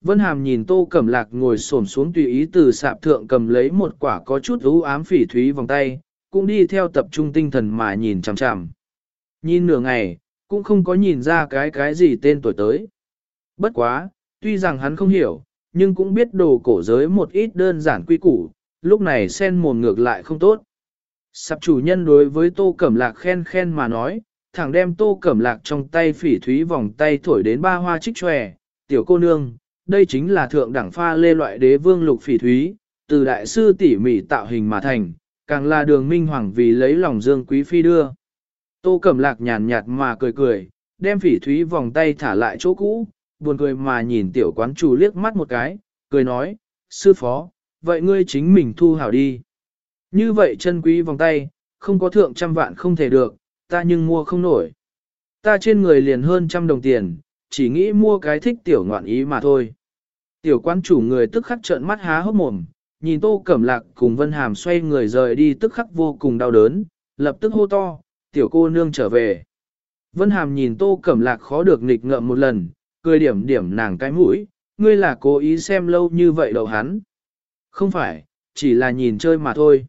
Vân Hàm nhìn Tô Cẩm Lạc ngồi xổm xuống tùy ý từ sạp thượng cầm lấy một quả có chút u ám phỉ thúy vòng tay, cũng đi theo tập trung tinh thần mà nhìn chằm chằm. Nhìn nửa ngày, cũng không có nhìn ra cái cái gì tên tuổi tới. Bất quá, tuy rằng hắn không hiểu, nhưng cũng biết đồ cổ giới một ít đơn giản quy củ, lúc này sen mồm ngược lại không tốt. Sạp chủ nhân đối với Tô Cẩm Lạc khen khen mà nói, thẳng đem Tô Cẩm Lạc trong tay phỉ thúy vòng tay thổi đến ba hoa trích tròe, tiểu cô nương, đây chính là thượng đẳng pha lê loại đế vương lục phỉ thúy, từ đại sư tỉ mỉ tạo hình mà thành, càng là đường minh hoàng vì lấy lòng dương quý phi đưa. Tô Cẩm Lạc nhàn nhạt mà cười cười, đem phỉ thúy vòng tay thả lại chỗ cũ, buồn cười mà nhìn tiểu quán chủ liếc mắt một cái, cười nói, sư phó, vậy ngươi chính mình thu hảo đi. Như vậy chân quý vòng tay, không có thượng trăm vạn không thể được, ta nhưng mua không nổi. Ta trên người liền hơn trăm đồng tiền, chỉ nghĩ mua cái thích tiểu ngoạn ý mà thôi. Tiểu quan chủ người tức khắc trợn mắt há hốc mồm, nhìn tô cẩm lạc cùng vân hàm xoay người rời đi tức khắc vô cùng đau đớn, lập tức hô to, tiểu cô nương trở về. Vân hàm nhìn tô cẩm lạc khó được nghịch ngợm một lần, cười điểm điểm nàng cái mũi, ngươi là cố ý xem lâu như vậy đầu hắn. Không phải, chỉ là nhìn chơi mà thôi.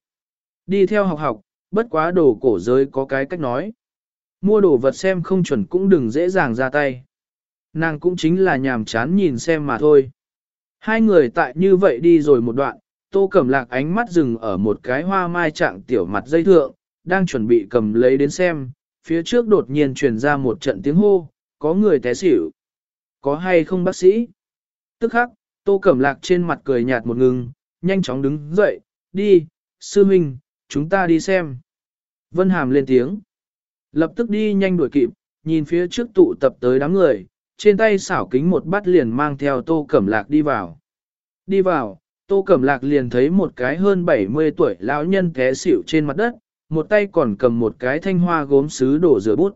Đi theo học học, bất quá đồ cổ giới có cái cách nói. Mua đồ vật xem không chuẩn cũng đừng dễ dàng ra tay. Nàng cũng chính là nhàm chán nhìn xem mà thôi. Hai người tại như vậy đi rồi một đoạn, tô cẩm lạc ánh mắt dừng ở một cái hoa mai trạng tiểu mặt dây thượng, đang chuẩn bị cầm lấy đến xem, phía trước đột nhiên truyền ra một trận tiếng hô, có người té xỉu. Có hay không bác sĩ? Tức khắc, tô cẩm lạc trên mặt cười nhạt một ngừng, nhanh chóng đứng dậy, đi, sư huynh, chúng ta đi xem. Vân Hàm lên tiếng. Lập tức đi nhanh đuổi kịp, nhìn phía trước tụ tập tới đám người, trên tay xảo kính một bát liền mang theo tô cẩm lạc đi vào. Đi vào, tô cẩm lạc liền thấy một cái hơn 70 tuổi lão nhân té xỉu trên mặt đất, một tay còn cầm một cái thanh hoa gốm sứ đổ rửa bút.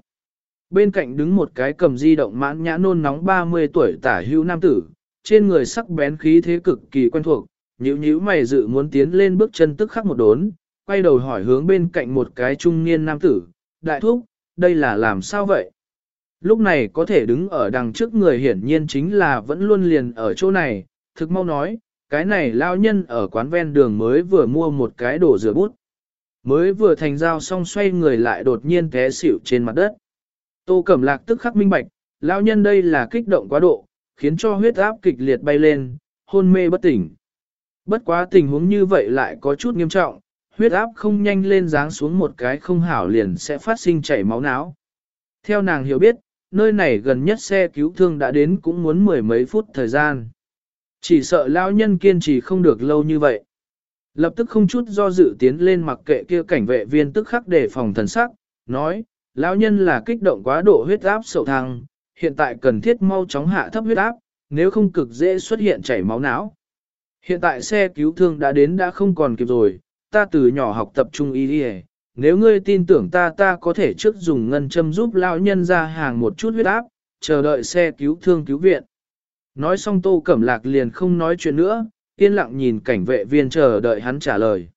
Bên cạnh đứng một cái cầm di động mãn nhã nôn nóng 30 tuổi tả hữu nam tử, trên người sắc bén khí thế cực kỳ quen thuộc, nhíu nhíu mày dự muốn tiến lên bước chân tức khắc một đốn, quay đầu hỏi hướng bên cạnh một cái trung niên nam tử, đại thúc, đây là làm sao vậy? Lúc này có thể đứng ở đằng trước người hiển nhiên chính là vẫn luôn liền ở chỗ này, thực mau nói, cái này lao nhân ở quán ven đường mới vừa mua một cái đồ rửa bút. Mới vừa thành giao xong xoay người lại đột nhiên té xỉu trên mặt đất. Tô Cẩm Lạc tức khắc minh bạch, lao nhân đây là kích động quá độ, khiến cho huyết áp kịch liệt bay lên, hôn mê bất tỉnh. Bất quá tình huống như vậy lại có chút nghiêm trọng, huyết áp không nhanh lên dáng xuống một cái không hảo liền sẽ phát sinh chảy máu não. Theo nàng hiểu biết, nơi này gần nhất xe cứu thương đã đến cũng muốn mười mấy phút thời gian. Chỉ sợ lão nhân kiên trì không được lâu như vậy. Lập tức không chút do dự tiến lên mặc kệ kia cảnh vệ viên tức khắc để phòng thần sắc, nói, lão nhân là kích động quá độ huyết áp sậu thăng, hiện tại cần thiết mau chóng hạ thấp huyết áp, nếu không cực dễ xuất hiện chảy máu não. Hiện tại xe cứu thương đã đến đã không còn kịp rồi, ta từ nhỏ học tập trung y đi nếu ngươi tin tưởng ta ta có thể trước dùng ngân châm giúp lão nhân ra hàng một chút huyết áp, chờ đợi xe cứu thương cứu viện. Nói xong tô cẩm lạc liền không nói chuyện nữa, yên lặng nhìn cảnh vệ viên chờ đợi hắn trả lời.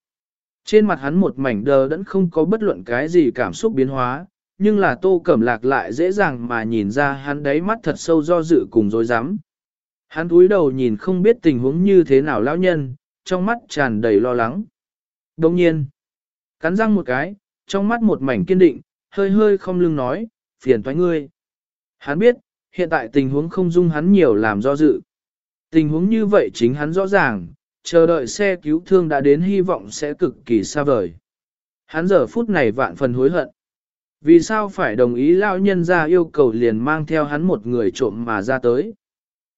Trên mặt hắn một mảnh đờ đẫn không có bất luận cái gì cảm xúc biến hóa, nhưng là tô cẩm lạc lại dễ dàng mà nhìn ra hắn đáy mắt thật sâu do dự cùng dối rắm Hắn cúi đầu nhìn không biết tình huống như thế nào lão nhân, trong mắt tràn đầy lo lắng. Đồng nhiên, cắn răng một cái, trong mắt một mảnh kiên định, hơi hơi không lưng nói, phiền thoái ngươi. Hắn biết, hiện tại tình huống không dung hắn nhiều làm do dự. Tình huống như vậy chính hắn rõ ràng, chờ đợi xe cứu thương đã đến hy vọng sẽ cực kỳ xa vời. Hắn giờ phút này vạn phần hối hận. Vì sao phải đồng ý lão nhân ra yêu cầu liền mang theo hắn một người trộm mà ra tới.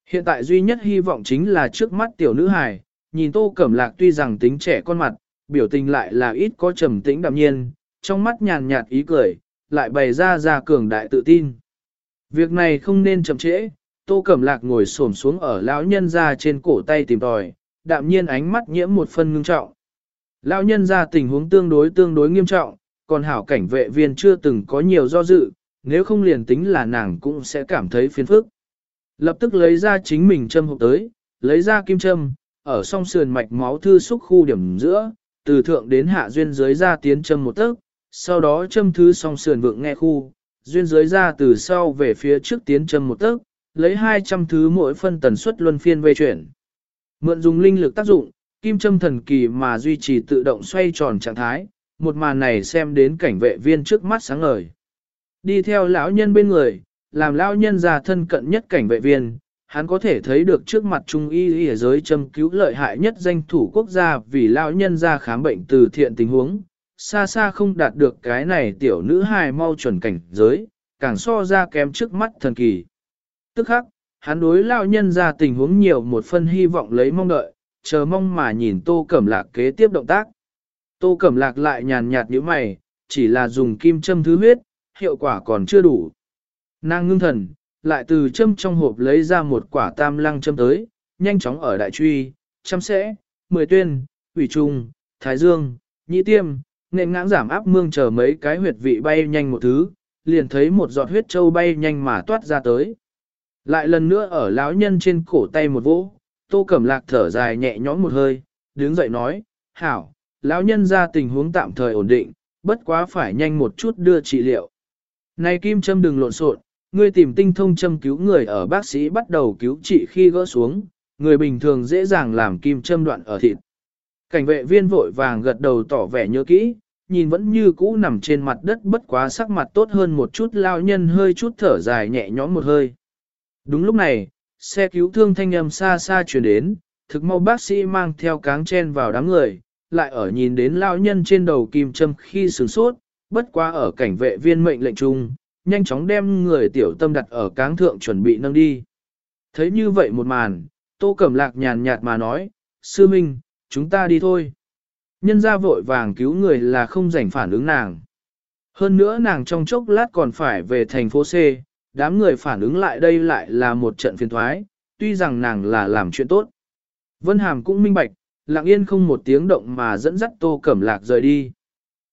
Hiện tại duy nhất hy vọng chính là trước mắt tiểu nữ hài, nhìn tô cẩm lạc tuy rằng tính trẻ con mặt, biểu tình lại là ít có trầm tĩnh đạm nhiên, trong mắt nhàn nhạt ý cười, lại bày ra ra cường đại tự tin. Việc này không nên chậm trễ, tô cẩm lạc ngồi xổm xuống ở lão nhân ra trên cổ tay tìm tòi, đạm nhiên ánh mắt nhiễm một phân ngưng trọng. Lão nhân ra tình huống tương đối tương đối nghiêm trọng, còn hảo cảnh vệ viên chưa từng có nhiều do dự, nếu không liền tính là nàng cũng sẽ cảm thấy phiền phức. Lập tức lấy ra chính mình châm hộp tới, lấy ra kim châm, ở song sườn mạch máu thư xúc khu điểm giữa, từ thượng đến hạ duyên dưới ra tiến châm một tấc, sau đó châm thứ song sườn vượng nghe khu, duyên dưới ra từ sau về phía trước tiến châm một tấc, lấy 200 thứ mỗi phân tần suất luân phiên về chuyển. Mượn dùng linh lực tác dụng, kim châm thần kỳ mà duy trì tự động xoay tròn trạng thái, một màn này xem đến cảnh vệ viên trước mắt sáng ngời. Đi theo lão nhân bên người, làm lão nhân già thân cận nhất cảnh vệ viên, hắn có thể thấy được trước mặt trung y y giới châm cứu lợi hại nhất danh thủ quốc gia vì lão nhân ra khám bệnh từ thiện tình huống, xa xa không đạt được cái này tiểu nữ hài mau chuẩn cảnh giới, càng so ra kém trước mắt thần kỳ. Tức khắc, hắn đối lão nhân ra tình huống nhiều một phân hy vọng lấy mong đợi, chờ mong mà nhìn tô cẩm lạc kế tiếp động tác. Tô cẩm lạc lại nhàn nhạt như mày, chỉ là dùng kim châm thứ huyết, hiệu quả còn chưa đủ. Nàng ngưng thần, lại từ châm trong hộp lấy ra một quả tam lăng châm tới, nhanh chóng ở đại truy, chăm sẽ, mười tuyên, ủy trung, thái dương, nhị tiêm, nên ngãng giảm áp mương chờ mấy cái huyệt vị bay nhanh một thứ, liền thấy một giọt huyết châu bay nhanh mà toát ra tới. Lại lần nữa ở lão nhân trên cổ tay một vỗ, tô cẩm lạc thở dài nhẹ nhõm một hơi, đứng dậy nói, hảo, lão nhân ra tình huống tạm thời ổn định, bất quá phải nhanh một chút đưa trị liệu. Này kim châm đừng lộn xộn, ngươi tìm tinh thông châm cứu người ở bác sĩ bắt đầu cứu trị khi gỡ xuống, người bình thường dễ dàng làm kim châm đoạn ở thịt. Cảnh vệ viên vội vàng gật đầu tỏ vẻ nhớ kỹ, nhìn vẫn như cũ nằm trên mặt đất bất quá sắc mặt tốt hơn một chút lao nhân hơi chút thở dài nhẹ nhõm một hơi. Đúng lúc này, xe cứu thương thanh âm xa xa chuyển đến, thực mau bác sĩ mang theo cáng chen vào đám người, lại ở nhìn đến lao nhân trên đầu kim châm khi sửng sốt, bất quá ở cảnh vệ viên mệnh lệnh chung, nhanh chóng đem người tiểu tâm đặt ở cáng thượng chuẩn bị nâng đi. Thấy như vậy một màn, tô cẩm lạc nhàn nhạt mà nói, sư minh, chúng ta đi thôi. Nhân ra vội vàng cứu người là không rảnh phản ứng nàng. Hơn nữa nàng trong chốc lát còn phải về thành phố C, đám người phản ứng lại đây lại là một trận phiền thoái, tuy rằng nàng là làm chuyện tốt. Vân Hàm cũng minh bạch, lặng yên không một tiếng động mà dẫn dắt Tô Cẩm Lạc rời đi.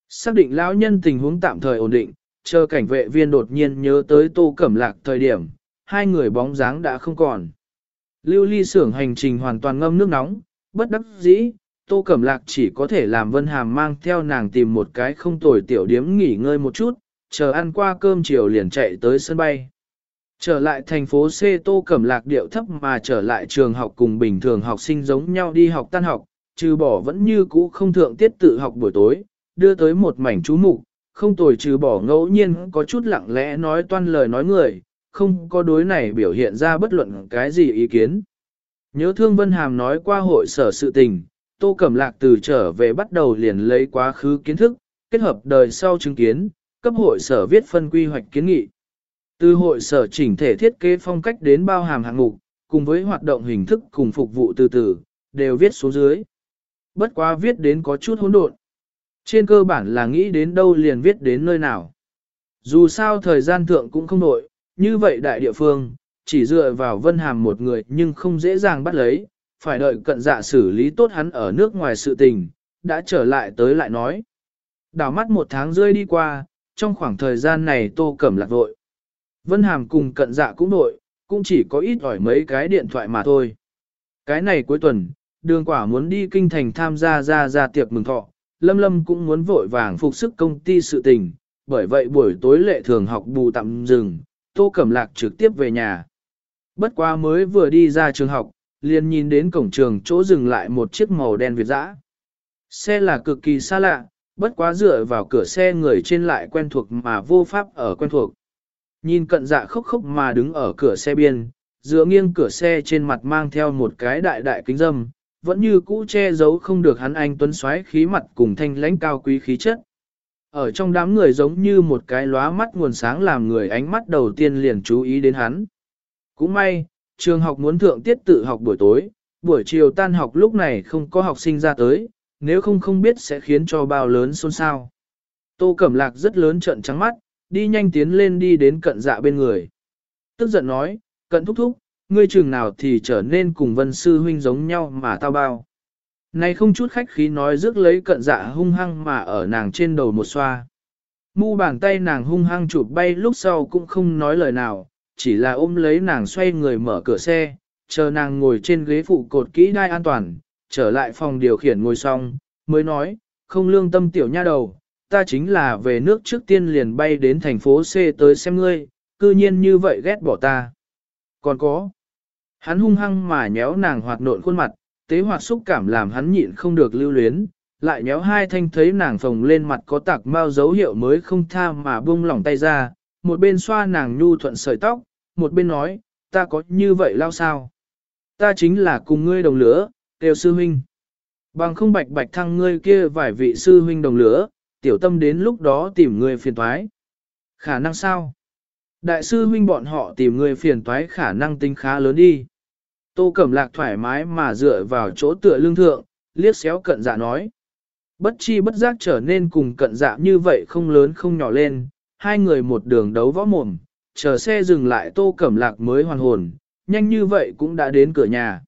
Xác định lão nhân tình huống tạm thời ổn định, chờ cảnh vệ viên đột nhiên nhớ tới Tô Cẩm Lạc thời điểm, hai người bóng dáng đã không còn. Lưu ly xưởng hành trình hoàn toàn ngâm nước nóng, bất đắc dĩ, Tô Cẩm Lạc chỉ có thể làm Vân Hàm mang theo nàng tìm một cái không tồi tiểu điếm nghỉ ngơi một chút, chờ ăn qua cơm chiều liền chạy tới sân bay. Trở lại thành phố C Tô Cẩm Lạc điệu thấp mà trở lại trường học cùng bình thường học sinh giống nhau đi học tan học, trừ bỏ vẫn như cũ không thượng tiết tự học buổi tối, đưa tới một mảnh chú mục, không tồi trừ bỏ ngẫu nhiên có chút lặng lẽ nói toan lời nói người, không có đối này biểu hiện ra bất luận cái gì ý kiến. Nhớ thương Vân Hàm nói qua hội sở sự tình, Tô Cẩm Lạc từ trở về bắt đầu liền lấy quá khứ kiến thức, kết hợp đời sau chứng kiến, cấp hội sở viết phân quy hoạch kiến nghị. Từ hội sở chỉnh thể thiết kế phong cách đến bao hàm hạng mục, cùng với hoạt động hình thức cùng phục vụ từ từ, đều viết xuống dưới. Bất quá viết đến có chút hỗn độn. Trên cơ bản là nghĩ đến đâu liền viết đến nơi nào. Dù sao thời gian thượng cũng không nổi, như vậy đại địa phương, chỉ dựa vào vân hàm một người nhưng không dễ dàng bắt lấy, phải đợi cận dạ xử lý tốt hắn ở nước ngoài sự tình, đã trở lại tới lại nói. Đảo mắt một tháng rơi đi qua, trong khoảng thời gian này tô cẩm lạc vội. Vân hàm cùng cận dạ cũng vội, cũng chỉ có ít ỏi mấy cái điện thoại mà thôi. Cái này cuối tuần, đường quả muốn đi kinh thành tham gia ra ra tiệc mừng thọ, Lâm Lâm cũng muốn vội vàng phục sức công ty sự tình, bởi vậy buổi tối lệ thường học bù tạm dừng, Tô Cẩm Lạc trực tiếp về nhà. Bất quá mới vừa đi ra trường học, liền nhìn đến cổng trường chỗ dừng lại một chiếc màu đen Việt dã. Xe là cực kỳ xa lạ, bất quá dựa vào cửa xe người trên lại quen thuộc mà vô pháp ở quen thuộc. Nhìn cận dạ khóc khóc mà đứng ở cửa xe biên, dựa nghiêng cửa xe trên mặt mang theo một cái đại đại kính dâm, vẫn như cũ che giấu không được hắn anh tuấn xoáy khí mặt cùng thanh lãnh cao quý khí chất. Ở trong đám người giống như một cái lóa mắt nguồn sáng làm người ánh mắt đầu tiên liền chú ý đến hắn. Cũng may, trường học muốn thượng tiết tự học buổi tối, buổi chiều tan học lúc này không có học sinh ra tới, nếu không không biết sẽ khiến cho bao lớn xôn xao. Tô Cẩm Lạc rất lớn trận trắng mắt, đi nhanh tiến lên đi đến cận dạ bên người. Tức giận nói, cận thúc thúc, ngươi chừng nào thì trở nên cùng vân sư huynh giống nhau mà tao bao. Này không chút khách khí nói rước lấy cận dạ hung hăng mà ở nàng trên đầu một xoa. Mu bàn tay nàng hung hăng chụp bay lúc sau cũng không nói lời nào, chỉ là ôm lấy nàng xoay người mở cửa xe, chờ nàng ngồi trên ghế phụ cột kỹ đai an toàn, trở lại phòng điều khiển ngồi xong, mới nói, không lương tâm tiểu nha đầu, ta chính là về nước trước tiên liền bay đến thành phố C tới xem ngươi, cư nhiên như vậy ghét bỏ ta. Còn có, hắn hung hăng mà nhéo nàng hoạt nộn khuôn mặt, tế hoạt xúc cảm làm hắn nhịn không được lưu luyến, lại nhéo hai thanh thấy nàng phồng lên mặt có tạc mau dấu hiệu mới không tha mà buông lỏng tay ra, một bên xoa nàng nhu thuận sợi tóc, một bên nói, ta có như vậy lao sao? Ta chính là cùng ngươi đồng lửa, đều sư huynh. Bằng không bạch bạch thăng ngươi kia vài vị sư huynh đồng lửa, tiểu tâm đến lúc đó tìm ngươi phiền toái. Khả năng sao? Đại sư huynh bọn họ tìm ngươi phiền toái khả năng tính khá lớn đi. Tô Cẩm Lạc thoải mái mà dựa vào chỗ tựa lương thượng, liếc xéo cận dạ nói. Bất chi bất giác trở nên cùng cận dạ như vậy không lớn không nhỏ lên, hai người một đường đấu võ mồm, chờ xe dừng lại Tô Cẩm Lạc mới hoàn hồn, nhanh như vậy cũng đã đến cửa nhà.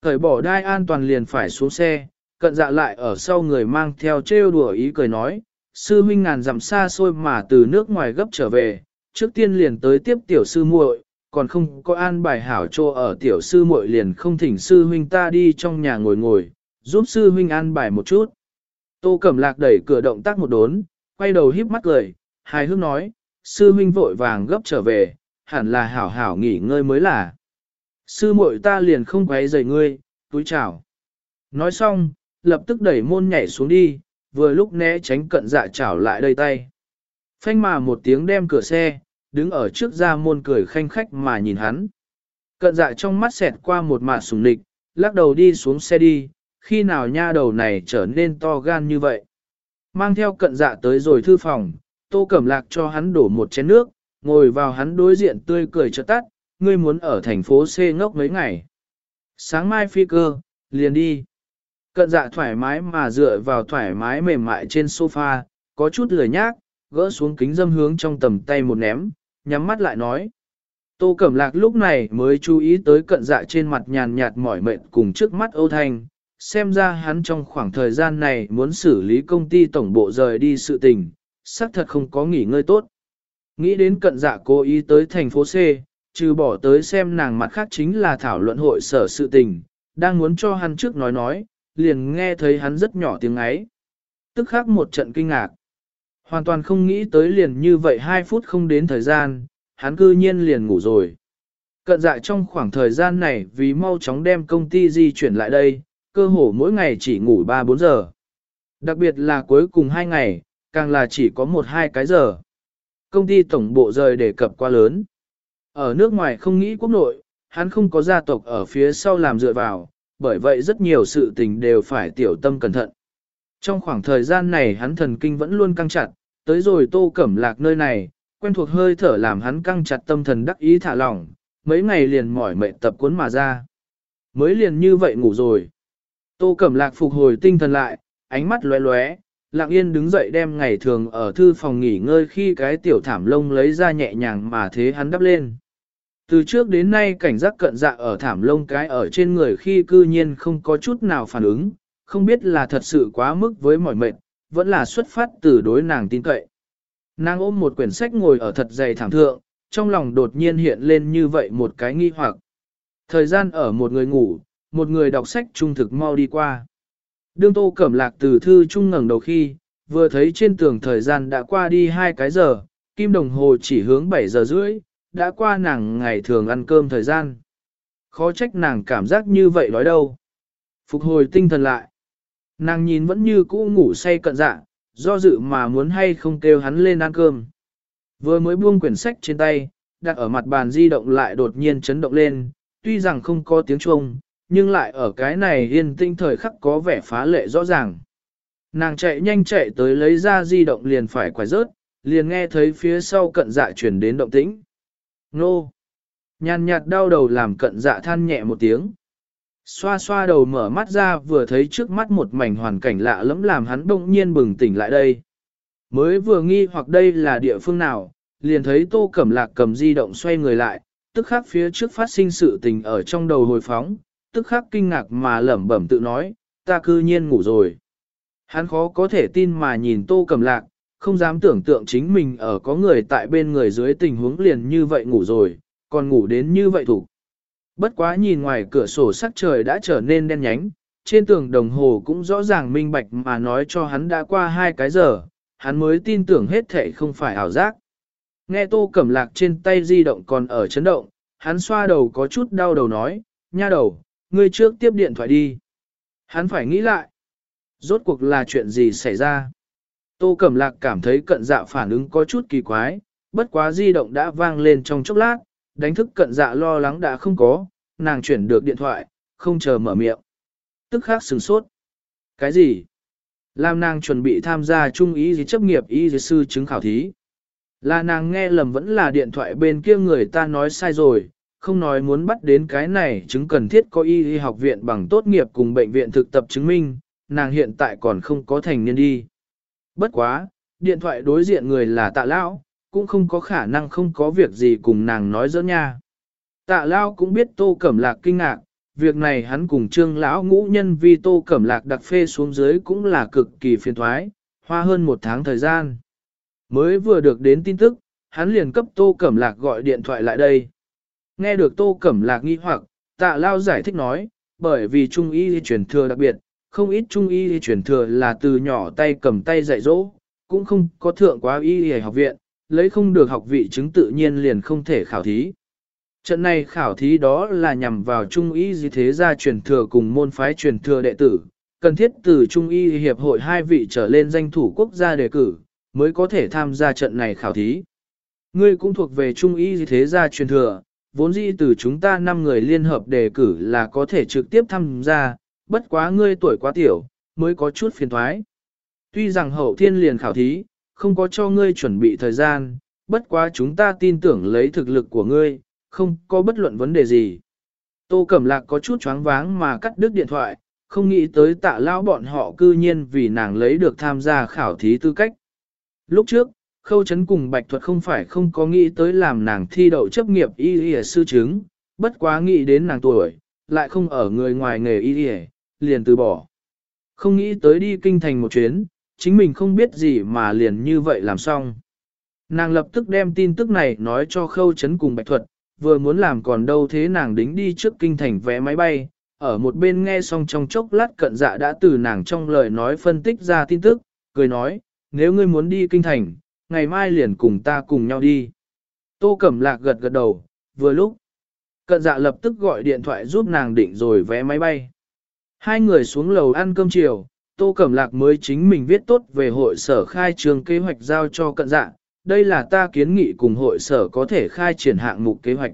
Cởi bỏ đai an toàn liền phải xuống xe, cận dạ lại ở sau người mang theo trêu đùa ý cười nói, sư huynh ngàn dặm xa xôi mà từ nước ngoài gấp trở về, trước tiên liền tới tiếp tiểu sư muội, còn không có an bài hảo trô ở tiểu sư muội liền không thỉnh sư huynh ta đi trong nhà ngồi ngồi, giúp sư huynh an bài một chút. Tô Cẩm Lạc đẩy cửa động tác một đốn, quay đầu híp mắt cười, hài hước nói, sư huynh vội vàng gấp trở về, hẳn là hảo hảo nghỉ ngơi mới là. Sư muội ta liền không quấy rầy ngươi, túi chào. Nói xong, lập tức đẩy môn nhảy xuống đi, vừa lúc né tránh cận dạ chảo lại đầy tay. Phanh mà một tiếng đem cửa xe, đứng ở trước ra môn cười khanh khách mà nhìn hắn. Cận dạ trong mắt xẹt qua một mạt sùng nịch, lắc đầu đi xuống xe đi, khi nào nha đầu này trở nên to gan như vậy. Mang theo cận dạ tới rồi thư phòng, tô cẩm lạc cho hắn đổ một chén nước, ngồi vào hắn đối diện tươi cười cho tắt, ngươi muốn ở thành phố C ngốc mấy ngày. Sáng mai phi cơ, liền đi. Cận dạ thoải mái mà dựa vào thoải mái mềm mại trên sofa, có chút lười nhác, gỡ xuống kính dâm hướng trong tầm tay một ném, nhắm mắt lại nói. Tô Cẩm Lạc lúc này mới chú ý tới cận dạ trên mặt nhàn nhạt mỏi mệt cùng trước mắt Âu Thanh, xem ra hắn trong khoảng thời gian này muốn xử lý công ty tổng bộ rời đi sự tình, xác thật không có nghỉ ngơi tốt. Nghĩ đến cận dạ cố ý tới thành phố C, trừ bỏ tới xem nàng mặt khác chính là thảo luận hội sở sự tình, đang muốn cho hắn trước nói nói, liền nghe thấy hắn rất nhỏ tiếng ấy. Tức khắc một trận kinh ngạc. Hoàn toàn không nghĩ tới liền như vậy 2 phút không đến thời gian, hắn cư nhiên liền ngủ rồi. Cận dạ trong khoảng thời gian này vì mau chóng đem công ty di chuyển lại đây, cơ hồ mỗi ngày chỉ ngủ 3-4 giờ. Đặc biệt là cuối cùng 2 ngày, càng là chỉ có 1-2 cái giờ. Công ty tổng bộ rời đề cập quá lớn. Ở nước ngoài không nghĩ quốc nội, hắn không có gia tộc ở phía sau làm dựa vào, bởi vậy rất nhiều sự tình đều phải tiểu tâm cẩn thận. Trong khoảng thời gian này hắn thần kinh vẫn luôn căng chặt, tới rồi tô cẩm lạc nơi này, quen thuộc hơi thở làm hắn căng chặt tâm thần đắc ý thả lỏng, mấy ngày liền mỏi mệt tập cuốn mà ra. Mới liền như vậy ngủ rồi. Tô cẩm lạc phục hồi tinh thần lại, ánh mắt lóe lóe, lặng yên đứng dậy đem ngày thường ở thư phòng nghỉ ngơi khi cái tiểu thảm lông lấy ra nhẹ nhàng mà thế hắn đắp lên. Từ trước đến nay cảnh giác cận dạ ở thảm lông cái ở trên người khi cư nhiên không có chút nào phản ứng, không biết là thật sự quá mức với mỏi mệt, vẫn là xuất phát từ đối nàng tin cậy. Nàng ôm một quyển sách ngồi ở thật dày thảm thượng, trong lòng đột nhiên hiện lên như vậy một cái nghi hoặc. Thời gian ở một người ngủ, một người đọc sách trung thực mau đi qua. Đương tô cẩm lạc từ thư trung ngẩng đầu khi, vừa thấy trên tường thời gian đã qua đi hai cái giờ, kim đồng hồ chỉ hướng 7 giờ rưỡi, đã qua nàng ngày thường ăn cơm thời gian. Khó trách nàng cảm giác như vậy nói đâu. Phục hồi tinh thần lại. Nàng nhìn vẫn như cũ ngủ say cận dạ, do dự mà muốn hay không kêu hắn lên ăn cơm. Vừa mới buông quyển sách trên tay, đặt ở mặt bàn di động lại đột nhiên chấn động lên, tuy rằng không có tiếng chuông, nhưng lại ở cái này yên tinh thời khắc có vẻ phá lệ rõ ràng. Nàng chạy nhanh chạy tới lấy ra di động liền phải quải rớt, liền nghe thấy phía sau cận dạ chuyển đến động tĩnh. Nô! Nhàn nhạt đau đầu làm cận dạ than nhẹ một tiếng. Xoa xoa đầu mở mắt ra vừa thấy trước mắt một mảnh hoàn cảnh lạ lẫm làm hắn đông nhiên bừng tỉnh lại đây. Mới vừa nghi hoặc đây là địa phương nào, liền thấy tô cẩm lạc cầm di động xoay người lại, tức khắc phía trước phát sinh sự tình ở trong đầu hồi phóng, tức khắc kinh ngạc mà lẩm bẩm tự nói, ta cư nhiên ngủ rồi. Hắn khó có thể tin mà nhìn tô cẩm lạc, không dám tưởng tượng chính mình ở có người tại bên người dưới tình huống liền như vậy ngủ rồi, còn ngủ đến như vậy thủ. Bất quá nhìn ngoài cửa sổ sắc trời đã trở nên đen nhánh, trên tường đồng hồ cũng rõ ràng minh bạch mà nói cho hắn đã qua hai cái giờ, hắn mới tin tưởng hết thể không phải ảo giác. Nghe tô cẩm lạc trên tay di động còn ở chấn động, hắn xoa đầu có chút đau đầu nói, nha đầu, ngươi trước tiếp điện thoại đi. Hắn phải nghĩ lại. Rốt cuộc là chuyện gì xảy ra? Tô Cẩm Lạc cảm thấy cận dạ phản ứng có chút kỳ quái, bất quá di động đã vang lên trong chốc lát, đánh thức cận dạ lo lắng đã không có, nàng chuyển được điện thoại, không chờ mở miệng. Tức khắc sừng sốt. Cái gì? Làm nàng chuẩn bị tham gia trung ý gì chấp nghiệp y sư chứng khảo thí. Là nàng nghe lầm vẫn là điện thoại bên kia người ta nói sai rồi, không nói muốn bắt đến cái này chứng cần thiết có y y học viện bằng tốt nghiệp cùng bệnh viện thực tập chứng minh, nàng hiện tại còn không có thành niên đi. Bất quá, điện thoại đối diện người là tạ lão, cũng không có khả năng không có việc gì cùng nàng nói dỡ nha. Tạ lão cũng biết tô cẩm lạc kinh ngạc, việc này hắn cùng trương lão ngũ nhân vì tô cẩm lạc đặc phê xuống dưới cũng là cực kỳ phiền thoái, hoa hơn một tháng thời gian. Mới vừa được đến tin tức, hắn liền cấp tô cẩm lạc gọi điện thoại lại đây. Nghe được tô cẩm lạc nghi hoặc, tạ lao giải thích nói, bởi vì trung y truyền thừa đặc biệt, không ít trung y truyền thừa là từ nhỏ tay cầm tay dạy dỗ, cũng không có thượng quá y y học viện, lấy không được học vị chứng tự nhiên liền không thể khảo thí. Trận này khảo thí đó là nhằm vào trung y gì thế gia truyền thừa cùng môn phái truyền thừa đệ tử, cần thiết từ trung y hiệp hội hai vị trở lên danh thủ quốc gia đề cử, mới có thể tham gia trận này khảo thí. Ngươi cũng thuộc về trung y gì thế gia truyền thừa, vốn dĩ từ chúng ta 5 người liên hợp đề cử là có thể trực tiếp tham gia, bất quá ngươi tuổi quá tiểu, mới có chút phiền thoái. Tuy rằng hậu thiên liền khảo thí, không có cho ngươi chuẩn bị thời gian, bất quá chúng ta tin tưởng lấy thực lực của ngươi, không có bất luận vấn đề gì. Tô Cẩm Lạc có chút choáng váng mà cắt đứt điện thoại, không nghĩ tới tạ lão bọn họ cư nhiên vì nàng lấy được tham gia khảo thí tư cách. Lúc trước, khâu chấn cùng bạch thuật không phải không có nghĩ tới làm nàng thi đậu chấp nghiệp y y sư chứng, bất quá nghĩ đến nàng tuổi, lại không ở người ngoài nghề y y, liền từ bỏ. Không nghĩ tới đi kinh thành một chuyến, chính mình không biết gì mà liền như vậy làm xong. Nàng lập tức đem tin tức này nói cho khâu chấn cùng bạch thuật, vừa muốn làm còn đâu thế nàng đính đi trước kinh thành vé máy bay, ở một bên nghe xong trong chốc lát cận dạ đã từ nàng trong lời nói phân tích ra tin tức, cười nói, nếu ngươi muốn đi kinh thành, ngày mai liền cùng ta cùng nhau đi. Tô Cẩm Lạc gật gật đầu, vừa lúc. Cận dạ lập tức gọi điện thoại giúp nàng định rồi vé máy bay. Hai người xuống lầu ăn cơm chiều, Tô Cẩm Lạc mới chính mình viết tốt về hội sở khai trường kế hoạch giao cho cận dạ. Đây là ta kiến nghị cùng hội sở có thể khai triển hạng mục kế hoạch.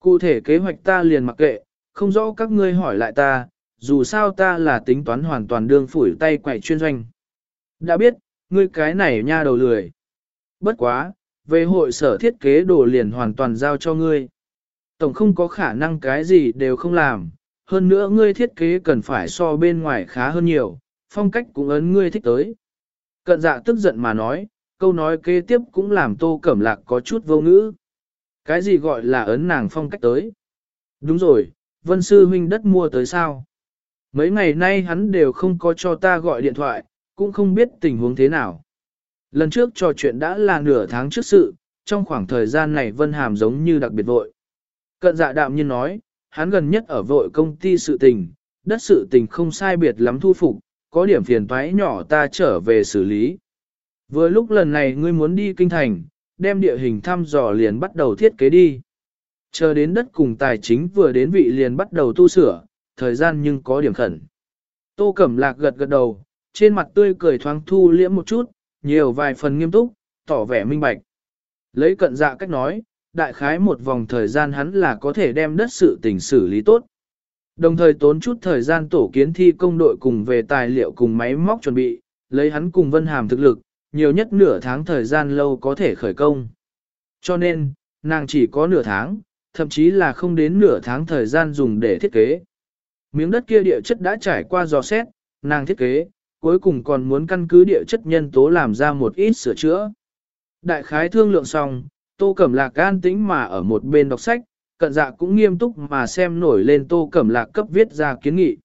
Cụ thể kế hoạch ta liền mặc kệ, không rõ các ngươi hỏi lại ta, dù sao ta là tính toán hoàn toàn đương phủi tay quậy chuyên doanh. Đã biết, ngươi cái này nha đầu lười. Bất quá, về hội sở thiết kế đồ liền hoàn toàn giao cho ngươi. Tổng không có khả năng cái gì đều không làm, hơn nữa ngươi thiết kế cần phải so bên ngoài khá hơn nhiều, phong cách cũng ấn ngươi thích tới. Cận dạ tức giận mà nói, câu nói kế tiếp cũng làm tô cẩm lạc có chút vô ngữ. Cái gì gọi là ấn nàng phong cách tới? Đúng rồi, vân sư huynh đất mua tới sao? Mấy ngày nay hắn đều không có cho ta gọi điện thoại, cũng không biết tình huống thế nào. Lần trước trò chuyện đã là nửa tháng trước sự, trong khoảng thời gian này Vân Hàm giống như đặc biệt vội. Cận dạ đạm nhiên nói, hắn gần nhất ở vội công ty sự tình, đất sự tình không sai biệt lắm thu phục, có điểm phiền toái nhỏ ta trở về xử lý. Vừa lúc lần này ngươi muốn đi kinh thành, đem địa hình thăm dò liền bắt đầu thiết kế đi. Chờ đến đất cùng tài chính vừa đến vị liền bắt đầu tu sửa, thời gian nhưng có điểm khẩn. Tô Cẩm Lạc gật gật đầu, trên mặt tươi cười thoáng thu liễm một chút, nhiều vài phần nghiêm túc, tỏ vẻ minh bạch. Lấy cận dạ cách nói, đại khái một vòng thời gian hắn là có thể đem đất sự tình xử lý tốt. Đồng thời tốn chút thời gian tổ kiến thi công đội cùng về tài liệu cùng máy móc chuẩn bị, lấy hắn cùng Vân Hàm thực lực, nhiều nhất nửa tháng thời gian lâu có thể khởi công. Cho nên, nàng chỉ có nửa tháng, thậm chí là không đến nửa tháng thời gian dùng để thiết kế. Miếng đất kia địa chất đã trải qua dò xét, nàng thiết kế, cuối cùng còn muốn căn cứ địa chất nhân tố làm ra một ít sửa chữa. Đại khái thương lượng xong, Tô Cẩm Lạc an tĩnh mà ở một bên đọc sách, cận dạ cũng nghiêm túc mà xem nổi lên Tô Cẩm Lạc cấp viết ra kiến nghị.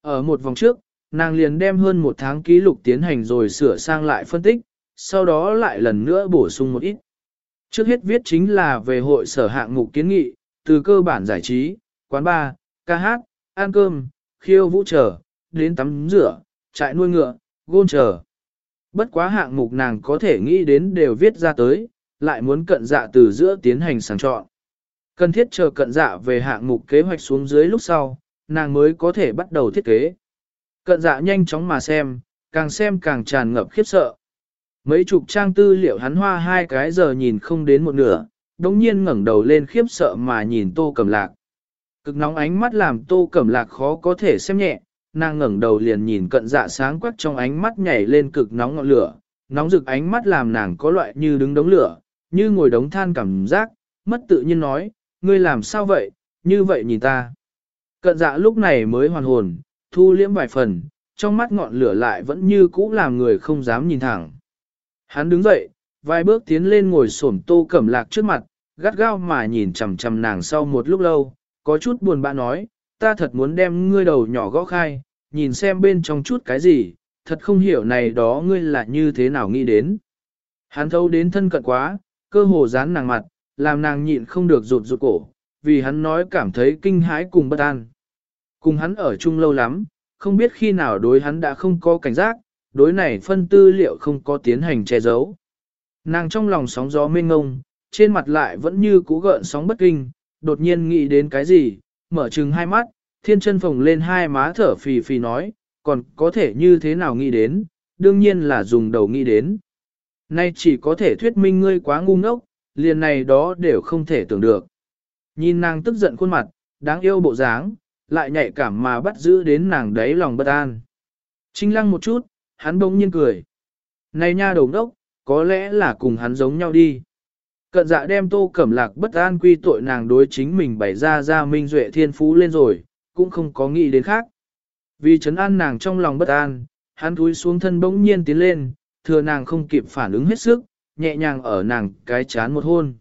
Ở một vòng trước, nàng liền đem hơn một tháng ký lục tiến hành rồi sửa sang lại phân tích, sau đó lại lần nữa bổ sung một ít. Trước hết viết chính là về hội sở hạng mục kiến nghị, từ cơ bản giải trí, quán bar, ca hát, ăn cơm, khiêu vũ trở, đến tắm rửa, trại nuôi ngựa, gôn trở. Bất quá hạng mục nàng có thể nghĩ đến đều viết ra tới, lại muốn cận dạ từ giữa tiến hành sàng chọn. Cần thiết chờ cận dạ về hạng mục kế hoạch xuống dưới lúc sau, nàng mới có thể bắt đầu thiết kế. Cận dạ nhanh chóng mà xem, càng xem càng tràn ngập khiếp sợ. Mấy chục trang tư liệu hắn hoa hai cái giờ nhìn không đến một nửa, đống nhiên ngẩng đầu lên khiếp sợ mà nhìn tô cẩm lạc. Cực nóng ánh mắt làm tô cẩm lạc khó có thể xem nhẹ, nàng ngẩng đầu liền nhìn cận dạ sáng quắc trong ánh mắt nhảy lên cực nóng ngọn lửa, nóng rực ánh mắt làm nàng có loại như đứng đống lửa, như ngồi đống than cảm giác, mất tự nhiên nói, ngươi làm sao vậy, như vậy nhìn ta. Cận dạ lúc này mới hoàn hồn, thu liễm vài phần, trong mắt ngọn lửa lại vẫn như cũ làm người không dám nhìn thẳng. Hắn đứng dậy, vài bước tiến lên ngồi xổm tô cẩm lạc trước mặt, gắt gao mà nhìn chằm chằm nàng sau một lúc lâu, có chút buồn bã nói, ta thật muốn đem ngươi đầu nhỏ gõ khai, nhìn xem bên trong chút cái gì, thật không hiểu này đó ngươi là như thế nào nghĩ đến. Hắn thâu đến thân cận quá, cơ hồ dán nàng mặt, làm nàng nhịn không được rụt rụt cổ, vì hắn nói cảm thấy kinh hãi cùng bất an. Cùng hắn ở chung lâu lắm, không biết khi nào đối hắn đã không có cảnh giác, đối này phân tư liệu không có tiến hành che giấu. Nàng trong lòng sóng gió mênh ngông, trên mặt lại vẫn như cú gợn sóng bất kinh, đột nhiên nghĩ đến cái gì, mở trừng hai mắt, thiên chân phồng lên hai má thở phì phì nói, còn có thể như thế nào nghĩ đến, đương nhiên là dùng đầu nghĩ đến. Nay chỉ có thể thuyết minh ngươi quá ngu ngốc, liền này đó đều không thể tưởng được. Nhìn nàng tức giận khuôn mặt, đáng yêu bộ dáng, lại nhạy cảm mà bắt giữ đến nàng đấy lòng bất an. Trinh lăng một chút, hắn bỗng nhiên cười. Này nha đầu đốc, có lẽ là cùng hắn giống nhau đi. Cận dạ đem tô cẩm lạc bất an quy tội nàng đối chính mình bày ra ra minh duệ thiên phú lên rồi, cũng không có nghĩ đến khác. Vì chấn an nàng trong lòng bất an, hắn túi xuống thân bỗng nhiên tiến lên, thừa nàng không kịp phản ứng hết sức, nhẹ nhàng ở nàng cái chán một hôn.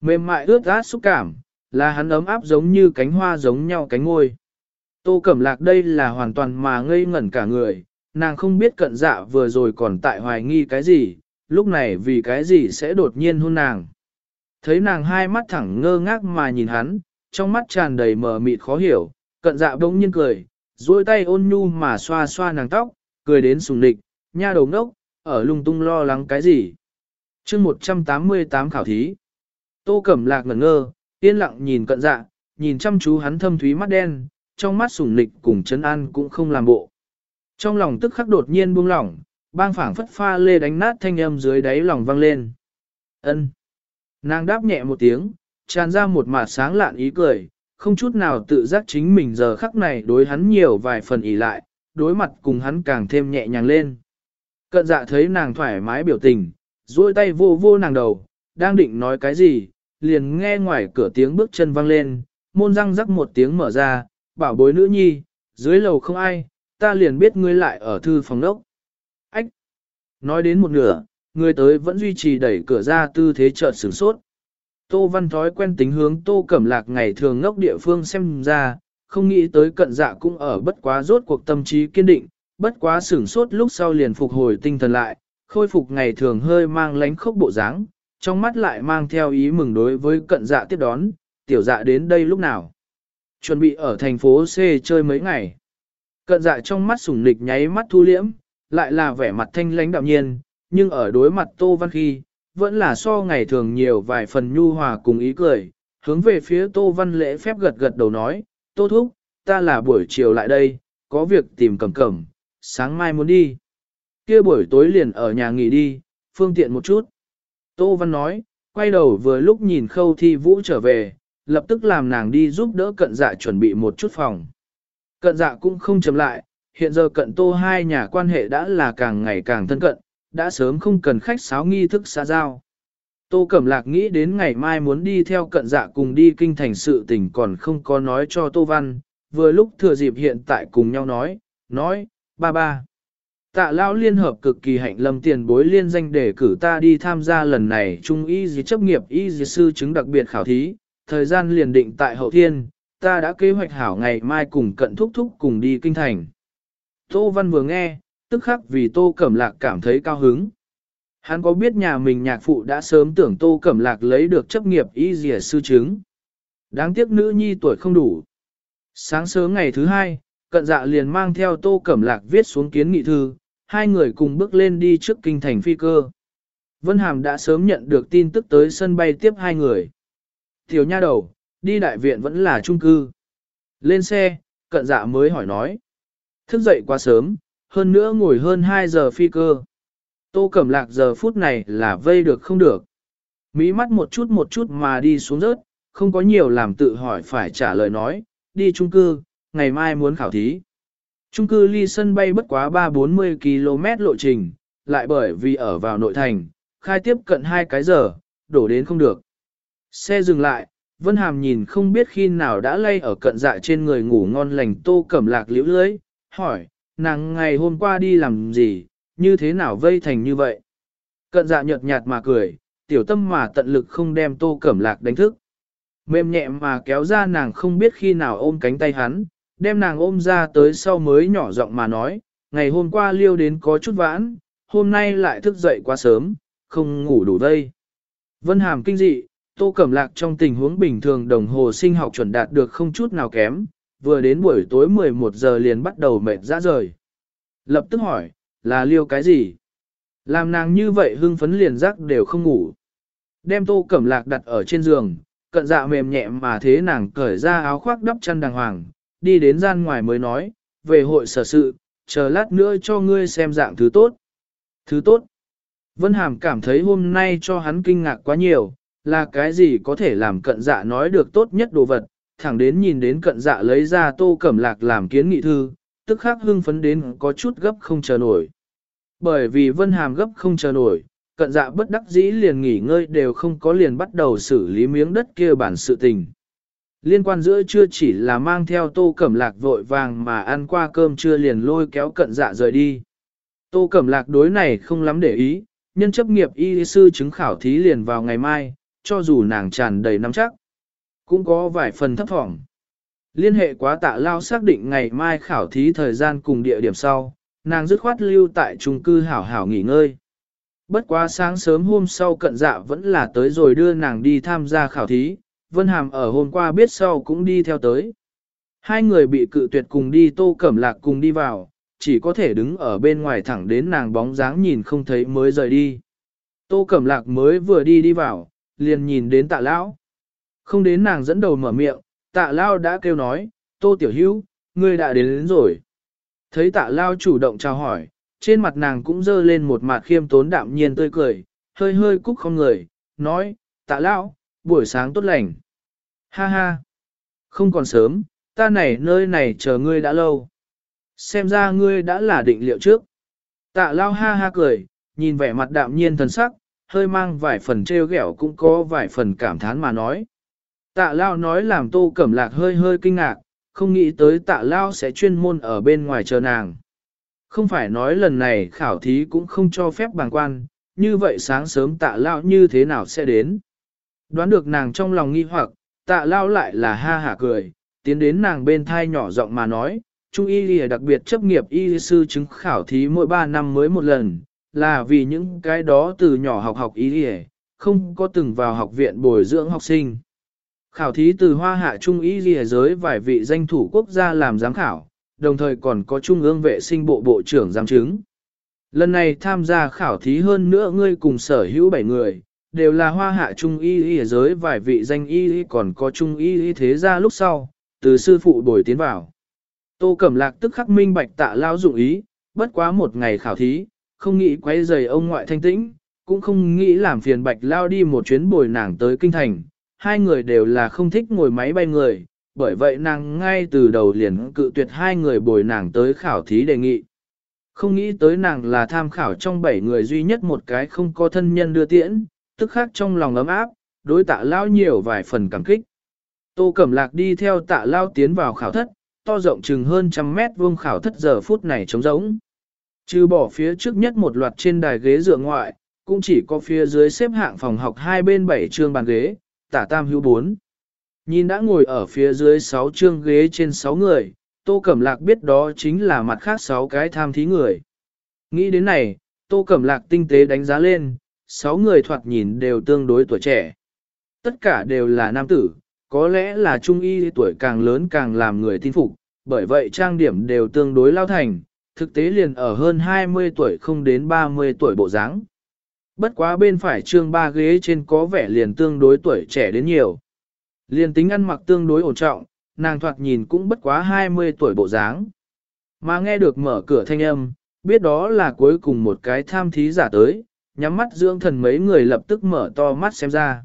Mềm mại ướt át xúc cảm, là hắn ấm áp giống như cánh hoa giống nhau cánh ngôi. Tô Cẩm Lạc đây là hoàn toàn mà ngây ngẩn cả người, nàng không biết cận dạ vừa rồi còn tại hoài nghi cái gì, lúc này vì cái gì sẽ đột nhiên hôn nàng. Thấy nàng hai mắt thẳng ngơ ngác mà nhìn hắn, trong mắt tràn đầy mờ mịt khó hiểu, cận dạ bỗng nhiên cười, duỗi tay ôn nhu mà xoa xoa nàng tóc, cười đến sùng địch, nha đầu ngốc, ở lung tung lo lắng cái gì chương 188 khảo thí. Tô Cẩm Lạc ngẩn ngơ, yên lặng nhìn cận dạ, nhìn chăm chú hắn thâm thúy mắt đen, trong mắt sùng lịch cùng chấn an cũng không làm bộ. Trong lòng tức khắc đột nhiên buông lỏng, bang phảng phất pha lê đánh nát thanh âm dưới đáy lòng vang lên. ân Nàng đáp nhẹ một tiếng, tràn ra một mạt sáng lạn ý cười, không chút nào tự giác chính mình giờ khắc này đối hắn nhiều vài phần ỉ lại, đối mặt cùng hắn càng thêm nhẹ nhàng lên. Cận dạ thấy nàng thoải mái biểu tình, duỗi tay vô vô nàng đầu, đang định nói cái gì, liền nghe ngoài cửa tiếng bước chân vang lên, môn răng rắc một tiếng mở ra, bảo bối nữ nhi, dưới lầu không ai, ta liền biết ngươi lại ở thư phòng đốc. Ách! Nói đến một nửa, người tới vẫn duy trì đẩy cửa ra tư thế chợt sửng sốt. Tô Văn thói quen tính hướng Tô Cẩm Lạc ngày thường ngốc địa phương xem ra, không nghĩ tới cận dạ cũng ở bất quá rốt cuộc tâm trí kiên định, bất quá sửng sốt lúc sau liền phục hồi tinh thần lại, khôi phục ngày thường hơi mang lánh khốc bộ dáng, trong mắt lại mang theo ý mừng đối với cận dạ tiếp đón, tiểu dạ đến đây lúc nào. Chuẩn bị ở thành phố C chơi mấy ngày. Cận dạ trong mắt sủng nịch nháy mắt thu liễm, lại là vẻ mặt thanh lãnh đạm nhiên, nhưng ở đối mặt Tô Văn Khi, vẫn là so ngày thường nhiều vài phần nhu hòa cùng ý cười, hướng về phía Tô Văn lễ phép gật gật đầu nói, Tô Thúc, ta là buổi chiều lại đây, có việc tìm cầm cẩm, sáng mai muốn đi kia buổi tối liền ở nhà nghỉ đi, phương tiện một chút. Tô Văn nói, quay đầu vừa lúc nhìn khâu thi vũ trở về, lập tức làm nàng đi giúp đỡ cận dạ chuẩn bị một chút phòng. Cận dạ cũng không chậm lại, hiện giờ cận tô hai nhà quan hệ đã là càng ngày càng thân cận, đã sớm không cần khách sáo nghi thức xa giao. Tô Cẩm Lạc nghĩ đến ngày mai muốn đi theo cận dạ cùng đi kinh thành sự tình còn không có nói cho Tô Văn, vừa lúc thừa dịp hiện tại cùng nhau nói, nói, ba ba. Tạ Lao Liên Hợp cực kỳ hạnh lâm tiền bối liên danh để cử ta đi tham gia lần này Trung y dì chấp nghiệp y dì sư chứng đặc biệt khảo thí, thời gian liền định tại hậu thiên, ta đã kế hoạch hảo ngày mai cùng cận thúc thúc cùng đi kinh thành. Tô Văn vừa nghe, tức khắc vì Tô Cẩm Lạc cảm thấy cao hứng. Hắn có biết nhà mình nhạc phụ đã sớm tưởng Tô Cẩm Lạc lấy được chấp nghiệp y dì sư chứng. Đáng tiếc nữ nhi tuổi không đủ. Sáng sớm ngày thứ hai, cận dạ liền mang theo Tô Cẩm Lạc viết xuống kiến nghị thư, hai người cùng bước lên đi trước kinh thành phi cơ. Vân Hàm đã sớm nhận được tin tức tới sân bay tiếp hai người. Tiểu nha đầu, đi đại viện vẫn là trung cư. Lên xe, cận dạ mới hỏi nói. Thức dậy quá sớm, hơn nữa ngồi hơn 2 giờ phi cơ. Tô Cẩm Lạc giờ phút này là vây được không được. Mỹ mắt một chút một chút mà đi xuống rớt, không có nhiều làm tự hỏi phải trả lời nói, đi trung cư, ngày mai muốn khảo thí. Trung cư ly sân bay bất quá 3-40 km lộ trình, lại bởi vì ở vào nội thành, khai tiếp cận hai cái giờ, đổ đến không được. Xe dừng lại, Vân Hàm nhìn không biết khi nào đã lay ở cận dạ trên người ngủ ngon lành tô cẩm lạc liễu lưới, hỏi, nàng ngày hôm qua đi làm gì, như thế nào vây thành như vậy? Cận dạ nhợt nhạt mà cười, tiểu tâm mà tận lực không đem tô cẩm lạc đánh thức. Mềm nhẹ mà kéo ra nàng không biết khi nào ôm cánh tay hắn, đem nàng ôm ra tới sau mới nhỏ giọng mà nói, ngày hôm qua liêu đến có chút vãn, hôm nay lại thức dậy quá sớm, không ngủ đủ đây. Vân Hàm kinh dị, Tô Cẩm Lạc trong tình huống bình thường đồng hồ sinh học chuẩn đạt được không chút nào kém, vừa đến buổi tối 11 giờ liền bắt đầu mệt ra rời. Lập tức hỏi, là liêu cái gì? Làm nàng như vậy hưng phấn liền giấc đều không ngủ. Đem Tô Cẩm Lạc đặt ở trên giường, cận dạ mềm nhẹ mà thế nàng cởi ra áo khoác đắp chăn đàng hoàng, đi đến gian ngoài mới nói, về hội sở sự, chờ lát nữa cho ngươi xem dạng thứ tốt. Thứ tốt. Vân Hàm cảm thấy hôm nay cho hắn kinh ngạc quá nhiều, là cái gì có thể làm cận dạ nói được tốt nhất đồ vật, thẳng đến nhìn đến cận dạ lấy ra tô cẩm lạc làm kiến nghị thư, tức khắc hưng phấn đến có chút gấp không chờ nổi. Bởi vì Vân Hàm gấp không chờ nổi, cận dạ bất đắc dĩ liền nghỉ ngơi đều không có liền bắt đầu xử lý miếng đất kia bản sự tình. Liên quan giữa chưa chỉ là mang theo tô cẩm lạc vội vàng mà ăn qua cơm chưa liền lôi kéo cận dạ rời đi. Tô cẩm lạc đối này không lắm để ý, nhân chấp nghiệp y sư chứng khảo thí liền vào ngày mai, cho dù nàng tràn đầy nắm chắc, cũng có vài phần thấp thỏm. Liên hệ quá tạ lao xác định ngày mai khảo thí thời gian cùng địa điểm sau, nàng dứt khoát lưu tại trung cư hảo hảo nghỉ ngơi. Bất quá sáng sớm hôm sau cận dạ vẫn là tới rồi đưa nàng đi tham gia khảo thí, Vân Hàm ở hôm qua biết sau cũng đi theo tới. Hai người bị cự tuyệt cùng đi tô cẩm lạc cùng đi vào, chỉ có thể đứng ở bên ngoài thẳng đến nàng bóng dáng nhìn không thấy mới rời đi. Tô cẩm lạc mới vừa đi đi vào, liền nhìn đến tạ lão. Không đến nàng dẫn đầu mở miệng, tạ lao đã kêu nói, tô tiểu hữu, ngươi đã đến, đến rồi. Thấy tạ lao chủ động chào hỏi, trên mặt nàng cũng dơ lên một mặt khiêm tốn đạm nhiên tươi cười, hơi hơi cúc không người, nói, tạ lao, buổi sáng tốt lành. Ha ha, không còn sớm, ta này nơi này chờ ngươi đã lâu. Xem ra ngươi đã là định liệu trước. Tạ lao ha ha cười, nhìn vẻ mặt đạm nhiên thần sắc, hơi mang vài phần trêu ghẹo cũng có vài phần cảm thán mà nói. Tạ lao nói làm tô cẩm lạc hơi hơi kinh ngạc, không nghĩ tới tạ lao sẽ chuyên môn ở bên ngoài chờ nàng. Không phải nói lần này khảo thí cũng không cho phép bàng quan, như vậy sáng sớm tạ lao như thế nào sẽ đến. Đoán được nàng trong lòng nghi hoặc, tạ lao lại là ha hả cười, tiến đến nàng bên thai nhỏ giọng mà nói, Trung y lìa đặc biệt chấp nghiệp y sư chứng khảo thí mỗi 3 năm mới một lần, là vì những cái đó từ nhỏ học học y lìa, không có từng vào học viện bồi dưỡng học sinh. Khảo thí từ hoa hạ Trung y lìa giới vài vị danh thủ quốc gia làm giám khảo, đồng thời còn có Trung ương vệ sinh bộ bộ trưởng giám chứng. Lần này tham gia khảo thí hơn nữa ngươi cùng sở hữu 7 người, đều là hoa hạ Trung y y giới vài vị danh y còn có Trung y y thế gia lúc sau, từ sư phụ bồi tiến vào. Tô Cẩm Lạc tức khắc minh bạch tạ lao dụng ý, bất quá một ngày khảo thí, không nghĩ quay rời ông ngoại thanh tĩnh, cũng không nghĩ làm phiền bạch lao đi một chuyến bồi nàng tới kinh thành. Hai người đều là không thích ngồi máy bay người, bởi vậy nàng ngay từ đầu liền cự tuyệt hai người bồi nàng tới khảo thí đề nghị. Không nghĩ tới nàng là tham khảo trong bảy người duy nhất một cái không có thân nhân đưa tiễn, tức khắc trong lòng ấm áp, đối tạ lao nhiều vài phần cảm kích. Tô Cẩm Lạc đi theo tạ lao tiến vào khảo thất, to rộng chừng hơn trăm mét vuông khảo thất giờ phút này trống rỗng. Trừ bỏ phía trước nhất một loạt trên đài ghế dựa ngoại, cũng chỉ có phía dưới xếp hạng phòng học hai bên bảy trường bàn ghế, tả tam hữu bốn. Nhìn đã ngồi ở phía dưới sáu chương ghế trên sáu người, Tô Cẩm Lạc biết đó chính là mặt khác sáu cái tham thí người. Nghĩ đến này, Tô Cẩm Lạc tinh tế đánh giá lên, sáu người thoạt nhìn đều tương đối tuổi trẻ. Tất cả đều là nam tử, có lẽ là trung y tuổi càng lớn càng làm người tin phục, bởi vậy trang điểm đều tương đối lao thành, thực tế liền ở hơn 20 tuổi không đến 30 tuổi bộ dáng. Bất quá bên phải trương ba ghế trên có vẻ liền tương đối tuổi trẻ đến nhiều. liền tính ăn mặc tương đối ổn trọng, nàng thoạt nhìn cũng bất quá 20 tuổi bộ dáng. Mà nghe được mở cửa thanh âm, biết đó là cuối cùng một cái tham thí giả tới, nhắm mắt dưỡng thần mấy người lập tức mở to mắt xem ra.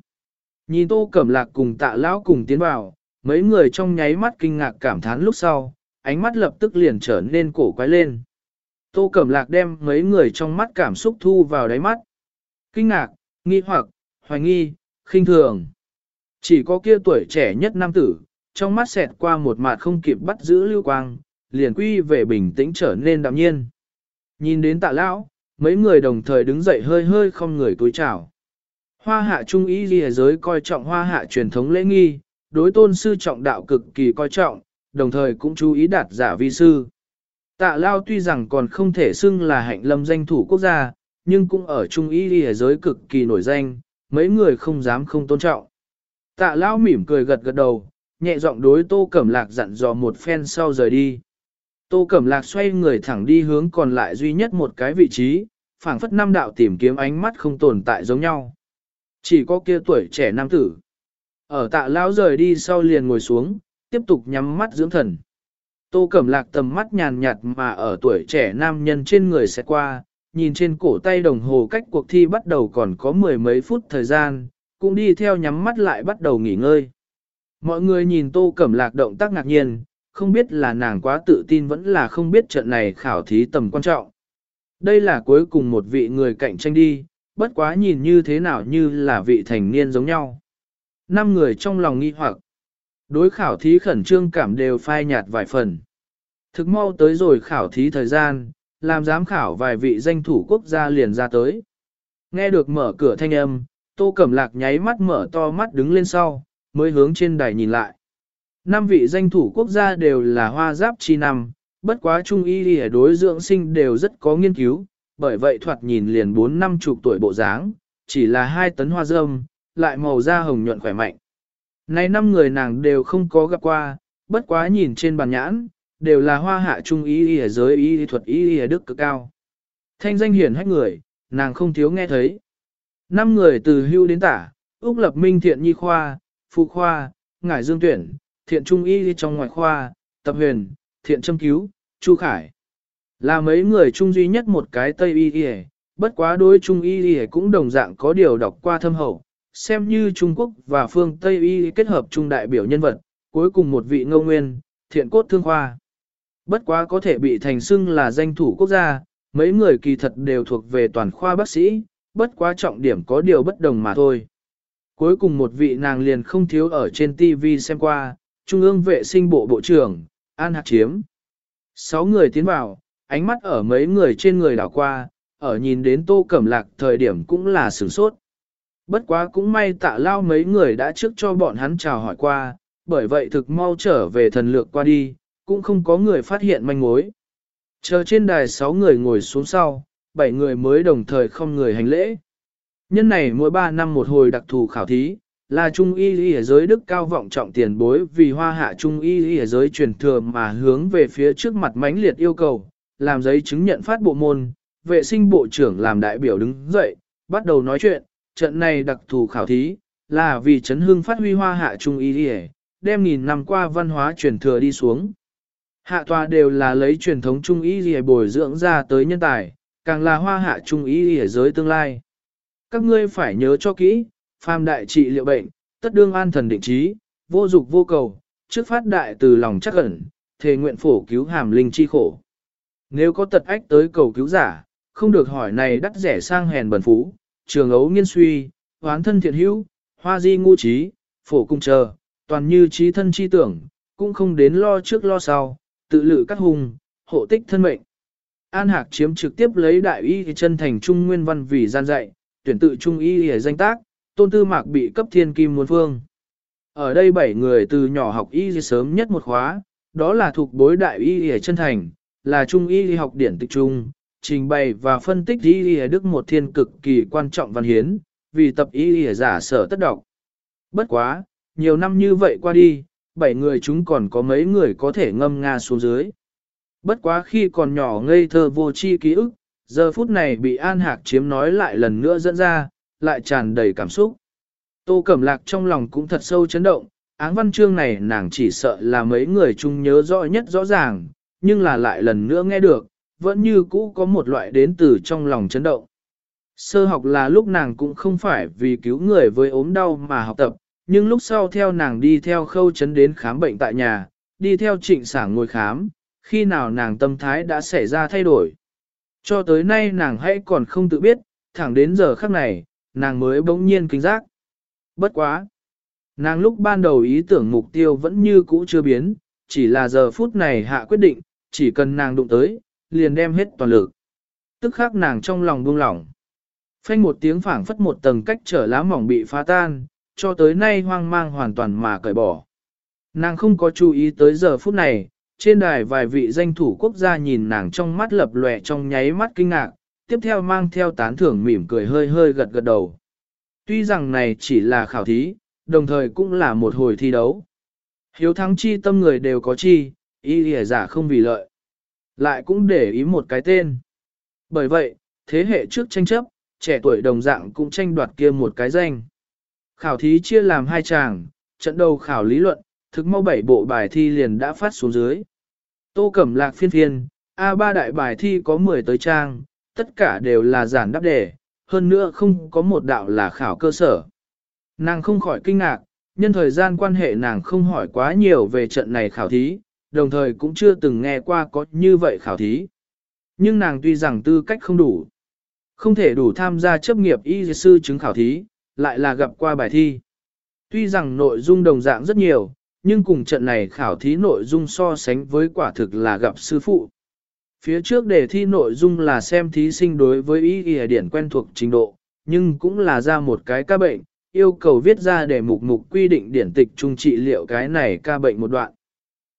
Nhìn tô cẩm lạc cùng tạ lão cùng tiến vào, mấy người trong nháy mắt kinh ngạc cảm thán lúc sau, ánh mắt lập tức liền trở nên cổ quái lên. Tô cẩm lạc đem mấy người trong mắt cảm xúc thu vào đáy mắt. Kinh ngạc, nghi hoặc, hoài nghi, khinh thường. Chỉ có kia tuổi trẻ nhất nam tử, trong mắt xẹt qua một mặt không kịp bắt giữ lưu quang, liền quy về bình tĩnh trở nên đạm nhiên. Nhìn đến tạ lão, mấy người đồng thời đứng dậy hơi hơi không người túi chào. Hoa hạ trung ý ghi giới coi trọng hoa hạ truyền thống lễ nghi, đối tôn sư trọng đạo cực kỳ coi trọng, đồng thời cũng chú ý đạt giả vi sư. Tạ Lao tuy rằng còn không thể xưng là hạnh lâm danh thủ quốc gia, nhưng cũng ở trung ý ghi giới cực kỳ nổi danh, mấy người không dám không tôn trọng. Tạ Lao mỉm cười gật gật đầu, nhẹ giọng đối Tô Cẩm Lạc dặn dò một phen sau rời đi. Tô Cẩm Lạc xoay người thẳng đi hướng còn lại duy nhất một cái vị trí, phảng phất năm đạo tìm kiếm ánh mắt không tồn tại giống nhau. Chỉ có kia tuổi trẻ nam tử. Ở tạ lão rời đi sau liền ngồi xuống, tiếp tục nhắm mắt dưỡng thần. Tô Cẩm Lạc tầm mắt nhàn nhạt mà ở tuổi trẻ nam nhân trên người sẽ qua, nhìn trên cổ tay đồng hồ cách cuộc thi bắt đầu còn có mười mấy phút thời gian, cũng đi theo nhắm mắt lại bắt đầu nghỉ ngơi. Mọi người nhìn Tô Cẩm Lạc động tác ngạc nhiên, không biết là nàng quá tự tin vẫn là không biết trận này khảo thí tầm quan trọng. Đây là cuối cùng một vị người cạnh tranh đi, bất quá nhìn như thế nào như là vị thành niên giống nhau. Năm người trong lòng nghi hoặc, đối khảo thí khẩn trương cảm đều phai nhạt vài phần. Thực mau tới rồi khảo thí thời gian, làm giám khảo vài vị danh thủ quốc gia liền ra tới. Nghe được mở cửa thanh âm, Tô Cẩm Lạc nháy mắt mở to mắt đứng lên sau, mới hướng trên đài nhìn lại. Năm vị danh thủ quốc gia đều là hoa giáp chi năm, bất quá trung y đi đối dưỡng sinh đều rất có nghiên cứu, bởi vậy thoạt nhìn liền bốn năm chục tuổi bộ dáng, chỉ là hai tấn hoa dâm, lại màu da hồng nhuận khỏe mạnh. Này năm người nàng đều không có gặp qua, bất quá nhìn trên bàn nhãn, đều là hoa hạ trung y y giới y thuật y y đức cực cao. Thanh danh hiển hách người, nàng không thiếu nghe thấy. Năm người từ hưu đến tả, Úc Lập Minh Thiện Nhi Khoa, Phụ Khoa, Ngải Dương Tuyển, Thiện Trung Y trong ngoại khoa, Tập Huyền, Thiện Châm Cứu, Chu Khải. Là mấy người trung duy nhất một cái Tây Y Y, bất quá đối Trung Y Y cũng đồng dạng có điều đọc qua thâm hậu, xem như Trung Quốc và phương Tây Y kết hợp trung đại biểu nhân vật, cuối cùng một vị ngô nguyên, thiện cốt thương khoa. Bất quá có thể bị thành xưng là danh thủ quốc gia, mấy người kỳ thật đều thuộc về toàn khoa bác sĩ, bất quá trọng điểm có điều bất đồng mà thôi. Cuối cùng một vị nàng liền không thiếu ở trên TV xem qua, Trung ương vệ sinh bộ bộ trưởng, An Hạc Chiếm. Sáu người tiến vào, ánh mắt ở mấy người trên người đảo qua, ở nhìn đến tô cẩm lạc thời điểm cũng là sửng sốt. Bất quá cũng may tạ lao mấy người đã trước cho bọn hắn chào hỏi qua, bởi vậy thực mau trở về thần lược qua đi, cũng không có người phát hiện manh mối. Chờ trên đài sáu người ngồi xuống sau, bảy người mới đồng thời không người hành lễ. Nhân này mỗi ba năm một hồi đặc thù khảo thí, là trung y y giới đức cao vọng trọng tiền bối vì hoa hạ trung y y giới truyền thừa mà hướng về phía trước mặt mãnh liệt yêu cầu, làm giấy chứng nhận phát bộ môn, vệ sinh bộ trưởng làm đại biểu đứng dậy, bắt đầu nói chuyện, trận này đặc thù khảo thí, là vì chấn hương phát huy hoa hạ trung y y, đem nghìn năm qua văn hóa truyền thừa đi xuống. Hạ tòa đều là lấy truyền thống trung y y bồi dưỡng ra tới nhân tài, càng là hoa hạ trung y y giới tương lai. Các ngươi phải nhớ cho kỹ, phàm đại trị liệu bệnh, tất đương an thần định trí, vô dục vô cầu, trước phát đại từ lòng chắc ẩn, thề nguyện phổ cứu hàm linh chi khổ. Nếu có tật ách tới cầu cứu giả, không được hỏi này đắt rẻ sang hèn bẩn phú, trường ấu nghiên suy, hoán thân thiện hữu, hoa di ngu trí, phổ cung chờ, toàn như trí thân chi tưởng, cũng không đến lo trước lo sau, tự lự cắt hùng, hộ tích thân mệnh. An Hạc chiếm trực tiếp lấy đại y chân thành trung nguyên văn vì gian dạy, tuyển tự trung y để danh tác, tôn tư mạc bị cấp thiên kim muôn phương. Ở đây bảy người từ nhỏ học y sớm nhất một khóa, đó là thuộc bối đại y y chân thành, là trung y học điển tịch trung, trình bày và phân tích y y đức một thiên cực kỳ quan trọng văn hiến, vì tập y y giả sở tất độc. Bất quá, nhiều năm như vậy qua đi, bảy người chúng còn có mấy người có thể ngâm nga xuống dưới. Bất quá khi còn nhỏ ngây thơ vô chi ký ức, giờ phút này bị An Hạc chiếm nói lại lần nữa dẫn ra, lại tràn đầy cảm xúc. Tô Cẩm Lạc trong lòng cũng thật sâu chấn động, áng văn chương này nàng chỉ sợ là mấy người chung nhớ rõ nhất rõ ràng, nhưng là lại lần nữa nghe được, vẫn như cũ có một loại đến từ trong lòng chấn động. Sơ học là lúc nàng cũng không phải vì cứu người với ốm đau mà học tập, nhưng lúc sau theo nàng đi theo khâu chấn đến khám bệnh tại nhà, đi theo trịnh sảng ngồi khám, khi nào nàng tâm thái đã xảy ra thay đổi. Cho tới nay nàng hãy còn không tự biết, thẳng đến giờ khắc này, nàng mới bỗng nhiên kinh giác. Bất quá! Nàng lúc ban đầu ý tưởng mục tiêu vẫn như cũ chưa biến, chỉ là giờ phút này hạ quyết định, chỉ cần nàng đụng tới, liền đem hết toàn lực. Tức khắc nàng trong lòng buông lỏng. Phanh một tiếng phảng phất một tầng cách trở lá mỏng bị phá tan, cho tới nay hoang mang hoàn toàn mà cởi bỏ. Nàng không có chú ý tới giờ phút này, trên đài vài vị danh thủ quốc gia nhìn nàng trong mắt lập lòe trong nháy mắt kinh ngạc, tiếp theo mang theo tán thưởng mỉm cười hơi hơi gật gật đầu. Tuy rằng này chỉ là khảo thí, đồng thời cũng là một hồi thi đấu. Hiếu thắng chi tâm người đều có chi, ý lìa giả không vì lợi. Lại cũng để ý một cái tên. Bởi vậy, thế hệ trước tranh chấp, trẻ tuổi đồng dạng cũng tranh đoạt kia một cái danh. Khảo thí chia làm hai tràng, trận đầu khảo lý luận, thực mau bảy bộ bài thi liền đã phát xuống dưới. Tô Cẩm Lạc phiên phiên, A3 đại bài thi có 10 tới trang, tất cả đều là giản đáp đề, hơn nữa không có một đạo là khảo cơ sở. Nàng không khỏi kinh ngạc, nhân thời gian quan hệ nàng không hỏi quá nhiều về trận này khảo thí, đồng thời cũng chưa từng nghe qua có như vậy khảo thí. Nhưng nàng tuy rằng tư cách không đủ, không thể đủ tham gia chấp nghiệp y sư chứng khảo thí, lại là gặp qua bài thi. Tuy rằng nội dung đồng dạng rất nhiều, nhưng cùng trận này khảo thí nội dung so sánh với quả thực là gặp sư phụ. Phía trước đề thi nội dung là xem thí sinh đối với ý y điển quen thuộc trình độ, nhưng cũng là ra một cái ca bệnh, yêu cầu viết ra để mục mục quy định điển tịch trung trị liệu cái này ca bệnh một đoạn.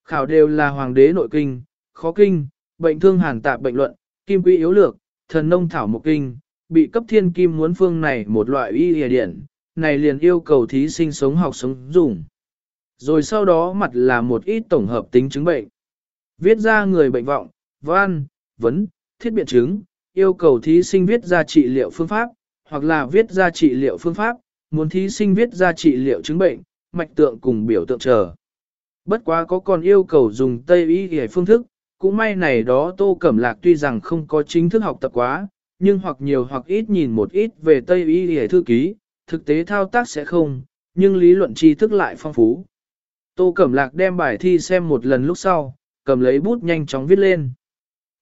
Khảo đều là hoàng đế nội kinh, khó kinh, bệnh thương hàn tạp bệnh luận, kim quy yếu lược, thần nông thảo mục kinh, bị cấp thiên kim muốn phương này một loại y y điển, này liền yêu cầu thí sinh sống học sống dùng. Rồi sau đó mặt là một ít tổng hợp tính chứng bệnh. Viết ra người bệnh vọng, văn, vấn, thiết biện chứng, yêu cầu thí sinh viết ra trị liệu phương pháp, hoặc là viết ra trị liệu phương pháp, muốn thí sinh viết ra trị liệu chứng bệnh, mạch tượng cùng biểu tượng chờ. Bất quá có còn yêu cầu dùng Tây y để phương thức, cũng may này đó Tô Cẩm Lạc tuy rằng không có chính thức học tập quá, nhưng hoặc nhiều hoặc ít nhìn một ít về Tây y để thư ký, thực tế thao tác sẽ không, nhưng lý luận tri thức lại phong phú. Tô Cẩm Lạc đem bài thi xem một lần lúc sau, cầm lấy bút nhanh chóng viết lên.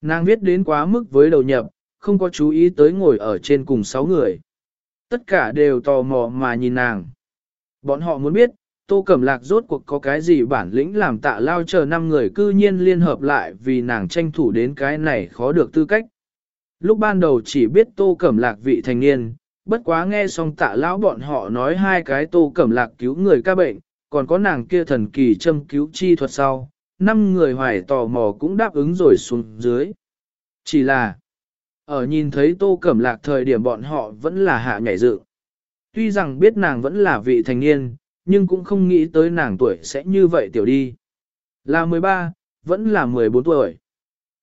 Nàng viết đến quá mức với đầu nhập, không có chú ý tới ngồi ở trên cùng sáu người. Tất cả đều tò mò mà nhìn nàng. Bọn họ muốn biết, Tô Cẩm Lạc rốt cuộc có cái gì bản lĩnh làm tạ lao chờ năm người cư nhiên liên hợp lại vì nàng tranh thủ đến cái này khó được tư cách. Lúc ban đầu chỉ biết Tô Cẩm Lạc vị thành niên, bất quá nghe xong tạ lão bọn họ nói hai cái Tô Cẩm Lạc cứu người ca bệnh, còn có nàng kia thần kỳ châm cứu chi thuật sau, năm người hoài tò mò cũng đáp ứng rồi xuống dưới. Chỉ là, ở nhìn thấy tô cẩm lạc thời điểm bọn họ vẫn là hạ nhảy dự. Tuy rằng biết nàng vẫn là vị thành niên, nhưng cũng không nghĩ tới nàng tuổi sẽ như vậy tiểu đi. Là 13, vẫn là 14 tuổi.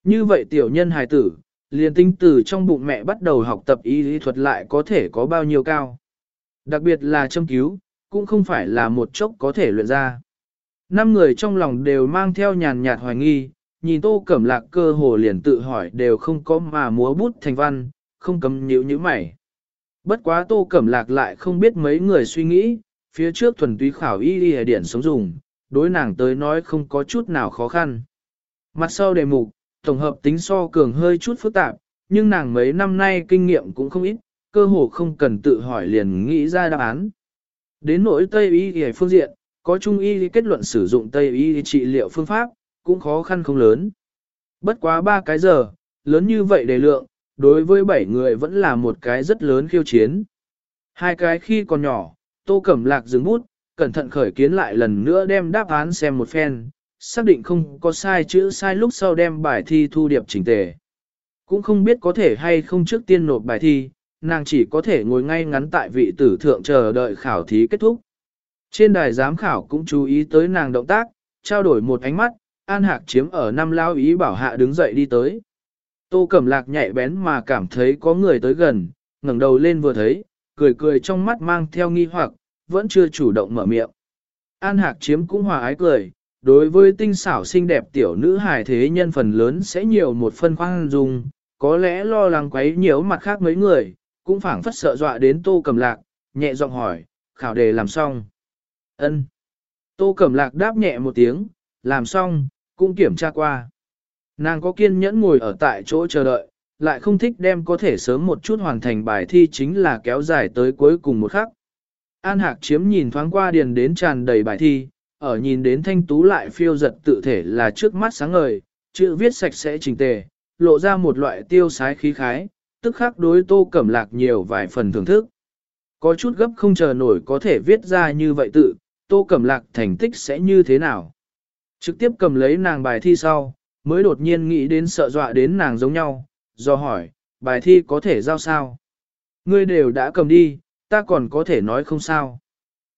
Như vậy tiểu nhân hài tử, liền tinh từ trong bụng mẹ bắt đầu học tập y lý thuật lại có thể có bao nhiêu cao. Đặc biệt là châm cứu, cũng không phải là một chốc có thể luyện ra. Năm người trong lòng đều mang theo nhàn nhạt hoài nghi, nhìn tô cẩm lạc cơ hồ liền tự hỏi đều không có mà múa bút thành văn, không cấm nhíu như mày. Bất quá tô cẩm lạc lại không biết mấy người suy nghĩ, phía trước thuần túy khảo y đi điển sống dùng, đối nàng tới nói không có chút nào khó khăn. Mặt sau đề mục, tổng hợp tính so cường hơi chút phức tạp, nhưng nàng mấy năm nay kinh nghiệm cũng không ít, cơ hồ không cần tự hỏi liền nghĩ ra đáp án. Đến nỗi Tây y y phương diện, có Trung y kết luận sử dụng Tây y trị liệu phương pháp, cũng khó khăn không lớn. Bất quá ba cái giờ, lớn như vậy đề lượng, đối với bảy người vẫn là một cái rất lớn khiêu chiến. Hai cái khi còn nhỏ, Tô Cẩm Lạc dừng bút, cẩn thận khởi kiến lại lần nữa đem đáp án xem một phen, xác định không có sai chữ sai lúc sau đem bài thi thu điệp chỉnh tề. Cũng không biết có thể hay không trước tiên nộp bài thi, nàng chỉ có thể ngồi ngay ngắn tại vị tử thượng chờ đợi khảo thí kết thúc. Trên đài giám khảo cũng chú ý tới nàng động tác, trao đổi một ánh mắt, An Hạc chiếm ở năm lao ý bảo hạ đứng dậy đi tới. Tô Cẩm Lạc nhạy bén mà cảm thấy có người tới gần, ngẩng đầu lên vừa thấy, cười cười trong mắt mang theo nghi hoặc, vẫn chưa chủ động mở miệng. An Hạc chiếm cũng hòa ái cười, đối với tinh xảo xinh đẹp tiểu nữ hài thế nhân phần lớn sẽ nhiều một phân khoan dung, có lẽ lo lắng quấy nhiễu mặt khác mấy người, cũng phảng phất sợ dọa đến tô cẩm lạc, nhẹ giọng hỏi, khảo đề làm xong ân Tô Cẩm lạc đáp nhẹ một tiếng, làm xong, cũng kiểm tra qua. Nàng có kiên nhẫn ngồi ở tại chỗ chờ đợi, lại không thích đem có thể sớm một chút hoàn thành bài thi chính là kéo dài tới cuối cùng một khắc. An Hạc chiếm nhìn thoáng qua điền đến tràn đầy bài thi, ở nhìn đến thanh tú lại phiêu giật tự thể là trước mắt sáng ngời, chữ viết sạch sẽ chỉnh tề, lộ ra một loại tiêu sái khí khái, tức khắc đối tô cẩm lạc nhiều vài phần thưởng thức. Có chút gấp không chờ nổi có thể viết ra như vậy tự, tô cẩm lạc thành tích sẽ như thế nào. Trực tiếp cầm lấy nàng bài thi sau, mới đột nhiên nghĩ đến sợ dọa đến nàng giống nhau, do hỏi, bài thi có thể giao sao? Ngươi đều đã cầm đi, ta còn có thể nói không sao.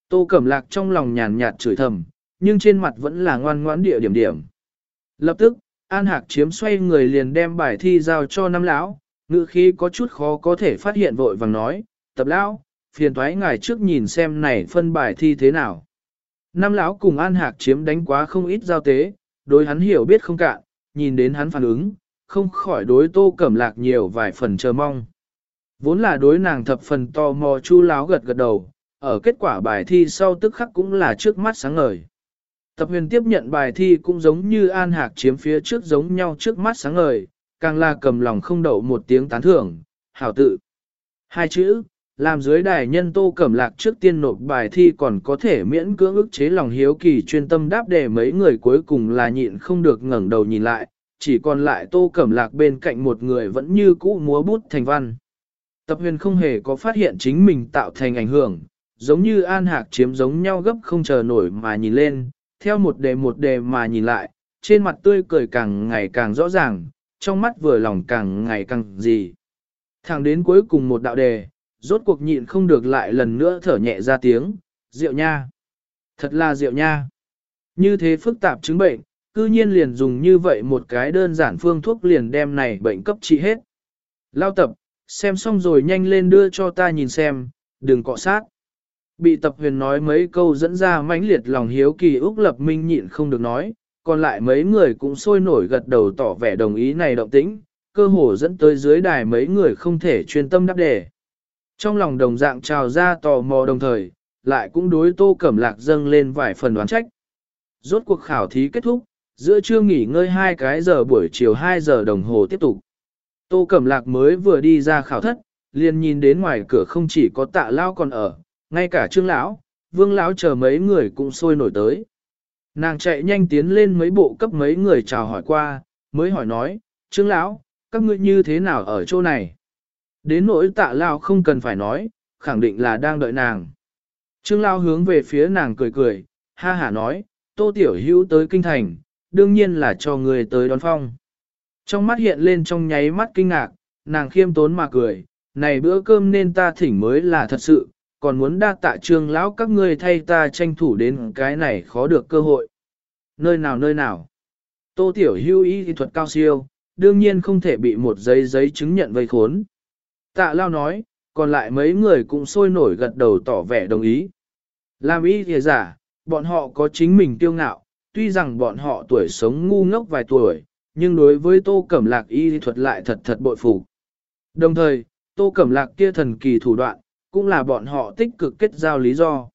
Tô Cẩm Lạc trong lòng nhàn nhạt chửi thầm, nhưng trên mặt vẫn là ngoan ngoãn địa điểm điểm. Lập tức, An Hạc chiếm xoay người liền đem bài thi giao cho năm lão, ngữ khí có chút khó có thể phát hiện vội vàng nói, tập lão, phiền thoái ngài trước nhìn xem này phân bài thi thế nào. Nam lão cùng An Hạc chiếm đánh quá không ít giao tế, đối hắn hiểu biết không cạn, nhìn đến hắn phản ứng, không khỏi đối tô cẩm lạc nhiều vài phần chờ mong. Vốn là đối nàng thập phần to mò chu láo gật gật đầu, ở kết quả bài thi sau tức khắc cũng là trước mắt sáng ngời. Tập huyền tiếp nhận bài thi cũng giống như an hạc chiếm phía trước giống nhau trước mắt sáng ngời, càng là cầm lòng không đậu một tiếng tán thưởng, hảo tự. Hai chữ, làm dưới đài nhân tô cẩm lạc trước tiên nộp bài thi còn có thể miễn cưỡng ức chế lòng hiếu kỳ chuyên tâm đáp đề mấy người cuối cùng là nhịn không được ngẩng đầu nhìn lại, chỉ còn lại tô cẩm lạc bên cạnh một người vẫn như cũ múa bút thành văn. Tập huyền không hề có phát hiện chính mình tạo thành ảnh hưởng, giống như an hạc chiếm giống nhau gấp không chờ nổi mà nhìn lên, theo một đề một đề mà nhìn lại, trên mặt tươi cười càng ngày càng rõ ràng, trong mắt vừa lòng càng ngày càng gì. Thẳng đến cuối cùng một đạo đề, rốt cuộc nhịn không được lại lần nữa thở nhẹ ra tiếng, rượu nha. Thật là rượu nha. Như thế phức tạp chứng bệnh, cư nhiên liền dùng như vậy một cái đơn giản phương thuốc liền đem này bệnh cấp trị hết. Lao tập, xem xong rồi nhanh lên đưa cho ta nhìn xem, đừng cọ sát. Bị tập huyền nói mấy câu dẫn ra mãnh liệt lòng hiếu kỳ Úc Lập Minh nhịn không được nói, còn lại mấy người cũng sôi nổi gật đầu tỏ vẻ đồng ý này động tĩnh, cơ hồ dẫn tới dưới đài mấy người không thể chuyên tâm đáp đề. Trong lòng đồng dạng trào ra tò mò đồng thời, lại cũng đối tô cẩm lạc dâng lên vài phần đoán trách. Rốt cuộc khảo thí kết thúc, giữa trưa nghỉ ngơi hai cái giờ buổi chiều 2 giờ đồng hồ tiếp tục. Tô Cẩm Lạc mới vừa đi ra khảo thất, liền nhìn đến ngoài cửa không chỉ có tạ lao còn ở, ngay cả trương lão, vương lão chờ mấy người cũng sôi nổi tới. Nàng chạy nhanh tiến lên mấy bộ cấp mấy người chào hỏi qua, mới hỏi nói, trương lão, các ngươi như thế nào ở chỗ này? Đến nỗi tạ lao không cần phải nói, khẳng định là đang đợi nàng. Trương lao hướng về phía nàng cười cười, ha hả nói, tô tiểu hữu tới kinh thành, đương nhiên là cho người tới đón phong. Trong mắt hiện lên trong nháy mắt kinh ngạc, nàng khiêm tốn mà cười, này bữa cơm nên ta thỉnh mới là thật sự, còn muốn đa tạ trương lão các ngươi thay ta tranh thủ đến cái này khó được cơ hội. Nơi nào nơi nào? Tô Tiểu Hưu y thuật cao siêu, đương nhiên không thể bị một giấy giấy chứng nhận vây khốn. Tạ Lao nói, còn lại mấy người cũng sôi nổi gật đầu tỏ vẻ đồng ý. Làm y thì giả, bọn họ có chính mình tiêu ngạo, tuy rằng bọn họ tuổi sống ngu ngốc vài tuổi, nhưng đối với Tô Cẩm Lạc y thuật lại thật thật bội phục. Đồng thời, Tô Cẩm Lạc kia thần kỳ thủ đoạn, cũng là bọn họ tích cực kết giao lý do.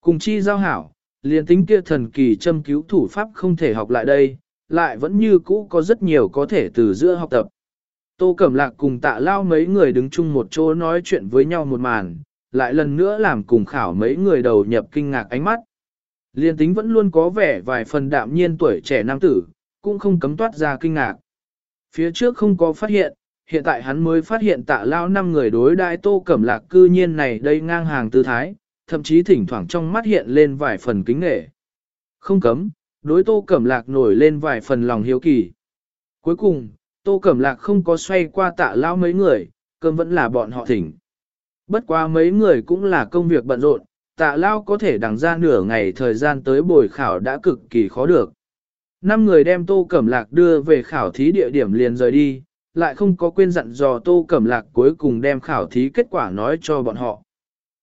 Cùng chi giao hảo, liền tính kia thần kỳ châm cứu thủ pháp không thể học lại đây, lại vẫn như cũ có rất nhiều có thể từ giữa học tập. Tô Cẩm Lạc cùng tạ lao mấy người đứng chung một chỗ nói chuyện với nhau một màn, lại lần nữa làm cùng khảo mấy người đầu nhập kinh ngạc ánh mắt. Liên tính vẫn luôn có vẻ vài phần đạm nhiên tuổi trẻ nam tử, cũng không cấm toát ra kinh ngạc. Phía trước không có phát hiện, hiện tại hắn mới phát hiện tạ lao năm người đối đại tô cẩm lạc cư nhiên này đây ngang hàng tư thái, thậm chí thỉnh thoảng trong mắt hiện lên vài phần kính nghệ. Không cấm, đối tô cẩm lạc nổi lên vài phần lòng hiếu kỳ. Cuối cùng, tô cẩm lạc không có xoay qua tạ lao mấy người, cơm vẫn là bọn họ thỉnh. Bất quá mấy người cũng là công việc bận rộn, tạ lao có thể đằng ra nửa ngày thời gian tới bồi khảo đã cực kỳ khó được. Năm người đem tô cẩm lạc đưa về khảo thí địa điểm liền rời đi, lại không có quên dặn dò tô cẩm lạc cuối cùng đem khảo thí kết quả nói cho bọn họ.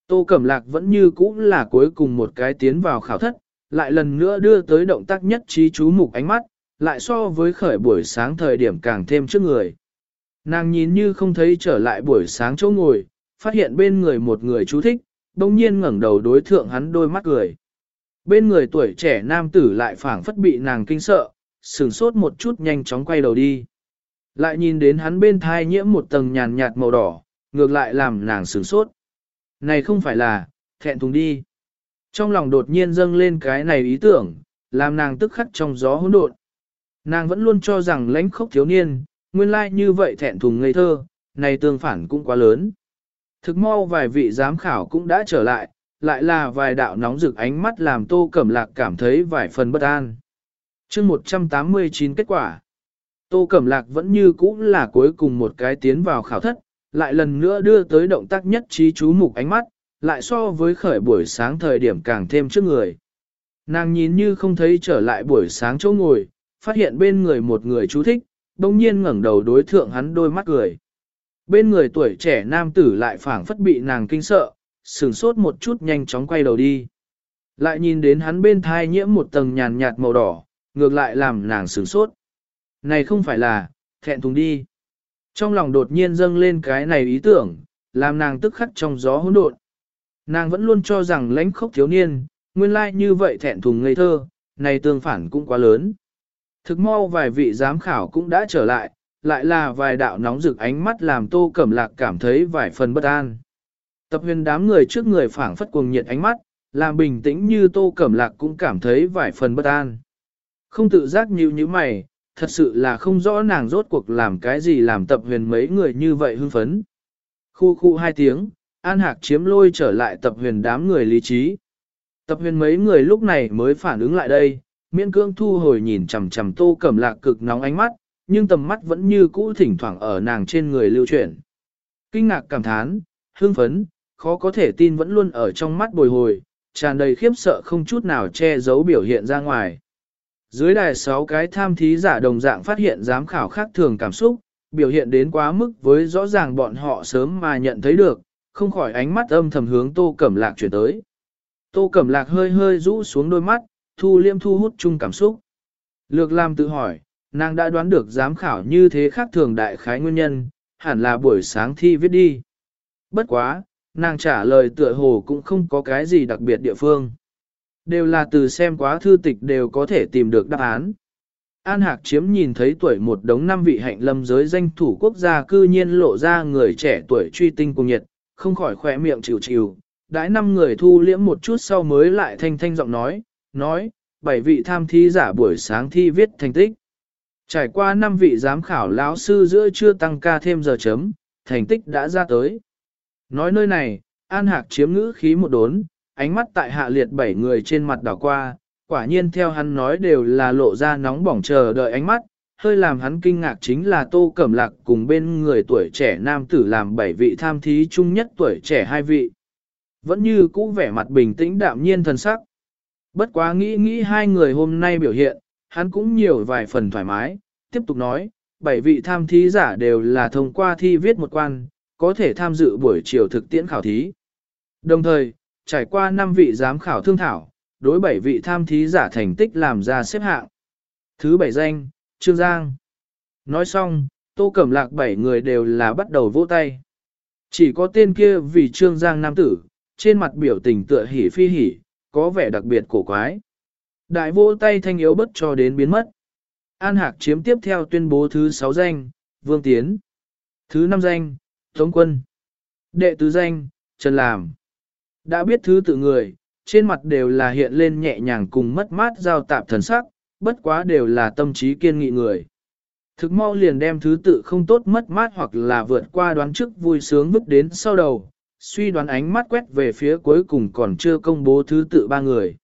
Tô cẩm lạc vẫn như cũ là cuối cùng một cái tiến vào khảo thất, lại lần nữa đưa tới động tác nhất trí chú mục ánh mắt, lại so với khởi buổi sáng thời điểm càng thêm trước người. Nàng nhìn như không thấy trở lại buổi sáng chỗ ngồi, phát hiện bên người một người chú thích, đồng nhiên ngẩng đầu đối thượng hắn đôi mắt cười. Bên người tuổi trẻ nam tử lại phảng phất bị nàng kinh sợ, sừng sốt một chút nhanh chóng quay đầu đi. Lại nhìn đến hắn bên thai nhiễm một tầng nhàn nhạt màu đỏ, ngược lại làm nàng sửng sốt. Này không phải là, thẹn thùng đi. Trong lòng đột nhiên dâng lên cái này ý tưởng, làm nàng tức khắc trong gió hỗn độn. Nàng vẫn luôn cho rằng lãnh khốc thiếu niên, nguyên lai như vậy thẹn thùng ngây thơ, này tương phản cũng quá lớn. Thực mau vài vị giám khảo cũng đã trở lại, lại là vài đạo nóng rực ánh mắt làm tô cẩm lạc cảm thấy vài phần bất an. chương 189 kết quả. Tô Cẩm Lạc vẫn như cũ là cuối cùng một cái tiến vào khảo thất, lại lần nữa đưa tới động tác nhất trí chú mục ánh mắt, lại so với khởi buổi sáng thời điểm càng thêm trước người. Nàng nhìn như không thấy trở lại buổi sáng chỗ ngồi, phát hiện bên người một người chú thích, đồng nhiên ngẩng đầu đối thượng hắn đôi mắt cười. Bên người tuổi trẻ nam tử lại phảng phất bị nàng kinh sợ, sừng sốt một chút nhanh chóng quay đầu đi. Lại nhìn đến hắn bên thai nhiễm một tầng nhàn nhạt màu đỏ, ngược lại làm nàng sừng sốt. Này không phải là, thẹn thùng đi. Trong lòng đột nhiên dâng lên cái này ý tưởng, làm nàng tức khắc trong gió hỗn độn. Nàng vẫn luôn cho rằng lãnh khốc thiếu niên, nguyên lai như vậy thẹn thùng ngây thơ, này tương phản cũng quá lớn. Thực mau vài vị giám khảo cũng đã trở lại, lại là vài đạo nóng rực ánh mắt làm tô cẩm lạc cảm thấy vài phần bất an. Tập huyền đám người trước người phảng phất cuồng nhiệt ánh mắt, làm bình tĩnh như tô cẩm lạc cũng cảm thấy vài phần bất an. Không tự giác như như mày, thật sự là không rõ nàng rốt cuộc làm cái gì làm tập huyền mấy người như vậy hưng phấn. Khu khu hai tiếng, An Hạc chiếm lôi trở lại tập huyền đám người lý trí. Tập huyền mấy người lúc này mới phản ứng lại đây, miễn cương thu hồi nhìn chằm chằm tô cẩm lạc cực nóng ánh mắt, nhưng tầm mắt vẫn như cũ thỉnh thoảng ở nàng trên người lưu chuyển. Kinh ngạc cảm thán, hưng phấn, khó có thể tin vẫn luôn ở trong mắt bồi hồi, tràn đầy khiếp sợ không chút nào che giấu biểu hiện ra ngoài. Dưới đài sáu cái tham thí giả đồng dạng phát hiện giám khảo khác thường cảm xúc, biểu hiện đến quá mức với rõ ràng bọn họ sớm mà nhận thấy được, không khỏi ánh mắt âm thầm hướng Tô Cẩm Lạc chuyển tới. Tô Cẩm Lạc hơi hơi rũ xuống đôi mắt, thu liêm thu hút chung cảm xúc. Lược Lam tự hỏi, nàng đã đoán được giám khảo như thế khác thường đại khái nguyên nhân, hẳn là buổi sáng thi viết đi. Bất quá, nàng trả lời tựa hồ cũng không có cái gì đặc biệt địa phương. Đều là từ xem quá thư tịch đều có thể tìm được đáp án. An Hạc chiếm nhìn thấy tuổi một đống năm vị hạnh lâm giới danh thủ quốc gia cư nhiên lộ ra người trẻ tuổi truy tinh cùng nhiệt, không khỏi khỏe miệng chịu chịu. Đãi năm người thu liễm một chút sau mới lại thanh thanh giọng nói, nói, bảy vị tham thi giả buổi sáng thi viết thành tích. Trải qua năm vị giám khảo lão sư giữa chưa tăng ca thêm giờ chấm, thành tích đã ra tới. Nói nơi này, An Hạc chiếm ngữ khí một đốn, ánh mắt tại hạ liệt bảy người trên mặt đảo qua, quả nhiên theo hắn nói đều là lộ ra nóng bỏng chờ đợi ánh mắt, hơi làm hắn kinh ngạc chính là tô cẩm lạc cùng bên người tuổi trẻ nam tử làm bảy vị tham thí chung nhất tuổi trẻ hai vị. Vẫn như cũ vẻ mặt bình tĩnh đạm nhiên thần sắc. Bất quá nghĩ nghĩ hai người hôm nay biểu hiện, hắn cũng nhiều vài phần thoải mái, tiếp tục nói, bảy vị tham thí giả đều là thông qua thi viết một quan, có thể tham dự buổi chiều thực tiễn khảo thí. Đồng thời, trải qua 5 vị giám khảo thương thảo, đối 7 vị tham thí giả thành tích làm ra xếp hạng. Thứ bảy danh, Trương Giang. Nói xong, Tô Cẩm Lạc bảy người đều là bắt đầu vỗ tay. Chỉ có tên kia vì Trương Giang nam tử, trên mặt biểu tình tựa hỉ phi hỉ, có vẻ đặc biệt cổ quái. Đại vô tay thanh yếu bất cho đến biến mất. An Hạc chiếm tiếp theo tuyên bố thứ 6 danh, Vương Tiến. Thứ 5 danh, Tống Quân. Đệ tứ danh, Trần Làm. Đã biết thứ tự người, trên mặt đều là hiện lên nhẹ nhàng cùng mất mát giao tạp thần sắc, bất quá đều là tâm trí kiên nghị người. Thực mau liền đem thứ tự không tốt mất mát hoặc là vượt qua đoán trước vui sướng vứt đến sau đầu, suy đoán ánh mắt quét về phía cuối cùng còn chưa công bố thứ tự ba người.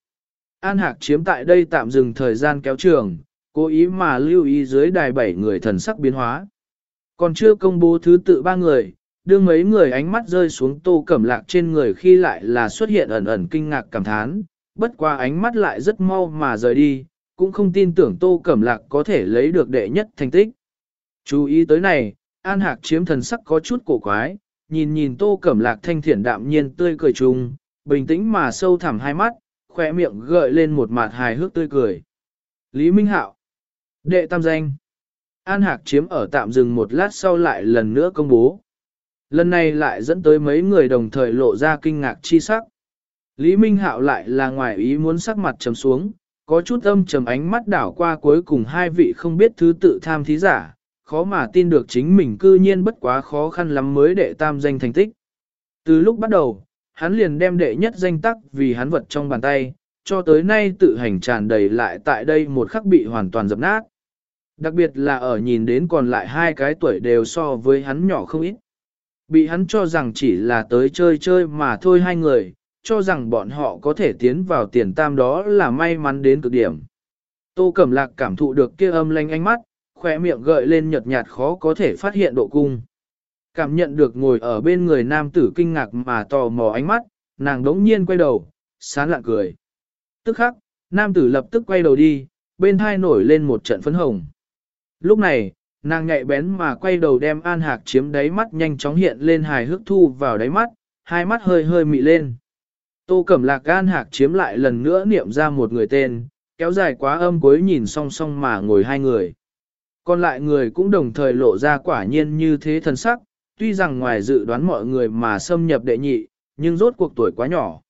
An Hạc chiếm tại đây tạm dừng thời gian kéo trường, cố ý mà lưu ý dưới đài bảy người thần sắc biến hóa. Còn chưa công bố thứ tự ba người, đương mấy người ánh mắt rơi xuống tô cẩm lạc trên người khi lại là xuất hiện ẩn ẩn kinh ngạc cảm thán, bất qua ánh mắt lại rất mau mà rời đi, cũng không tin tưởng tô cẩm lạc có thể lấy được đệ nhất thành tích. Chú ý tới này, An Hạc chiếm thần sắc có chút cổ quái, nhìn nhìn tô cẩm lạc thanh thiển đạm nhiên tươi cười trùng, bình tĩnh mà sâu thẳm hai mắt, khỏe miệng gợi lên một mặt hài hước tươi cười. Lý Minh Hạo Đệ tam danh An Hạc chiếm ở tạm dừng một lát sau lại lần nữa công bố. Lần này lại dẫn tới mấy người đồng thời lộ ra kinh ngạc chi sắc. Lý Minh Hạo lại là ngoài ý muốn sắc mặt trầm xuống, có chút âm trầm ánh mắt đảo qua cuối cùng hai vị không biết thứ tự tham thí giả, khó mà tin được chính mình cư nhiên bất quá khó khăn lắm mới đệ tam danh thành tích. Từ lúc bắt đầu, hắn liền đem đệ nhất danh tắc vì hắn vật trong bàn tay, cho tới nay tự hành tràn đầy lại tại đây một khắc bị hoàn toàn dập nát. Đặc biệt là ở nhìn đến còn lại hai cái tuổi đều so với hắn nhỏ không ít. Bị hắn cho rằng chỉ là tới chơi chơi mà thôi hai người, cho rằng bọn họ có thể tiến vào tiền tam đó là may mắn đến cực điểm. Tô Cẩm Lạc cảm thụ được kia âm lanh ánh mắt, khỏe miệng gợi lên nhợt nhạt khó có thể phát hiện độ cung. Cảm nhận được ngồi ở bên người nam tử kinh ngạc mà tò mò ánh mắt, nàng đống nhiên quay đầu, sán lạ cười. Tức khắc, nam tử lập tức quay đầu đi, bên hai nổi lên một trận phấn hồng. Lúc này, nàng nhạy bén mà quay đầu đem an hạc chiếm đáy mắt nhanh chóng hiện lên hài hước thu vào đáy mắt, hai mắt hơi hơi mị lên. Tô Cẩm Lạc an hạc chiếm lại lần nữa niệm ra một người tên, kéo dài quá âm cuối nhìn song song mà ngồi hai người. Còn lại người cũng đồng thời lộ ra quả nhiên như thế thần sắc, tuy rằng ngoài dự đoán mọi người mà xâm nhập đệ nhị, nhưng rốt cuộc tuổi quá nhỏ.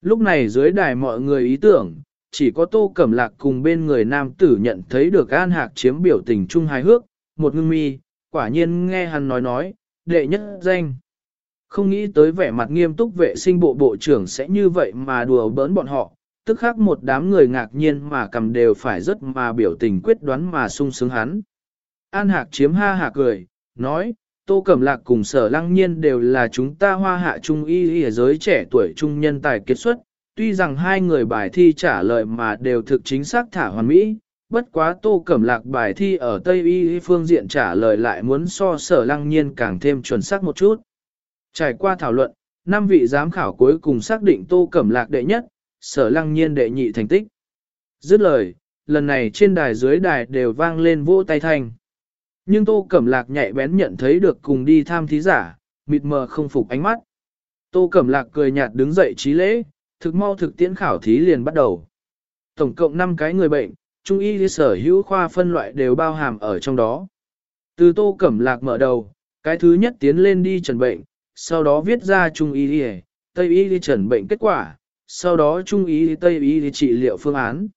Lúc này dưới đài mọi người ý tưởng, chỉ có tô cẩm lạc cùng bên người nam tử nhận thấy được an hạc chiếm biểu tình trung hài hước, một ngưng mi, quả nhiên nghe hắn nói nói, đệ nhất danh. Không nghĩ tới vẻ mặt nghiêm túc vệ sinh bộ bộ trưởng sẽ như vậy mà đùa bỡn bọn họ, tức khắc một đám người ngạc nhiên mà cầm đều phải rất mà biểu tình quyết đoán mà sung sướng hắn. An hạc chiếm ha hạc cười, nói, Tô Cẩm Lạc cùng sở lăng nhiên đều là chúng ta hoa hạ trung y y giới trẻ tuổi trung nhân tài kết xuất, tuy rằng hai người bài thi trả lời mà đều thực chính xác thả hoàn mỹ, bất quá Tô Cẩm Lạc bài thi ở Tây y phương diện trả lời lại muốn so sở lăng nhiên càng thêm chuẩn xác một chút. Trải qua thảo luận, năm vị giám khảo cuối cùng xác định Tô Cẩm Lạc đệ nhất, sở lăng nhiên đệ nhị thành tích. Dứt lời, lần này trên đài dưới đài đều vang lên vỗ tay thanh. Nhưng Tô Cẩm Lạc nhạy bén nhận thấy được cùng đi tham thí giả, mịt mờ không phục ánh mắt. Tô Cẩm Lạc cười nhạt đứng dậy trí lễ, thực mau thực tiễn khảo thí liền bắt đầu. Tổng cộng 5 cái người bệnh, trung y sở hữu khoa phân loại đều bao hàm ở trong đó. Từ Tô Cẩm Lạc mở đầu, cái thứ nhất tiến lên đi trần bệnh, sau đó viết ra trung y đi tây y đi trần bệnh kết quả, sau đó trung y tây y trị liệu phương án.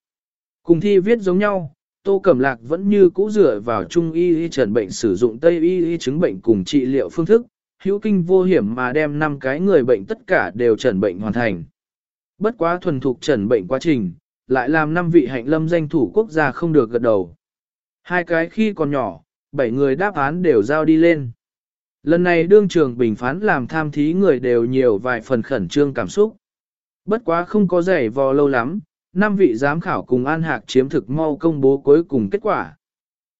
Cùng thi viết giống nhau, Tô Cẩm Lạc vẫn như cũ dựa vào trung y trần bệnh sử dụng tây y chứng bệnh cùng trị liệu phương thức, hữu kinh vô hiểm mà đem năm cái người bệnh tất cả đều trần bệnh hoàn thành. Bất quá thuần thục trần bệnh quá trình, lại làm năm vị hạnh lâm danh thủ quốc gia không được gật đầu. Hai cái khi còn nhỏ, bảy người đáp án đều giao đi lên. Lần này đương trường bình phán làm tham thí người đều nhiều vài phần khẩn trương cảm xúc. Bất quá không có rẻ vò lâu lắm, năm vị giám khảo cùng An Hạc chiếm thực mau công bố cuối cùng kết quả.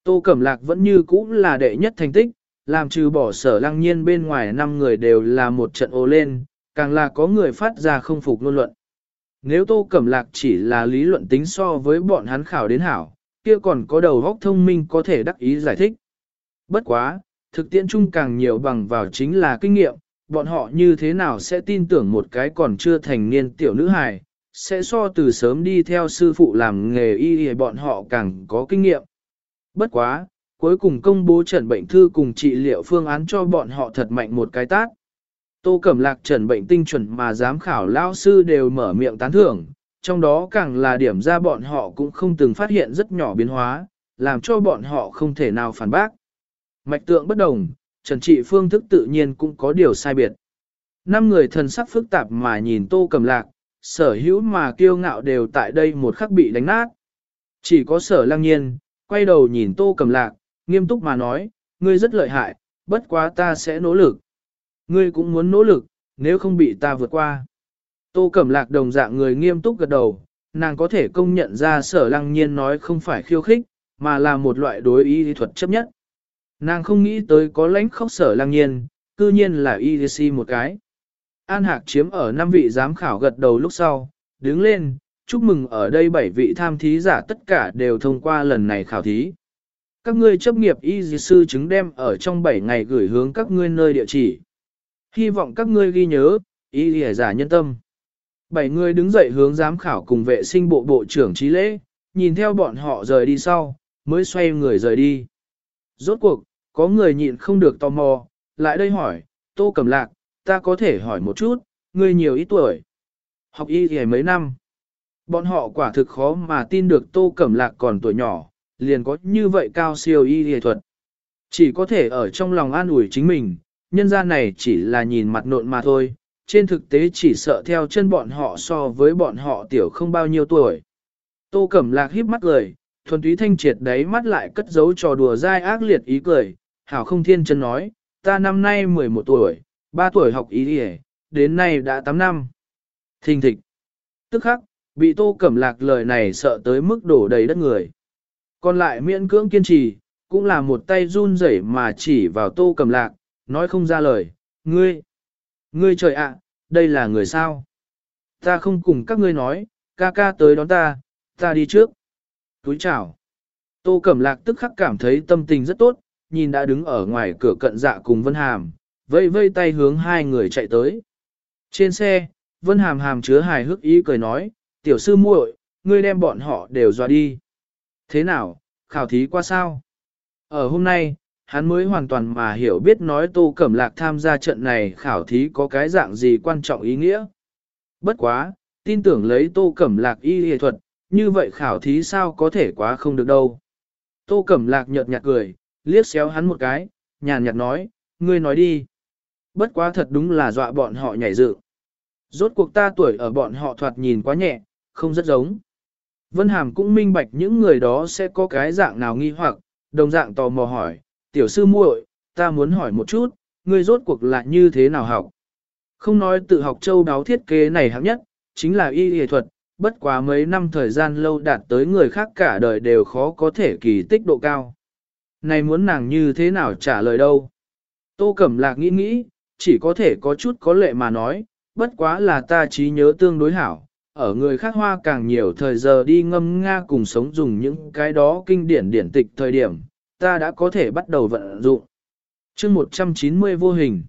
Tô Cẩm Lạc vẫn như cũ là đệ nhất thành tích, làm trừ bỏ sở lăng nhiên bên ngoài năm người đều là một trận ô lên, càng là có người phát ra không phục luôn luận. Nếu Tô Cẩm Lạc chỉ là lý luận tính so với bọn hắn khảo đến hảo, kia còn có đầu óc thông minh có thể đắc ý giải thích. Bất quá, thực tiễn chung càng nhiều bằng vào chính là kinh nghiệm, bọn họ như thế nào sẽ tin tưởng một cái còn chưa thành niên tiểu nữ hài, sẽ so từ sớm đi theo sư phụ làm nghề y y bọn họ càng có kinh nghiệm. Bất quá, cuối cùng công bố trần bệnh thư cùng trị liệu phương án cho bọn họ thật mạnh một cái tát. Tô Cẩm Lạc trần bệnh tinh chuẩn mà giám khảo lao sư đều mở miệng tán thưởng, trong đó càng là điểm ra bọn họ cũng không từng phát hiện rất nhỏ biến hóa, làm cho bọn họ không thể nào phản bác. Mạch tượng bất đồng, trần trị phương thức tự nhiên cũng có điều sai biệt. Năm người thần sắc phức tạp mà nhìn Tô cầm Lạc, sở hữu mà kiêu ngạo đều tại đây một khắc bị đánh nát. Chỉ có sở lăng nhiên, quay đầu nhìn tô cầm lạc, nghiêm túc mà nói, ngươi rất lợi hại, bất quá ta sẽ nỗ lực. Ngươi cũng muốn nỗ lực, nếu không bị ta vượt qua. Tô Cẩm Lạc đồng dạng người nghiêm túc gật đầu, nàng có thể công nhận ra sở lăng nhiên nói không phải khiêu khích, mà là một loại đối ý thuật chấp nhất. Nàng không nghĩ tới có lãnh khóc sở lăng nhiên, cư nhiên là y si một cái. An Hạc chiếm ở năm vị giám khảo gật đầu lúc sau, đứng lên, chúc mừng ở đây bảy vị tham thí giả tất cả đều thông qua lần này khảo thí. Các ngươi chấp nghiệp y dì sư chứng đem ở trong 7 ngày gửi hướng các ngươi nơi địa chỉ. Hy vọng các ngươi ghi nhớ, y dì giả nhân tâm. Bảy người đứng dậy hướng giám khảo cùng vệ sinh bộ bộ trưởng trí lễ, nhìn theo bọn họ rời đi sau, mới xoay người rời đi. Rốt cuộc, có người nhịn không được tò mò, lại đây hỏi, Tô Cẩm Lạc, ta có thể hỏi một chút, ngươi nhiều ít tuổi. Học y thì mấy năm. Bọn họ quả thực khó mà tin được Tô Cẩm Lạc còn tuổi nhỏ, liền có như vậy cao siêu y y thuật. Chỉ có thể ở trong lòng an ủi chính mình, nhân gia này chỉ là nhìn mặt nộn mà thôi, trên thực tế chỉ sợ theo chân bọn họ so với bọn họ tiểu không bao nhiêu tuổi. Tô Cẩm Lạc híp mắt cười, thuần túy thanh triệt đấy mắt lại cất giấu trò đùa dai ác liệt ý cười, hảo không thiên chân nói, ta năm nay 11 tuổi, 3 tuổi học ý đi đến nay đã 8 năm. Thình thịch. Tức khắc, bị Tô Cẩm Lạc lời này sợ tới mức đổ đầy đất người. Còn lại miễn cưỡng kiên trì, cũng là một tay run rẩy mà chỉ vào Tô Cẩm Lạc, nói không ra lời, ngươi, ngươi trời ạ, đây là người sao? Ta không cùng các ngươi nói, ca ca tới đón ta, ta đi trước. Túi chào. Tô Cẩm Lạc tức khắc cảm thấy tâm tình rất tốt, nhìn đã đứng ở ngoài cửa cận dạ cùng Vân Hàm, vây vây tay hướng hai người chạy tới. Trên xe, Vân Hàm hàm chứa hài hước ý cười nói, tiểu sư muội, ngươi đem bọn họ đều dọa đi. Thế nào, khảo thí qua sao? Ở hôm nay, hắn mới hoàn toàn mà hiểu biết nói Tô Cẩm Lạc tham gia trận này khảo thí có cái dạng gì quan trọng ý nghĩa. Bất quá, tin tưởng lấy Tô Cẩm Lạc y y thuật, như vậy khảo thí sao có thể quá không được đâu. Tô Cẩm Lạc nhợt nhạt cười, liếc xéo hắn một cái, nhàn nhạt nói, ngươi nói đi. Bất quá thật đúng là dọa bọn họ nhảy dựng. Rốt cuộc ta tuổi ở bọn họ thoạt nhìn quá nhẹ, không rất giống. Vân Hàm cũng minh bạch những người đó sẽ có cái dạng nào nghi hoặc, đồng dạng tò mò hỏi, tiểu sư muội, ta muốn hỏi một chút, ngươi rốt cuộc là như thế nào học? Không nói tự học châu đáo thiết kế này hạng nhất, chính là y y thuật, bất quá mấy năm thời gian lâu đạt tới người khác cả đời đều khó có thể kỳ tích độ cao. Này muốn nàng như thế nào trả lời đâu? Tô Cẩm Lạc nghĩ nghĩ, chỉ có thể có chút có lệ mà nói, bất quá là ta trí nhớ tương đối hảo, ở người khác hoa càng nhiều thời giờ đi ngâm nga cùng sống dùng những cái đó kinh điển điển tịch thời điểm, ta đã có thể bắt đầu vận dụng. chương 190 vô hình,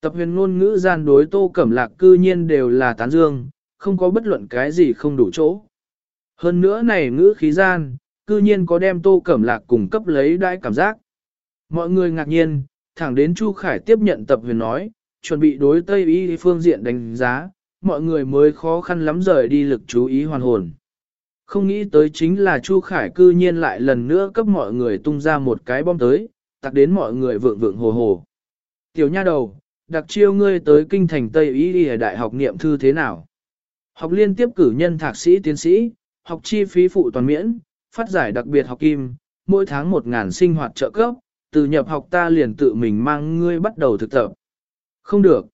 tập huyền ngôn ngữ gian đối tô cẩm lạc cư nhiên đều là tán dương, không có bất luận cái gì không đủ chỗ. Hơn nữa này ngữ khí gian, cư nhiên có đem tô cẩm lạc cùng cấp lấy đãi cảm giác. Mọi người ngạc nhiên, thẳng đến Chu Khải tiếp nhận tập huyền nói, chuẩn bị đối Tây Y phương diện đánh giá, mọi người mới khó khăn lắm rời đi lực chú ý hoàn hồn. Không nghĩ tới chính là Chu Khải cư nhiên lại lần nữa cấp mọi người tung ra một cái bom tới, tặc đến mọi người vượng vượng hồ hồ. Tiểu nha đầu, đặc chiêu ngươi tới kinh thành Tây Y ở đại học niệm thư thế nào? Học liên tiếp cử nhân thạc sĩ tiến sĩ, học chi phí phụ toàn miễn, phát giải đặc biệt học kim, mỗi tháng một ngàn sinh hoạt trợ cấp, từ nhập học ta liền tự mình mang ngươi bắt đầu thực tập. Không được.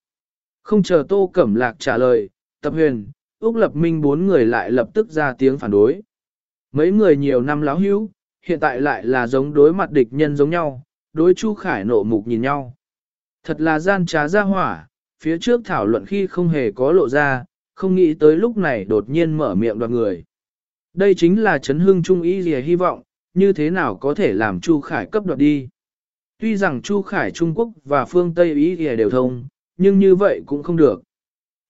Không chờ Tô Cẩm Lạc trả lời, Tập Huyền, Úc Lập Minh bốn người lại lập tức ra tiếng phản đối. Mấy người nhiều năm láo hữu, hiện tại lại là giống đối mặt địch nhân giống nhau, đối Chu Khải nộ mục nhìn nhau. Thật là gian trá ra hỏa, phía trước thảo luận khi không hề có lộ ra, không nghĩ tới lúc này đột nhiên mở miệng đoạt người. Đây chính là chấn hương trung ý gì hy vọng, như thế nào có thể làm Chu Khải cấp đoạt đi. Tuy rằng Chu Khải Trung Quốc và phương Tây ý gì đều thông, nhưng như vậy cũng không được.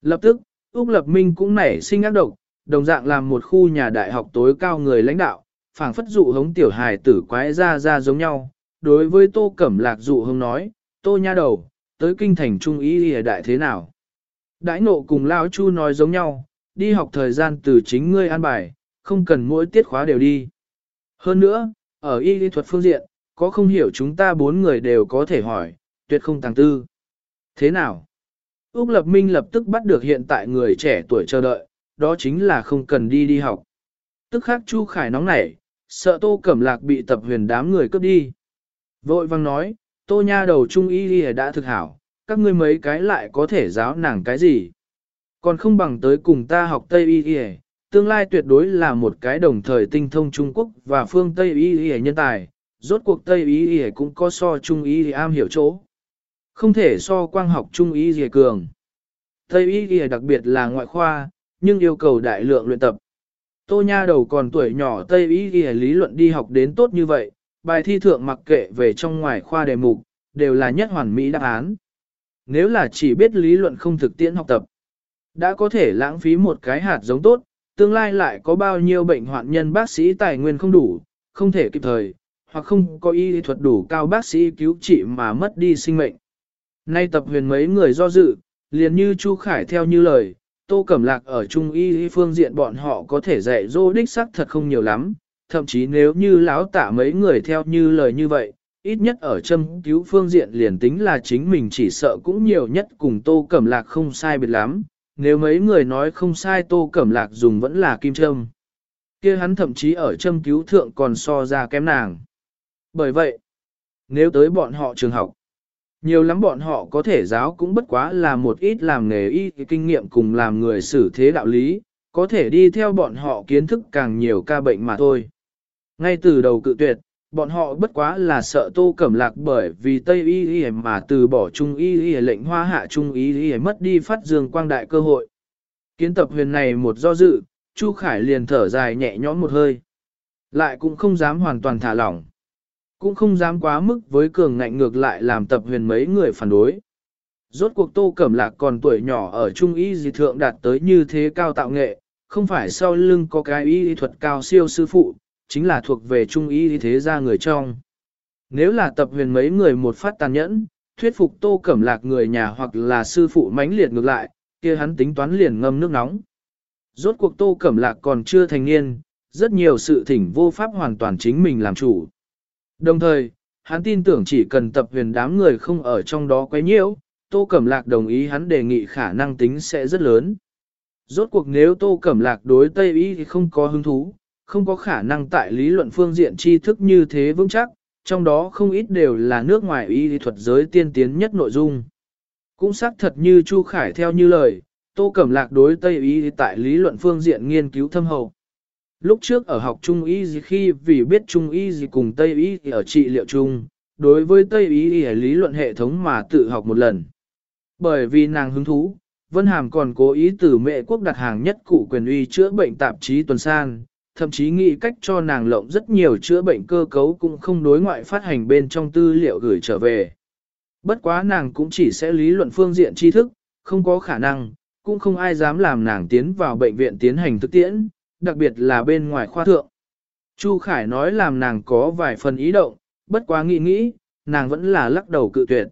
Lập tức, Úc Lập Minh cũng nảy sinh ác độc, đồng dạng làm một khu nhà đại học tối cao người lãnh đạo, phảng phất dụ hống tiểu hài tử quái ra ra giống nhau. Đối với Tô Cẩm Lạc dụ hống nói, Tô nha đầu, tới kinh thành trung ý gì đại thế nào? Đãi nộ cùng Lão Chu nói giống nhau, đi học thời gian từ chính ngươi an bài, không cần mỗi tiết khóa đều đi. Hơn nữa, ở y lý thuật phương diện, có không hiểu chúng ta bốn người đều có thể hỏi, tuyệt không tàng tư. Thế nào? Úc Lập Minh lập tức bắt được hiện tại người trẻ tuổi chờ đợi, đó chính là không cần đi đi học. Tức khắc Chu Khải nóng nảy, sợ Tô Cẩm Lạc bị tập huyền đám người cướp đi. Vội vang nói, Tô Nha đầu trung y đã thực hảo, các ngươi mấy cái lại có thể giáo nàng cái gì. Còn không bằng tới cùng ta học Tây y tương lai tuyệt đối là một cái đồng thời tinh thông Trung Quốc và phương Tây y nhân tài, rốt cuộc Tây y cũng có so Trung y am hiểu chỗ. Không thể so quang học trung y Y cường. Tây y Y đặc biệt là ngoại khoa, nhưng yêu cầu đại lượng luyện tập. Tô Nha đầu còn tuổi nhỏ Tây y Y lý luận đi học đến tốt như vậy, bài thi thượng mặc kệ về trong ngoài khoa đề mục, đều là nhất hoàn mỹ đáp án. Nếu là chỉ biết lý luận không thực tiễn học tập, Đã có thể lãng phí một cái hạt giống tốt, tương lai lại có bao nhiêu bệnh hoạn nhân bác sĩ tài nguyên không đủ, không thể kịp thời, hoặc không có y thuật đủ cao bác sĩ cứu trị mà mất đi sinh mệnh. Nay tập huyền mấy người do dự, liền như Chu Khải theo như lời, Tô Cẩm Lạc ở Trung y phương diện bọn họ có thể dạy dỗ đích sắc thật không nhiều lắm, thậm chí nếu như lão tả mấy người theo như lời như vậy, ít nhất ở châm cứu phương diện liền tính là chính mình chỉ sợ cũng nhiều nhất cùng Tô Cẩm Lạc không sai biệt lắm, nếu mấy người nói không sai Tô Cẩm Lạc dùng vẫn là kim châm. kia hắn thậm chí ở châm cứu thượng còn so ra kém nàng. Bởi vậy, nếu tới bọn họ trường học, nhiều lắm bọn họ có thể giáo cũng bất quá là một ít làm nghề y kinh nghiệm cùng làm người xử thế đạo lý, có thể đi theo bọn họ kiến thức càng nhiều ca bệnh mà thôi. Ngay từ đầu cự tuyệt, bọn họ bất quá là sợ tô cẩm lạc bởi vì Tây Y Y mà từ bỏ Trung Y Y lệnh hoa hạ Trung Y Y mất đi phát dương quang đại cơ hội. Kiến tập huyền này một do dự, Chu Khải liền thở dài nhẹ nhõm một hơi. Lại cũng không dám hoàn toàn thả lỏng. Cũng không dám quá mức với cường ngạnh ngược lại làm tập huyền mấy người phản đối. Rốt cuộc tô cẩm lạc còn tuổi nhỏ ở Trung Y dị thượng đạt tới như thế cao tạo nghệ, không phải sau lưng có cái y thuật cao siêu sư phụ, chính là thuộc về trung y thế gia người trong. Nếu là tập huyền mấy người một phát tàn nhẫn, thuyết phục tô cẩm lạc người nhà hoặc là sư phụ mãnh liệt ngược lại, kia hắn tính toán liền ngâm nước nóng. Rốt cuộc tô cẩm lạc còn chưa thành niên, rất nhiều sự thỉnh vô pháp hoàn toàn chính mình làm chủ. Đồng thời, hắn tin tưởng chỉ cần tập huyền đám người không ở trong đó quấy nhiễu, tô cẩm lạc đồng ý hắn đề nghị khả năng tính sẽ rất lớn. Rốt cuộc nếu tô cẩm lạc đối Tây Y thì không có hứng thú, không có khả năng tại lý luận phương diện tri thức như thế vững chắc, trong đó không ít đều là nước ngoài y lý thuật giới tiên tiến nhất nội dung. Cũng xác thật như Chu Khải theo như lời, Tô Cẩm Lạc đối Tây y tại lý luận phương diện nghiên cứu thâm hậu. Lúc trước ở học Trung y gì khi vì biết Trung y gì cùng Tây y ở trị liệu chung, đối với Tây y lý luận hệ thống mà tự học một lần. Bởi vì nàng hứng thú, Vân Hàm còn cố ý từ mẹ quốc đặt hàng nhất cụ quyền uy chữa bệnh tạp chí tuần san, thậm chí nghĩ cách cho nàng lộng rất nhiều chữa bệnh cơ cấu cũng không đối ngoại phát hành bên trong tư liệu gửi trở về. Bất quá nàng cũng chỉ sẽ lý luận phương diện tri thức, không có khả năng, cũng không ai dám làm nàng tiến vào bệnh viện tiến hành thực tiễn, đặc biệt là bên ngoài khoa thượng. Chu Khải nói làm nàng có vài phần ý động, bất quá nghĩ nghĩ, nàng vẫn là lắc đầu cự tuyệt.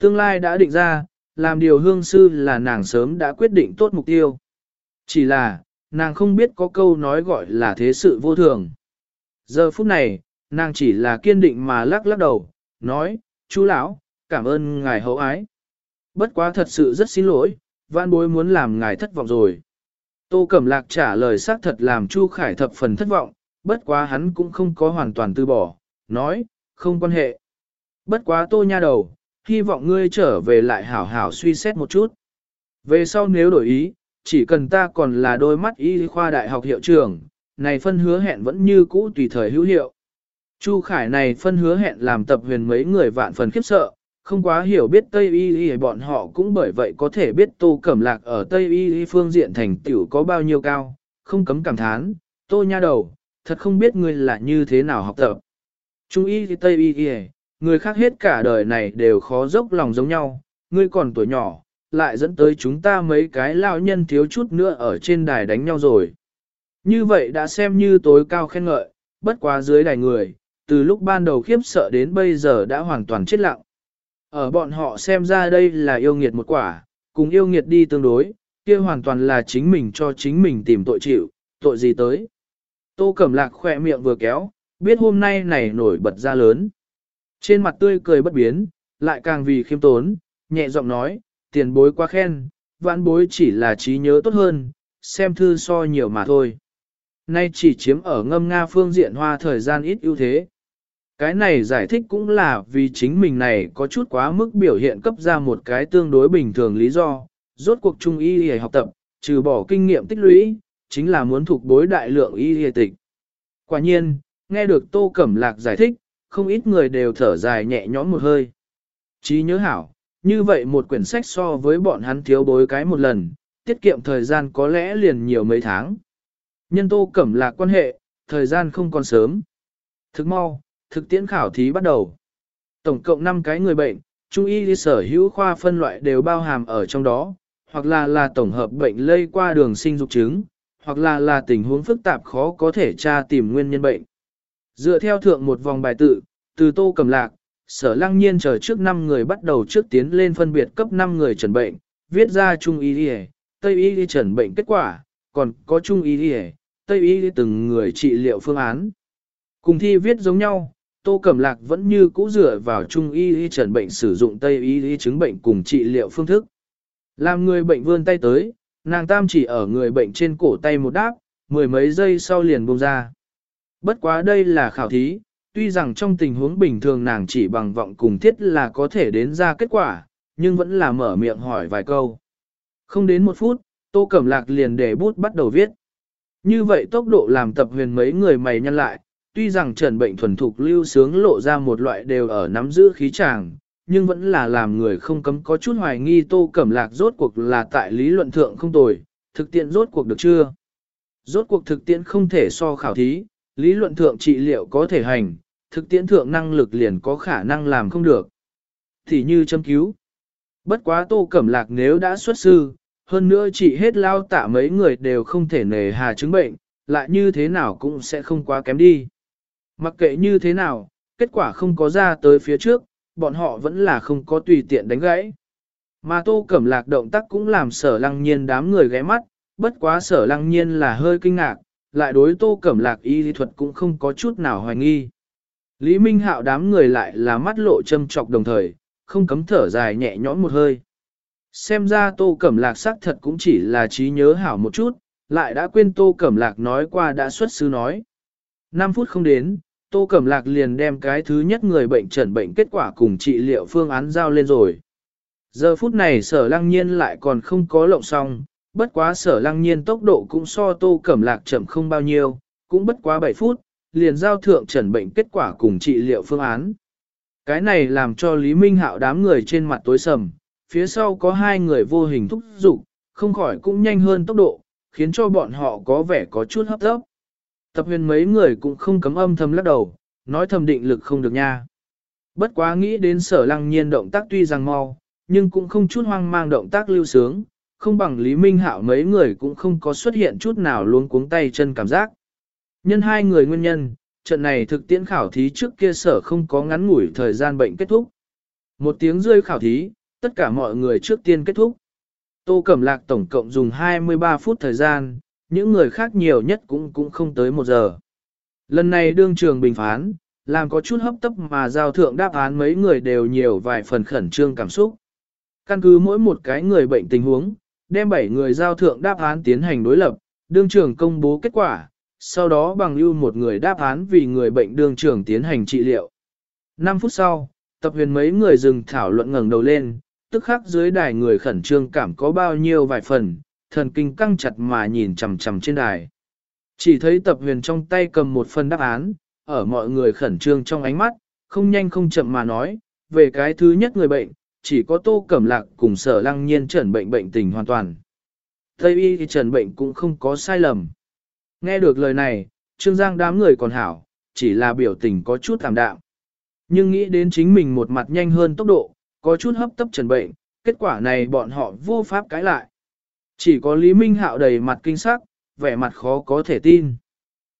Tương lai đã định ra, làm điều hương sư là nàng sớm đã quyết định tốt mục tiêu. Chỉ là, nàng không biết có câu nói gọi là thế sự vô thường. Giờ phút này, nàng chỉ là kiên định mà lắc lắc đầu, nói, chú lão, cảm ơn ngài hậu ái. Bất quá thật sự rất xin lỗi, vãn bối muốn làm ngài thất vọng rồi. Tô Cẩm Lạc trả lời xác thật làm Chu Khải thập phần thất vọng, bất quá hắn cũng không có hoàn toàn từ bỏ, nói, không quan hệ. Bất quá tô nha đầu, hy vọng ngươi trở về lại hảo hảo suy xét một chút. Về sau nếu đổi ý, chỉ cần ta còn là đôi mắt y khoa đại học hiệu trưởng, này phân hứa hẹn vẫn như cũ tùy thời hữu hiệu. Chu Khải này phân hứa hẹn làm tập huyền mấy người vạn phần khiếp sợ, không quá hiểu biết Tây Y Y bọn họ cũng bởi vậy có thể biết Tô Cẩm Lạc ở Tây Y Y phương diện thành tiểu có bao nhiêu cao, không cấm cảm thán, Tô nha đầu, thật không biết ngươi là như thế nào học tập. Trung Y thì Tây Y Y, người khác hết cả đời này đều khó dốc lòng giống nhau, ngươi còn tuổi nhỏ, lại dẫn tới chúng ta mấy cái lao nhân thiếu chút nữa ở trên đài đánh nhau rồi. Như vậy đã xem như tối cao khen ngợi, bất quá dưới đài người, từ lúc ban đầu khiếp sợ đến bây giờ đã hoàn toàn chết lặng. Ở bọn họ xem ra đây là yêu nghiệt một quả, cùng yêu nghiệt đi tương đối, kia hoàn toàn là chính mình cho chính mình tìm tội chịu, tội gì tới. Tô Cẩm Lạc khỏe miệng vừa kéo, biết hôm nay này nổi bật ra lớn. Trên mặt tươi cười bất biến, lại càng vì khiêm tốn, nhẹ giọng nói, tiền bối quá khen, vãn bối chỉ là trí nhớ tốt hơn, xem thư so nhiều mà thôi. Nay chỉ chiếm ở ngâm Nga phương diện hoa thời gian ít ưu thế. Cái này giải thích cũng là vì chính mình này có chút quá mức biểu hiện cấp ra một cái tương đối bình thường lý do, rốt cuộc trung y y học tập, trừ bỏ kinh nghiệm tích lũy, chính là muốn thuộc bối đại lượng y y tịch. Quả nhiên, nghe được Tô Cẩm Lạc giải thích, không ít người đều thở dài nhẹ nhõm một hơi. Chí nhớ hảo, như vậy một quyển sách so với bọn hắn thiếu bối cái một lần, tiết kiệm thời gian có lẽ liền nhiều mấy tháng. Nhân tô cẩm lạc quan hệ, thời gian không còn sớm. Thực mau, thực tiễn khảo thí bắt đầu. Tổng cộng 5 cái người bệnh, trung y sở hữu khoa phân loại đều bao hàm ở trong đó, hoặc là là tổng hợp bệnh lây qua đường sinh dục chứng, hoặc là là tình huống phức tạp khó có thể tra tìm nguyên nhân bệnh. Dựa theo thượng một vòng bài tự, từ tô cầm lạc, sở lăng nhiên chờ trước 5 người bắt đầu trước tiến lên phân biệt cấp 5 người trần bệnh, viết ra trung y đi tây y đi trần bệnh kết quả, còn có trung y đi tây y đi từng người trị liệu phương án. Cùng thi viết giống nhau, Tô Cẩm Lạc vẫn như cũ dựa vào trung y y trần bệnh sử dụng tây y y chứng bệnh cùng trị liệu phương thức. Làm người bệnh vươn tay tới, nàng tam chỉ ở người bệnh trên cổ tay một đáp, mười mấy giây sau liền buông ra. Bất quá đây là khảo thí, tuy rằng trong tình huống bình thường nàng chỉ bằng vọng cùng thiết là có thể đến ra kết quả, nhưng vẫn là mở miệng hỏi vài câu. Không đến một phút, Tô Cẩm Lạc liền để bút bắt đầu viết. Như vậy tốc độ làm tập huyền mấy người mày nhăn lại, tuy rằng trần bệnh thuần thục lưu sướng lộ ra một loại đều ở nắm giữ khí tràng, nhưng vẫn là làm người không cấm có chút hoài nghi Tô Cẩm Lạc rốt cuộc là tại lý luận thượng không tồi, thực tiện rốt cuộc được chưa? Rốt cuộc thực tiễn không thể so khảo thí, lý luận thượng trị liệu có thể hành, thực tiễn thượng năng lực liền có khả năng làm không được. Thì như châm cứu. Bất quá Tô Cẩm Lạc nếu đã xuất sư, hơn nữa chỉ hết lao tạ mấy người đều không thể nề hà chứng bệnh, lại như thế nào cũng sẽ không quá kém đi. Mặc kệ như thế nào, kết quả không có ra tới phía trước, bọn họ vẫn là không có tùy tiện đánh gãy. Mà tô cẩm lạc động tác cũng làm sở lăng nhiên đám người ghé mắt, bất quá sở lăng nhiên là hơi kinh ngạc, lại đối tô cẩm lạc y lý thuật cũng không có chút nào hoài nghi. Lý Minh Hạo đám người lại là mắt lộ châm trọc đồng thời, không cấm thở dài nhẹ nhõm một hơi. Xem ra tô cẩm lạc xác thật cũng chỉ là trí nhớ hảo một chút, lại đã quên tô cẩm lạc nói qua đã xuất sư nói. 5 phút không đến, Tô Cẩm Lạc liền đem cái thứ nhất người bệnh trần bệnh kết quả cùng trị liệu phương án giao lên rồi. Giờ phút này sở lăng nhiên lại còn không có lộng xong, bất quá sở lăng nhiên tốc độ cũng so Tô Cẩm Lạc chậm không bao nhiêu, cũng bất quá 7 phút, liền giao thượng trần bệnh kết quả cùng trị liệu phương án. Cái này làm cho Lý Minh Hạo đám người trên mặt tối sầm, phía sau có hai người vô hình thúc giục, không khỏi cũng nhanh hơn tốc độ, khiến cho bọn họ có vẻ có chút hấp tấp. Tập huyền mấy người cũng không cấm âm thầm lắc đầu, nói thầm định lực không được nha. Bất quá nghĩ đến sở lăng nhiên động tác tuy rằng mau, nhưng cũng không chút hoang mang động tác lưu sướng, không bằng Lý Minh Hạo mấy người cũng không có xuất hiện chút nào luôn cuống tay chân cảm giác. Nhân hai người nguyên nhân, trận này thực tiễn khảo thí trước kia sở không có ngắn ngủi thời gian bệnh kết thúc. Một tiếng rơi khảo thí, tất cả mọi người trước tiên kết thúc. Tô Cẩm Lạc tổng cộng dùng 23 phút thời gian, những người khác nhiều nhất cũng cũng không tới một giờ. Lần này đương trường bình phán, làm có chút hấp tấp mà giao thượng đáp án mấy người đều nhiều vài phần khẩn trương cảm xúc. Căn cứ mỗi một cái người bệnh tình huống, đem 7 người giao thượng đáp án tiến hành đối lập, đương trường công bố kết quả, sau đó bằng ưu một người đáp án vì người bệnh đương trưởng tiến hành trị liệu. 5 phút sau, tập huyền mấy người dừng thảo luận ngẩng đầu lên, tức khắc dưới đài người khẩn trương cảm có bao nhiêu vài phần, thần kinh căng chặt mà nhìn chằm chằm trên đài. Chỉ thấy tập huyền trong tay cầm một phần đáp án, ở mọi người khẩn trương trong ánh mắt, không nhanh không chậm mà nói, về cái thứ nhất người bệnh, chỉ có tô cẩm lạc cùng sở lăng nhiên trần bệnh bệnh tình hoàn toàn. Tây y thì trần bệnh cũng không có sai lầm. Nghe được lời này, trương giang đám người còn hảo, chỉ là biểu tình có chút thảm đạm. Nhưng nghĩ đến chính mình một mặt nhanh hơn tốc độ, có chút hấp tấp trần bệnh, kết quả này bọn họ vô pháp cãi lại. Chỉ có Lý Minh Hạo đầy mặt kinh sắc, vẻ mặt khó có thể tin.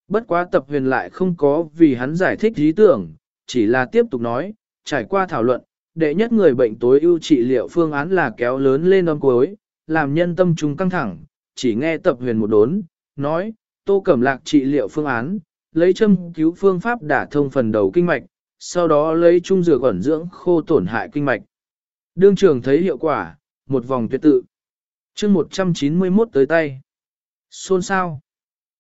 Bất quá tập huyền lại không có vì hắn giải thích ý tưởng, chỉ là tiếp tục nói, trải qua thảo luận, đệ nhất người bệnh tối ưu trị liệu phương án là kéo lớn lên âm cuối, làm nhân tâm trung căng thẳng, chỉ nghe tập huyền một đốn, nói, tô cẩm lạc trị liệu phương án, lấy châm cứu phương pháp đả thông phần đầu kinh mạch, sau đó lấy trung dược ẩn dưỡng khô tổn hại kinh mạch. Đương trường thấy hiệu quả, một vòng tuyệt tự chương 191 tới tay. Xôn sao?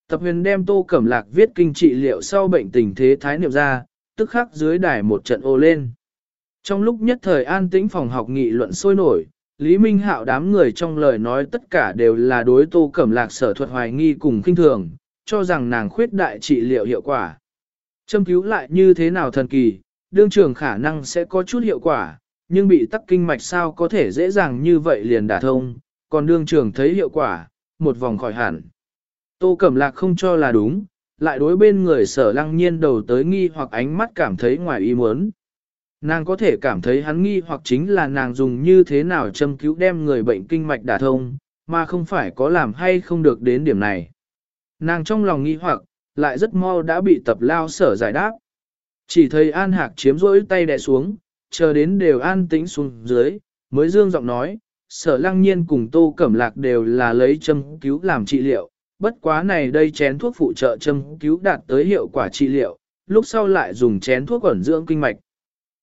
Tập huyền đem tô cẩm lạc viết kinh trị liệu sau bệnh tình thế thái niệm ra, tức khắc dưới đài một trận ô lên. Trong lúc nhất thời an tĩnh phòng học nghị luận sôi nổi, Lý Minh Hạo đám người trong lời nói tất cả đều là đối tô cẩm lạc sở thuật hoài nghi cùng kinh thường, cho rằng nàng khuyết đại trị liệu hiệu quả. Châm cứu lại như thế nào thần kỳ, đương trường khả năng sẽ có chút hiệu quả, nhưng bị tắc kinh mạch sao có thể dễ dàng như vậy liền đả thông, còn đương trường thấy hiệu quả, một vòng khỏi hẳn. Tô Cẩm Lạc không cho là đúng, lại đối bên người sở lăng nhiên đầu tới nghi hoặc ánh mắt cảm thấy ngoài ý muốn. Nàng có thể cảm thấy hắn nghi hoặc chính là nàng dùng như thế nào châm cứu đem người bệnh kinh mạch đả thông, mà không phải có làm hay không được đến điểm này. Nàng trong lòng nghi hoặc, lại rất mau đã bị tập lao sở giải đáp. Chỉ thấy An Hạc chiếm rỗi tay đè xuống, chờ đến đều an tĩnh xuống dưới, mới dương giọng nói, sở lăng nhiên cùng tô cẩm lạc đều là lấy châm cứu làm trị liệu, bất quá này đây chén thuốc phụ trợ châm cứu đạt tới hiệu quả trị liệu, lúc sau lại dùng chén thuốc ẩn dưỡng kinh mạch.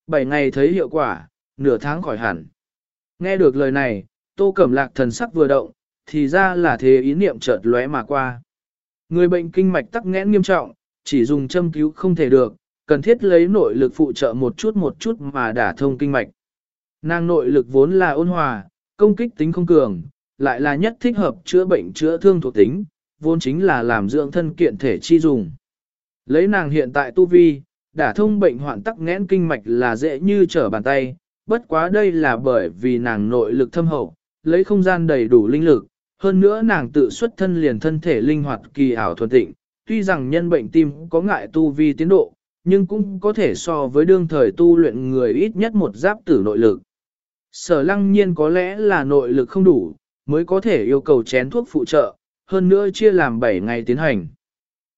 7 ngày thấy hiệu quả, nửa tháng khỏi hẳn. Nghe được lời này, tô cẩm lạc thần sắc vừa động, thì ra là thế ý niệm chợt lóe mà qua. Người bệnh kinh mạch tắc nghẽn nghiêm trọng, chỉ dùng châm cứu không thể được, cần thiết lấy nội lực phụ trợ một chút một chút mà đả thông kinh mạch. Nàng nội lực vốn là ôn hòa, công kích tính không cường, lại là nhất thích hợp chữa bệnh chữa thương thuộc tính, vốn chính là làm dưỡng thân kiện thể chi dùng. Lấy nàng hiện tại tu vi, đả thông bệnh hoạn tắc nghẽn kinh mạch là dễ như trở bàn tay, bất quá đây là bởi vì nàng nội lực thâm hậu, lấy không gian đầy đủ linh lực, hơn nữa nàng tự xuất thân liền thân thể linh hoạt kỳ ảo thuần tịnh, tuy rằng nhân bệnh tim có ngại tu vi tiến độ, nhưng cũng có thể so với đương thời tu luyện người ít nhất một giáp tử nội lực. Sở lăng nhiên có lẽ là nội lực không đủ, mới có thể yêu cầu chén thuốc phụ trợ, hơn nữa chia làm 7 ngày tiến hành.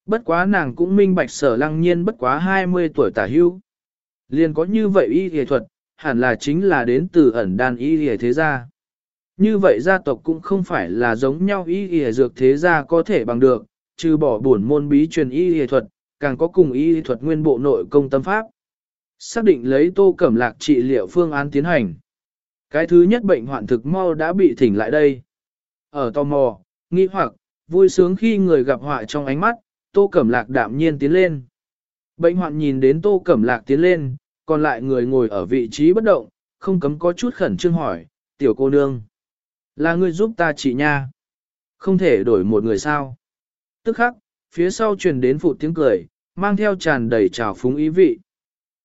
Bất quá nàng cũng minh bạch sở lăng nhiên bất quá 20 tuổi tả hưu. Liền có như vậy y y thuật, hẳn là chính là đến từ ẩn đan y y thế gia. Như vậy gia tộc cũng không phải là giống nhau y y dược thế gia có thể bằng được, trừ bỏ bổn môn bí truyền y y thuật, càng có cùng y thuật nguyên bộ nội công tâm pháp. Xác định lấy tô cẩm lạc trị liệu phương án tiến hành. Cái thứ nhất bệnh hoạn thực mau đã bị thỉnh lại đây. Ở tò mò, nghi hoặc, vui sướng khi người gặp họa trong ánh mắt, tô cẩm lạc đạm nhiên tiến lên. Bệnh hoạn nhìn đến tô cẩm lạc tiến lên, còn lại người ngồi ở vị trí bất động, không cấm có chút khẩn trương hỏi, tiểu cô nương. Là người giúp ta trị nha. Không thể đổi một người sao. Tức khắc, phía sau truyền đến phụ tiếng cười, mang theo tràn đầy trào phúng ý vị.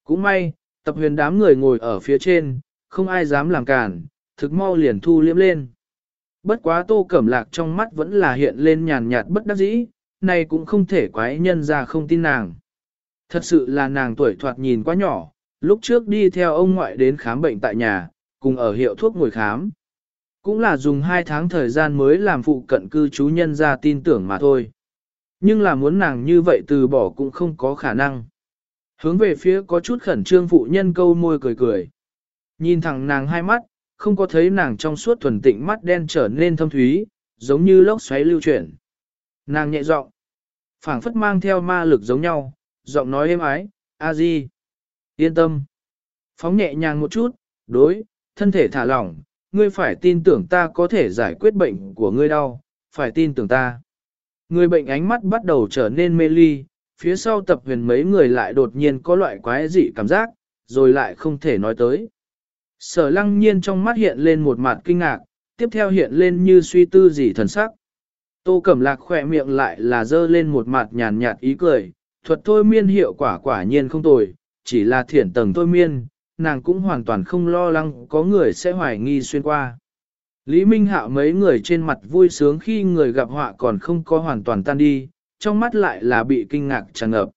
Cũng may, tập huyền đám người ngồi ở phía trên, không ai dám làm cản, thực mau liền thu liếm lên. Bất quá tô cẩm lạc trong mắt vẫn là hiện lên nhàn nhạt bất đắc dĩ, này cũng không thể quái nhân ra không tin nàng. Thật sự là nàng tuổi thoạt nhìn quá nhỏ, lúc trước đi theo ông ngoại đến khám bệnh tại nhà, cùng ở hiệu thuốc ngồi khám. Cũng là dùng hai tháng thời gian mới làm phụ cận cư chú nhân ra tin tưởng mà thôi. Nhưng là muốn nàng như vậy từ bỏ cũng không có khả năng. Hướng về phía có chút khẩn trương phụ nhân câu môi cười cười. Nhìn thẳng nàng hai mắt, không có thấy nàng trong suốt thuần tịnh mắt đen trở nên thâm thúy, giống như lốc xoáy lưu chuyển. Nàng nhẹ giọng, phảng phất mang theo ma lực giống nhau, giọng nói êm ái, a di, yên tâm. Phóng nhẹ nhàng một chút, đối, thân thể thả lỏng, ngươi phải tin tưởng ta có thể giải quyết bệnh của ngươi đau, phải tin tưởng ta. Người bệnh ánh mắt bắt đầu trở nên mê ly, phía sau tập huyền mấy người lại đột nhiên có loại quái dị cảm giác, rồi lại không thể nói tới. Sở lăng nhiên trong mắt hiện lên một mặt kinh ngạc, tiếp theo hiện lên như suy tư gì thần sắc. Tô Cẩm Lạc khỏe miệng lại là dơ lên một mặt nhàn nhạt ý cười, thuật thôi miên hiệu quả quả nhiên không tồi, chỉ là thiển tầng thôi miên, nàng cũng hoàn toàn không lo lắng có người sẽ hoài nghi xuyên qua. Lý Minh Hạo mấy người trên mặt vui sướng khi người gặp họa còn không có hoàn toàn tan đi, trong mắt lại là bị kinh ngạc tràn ngập.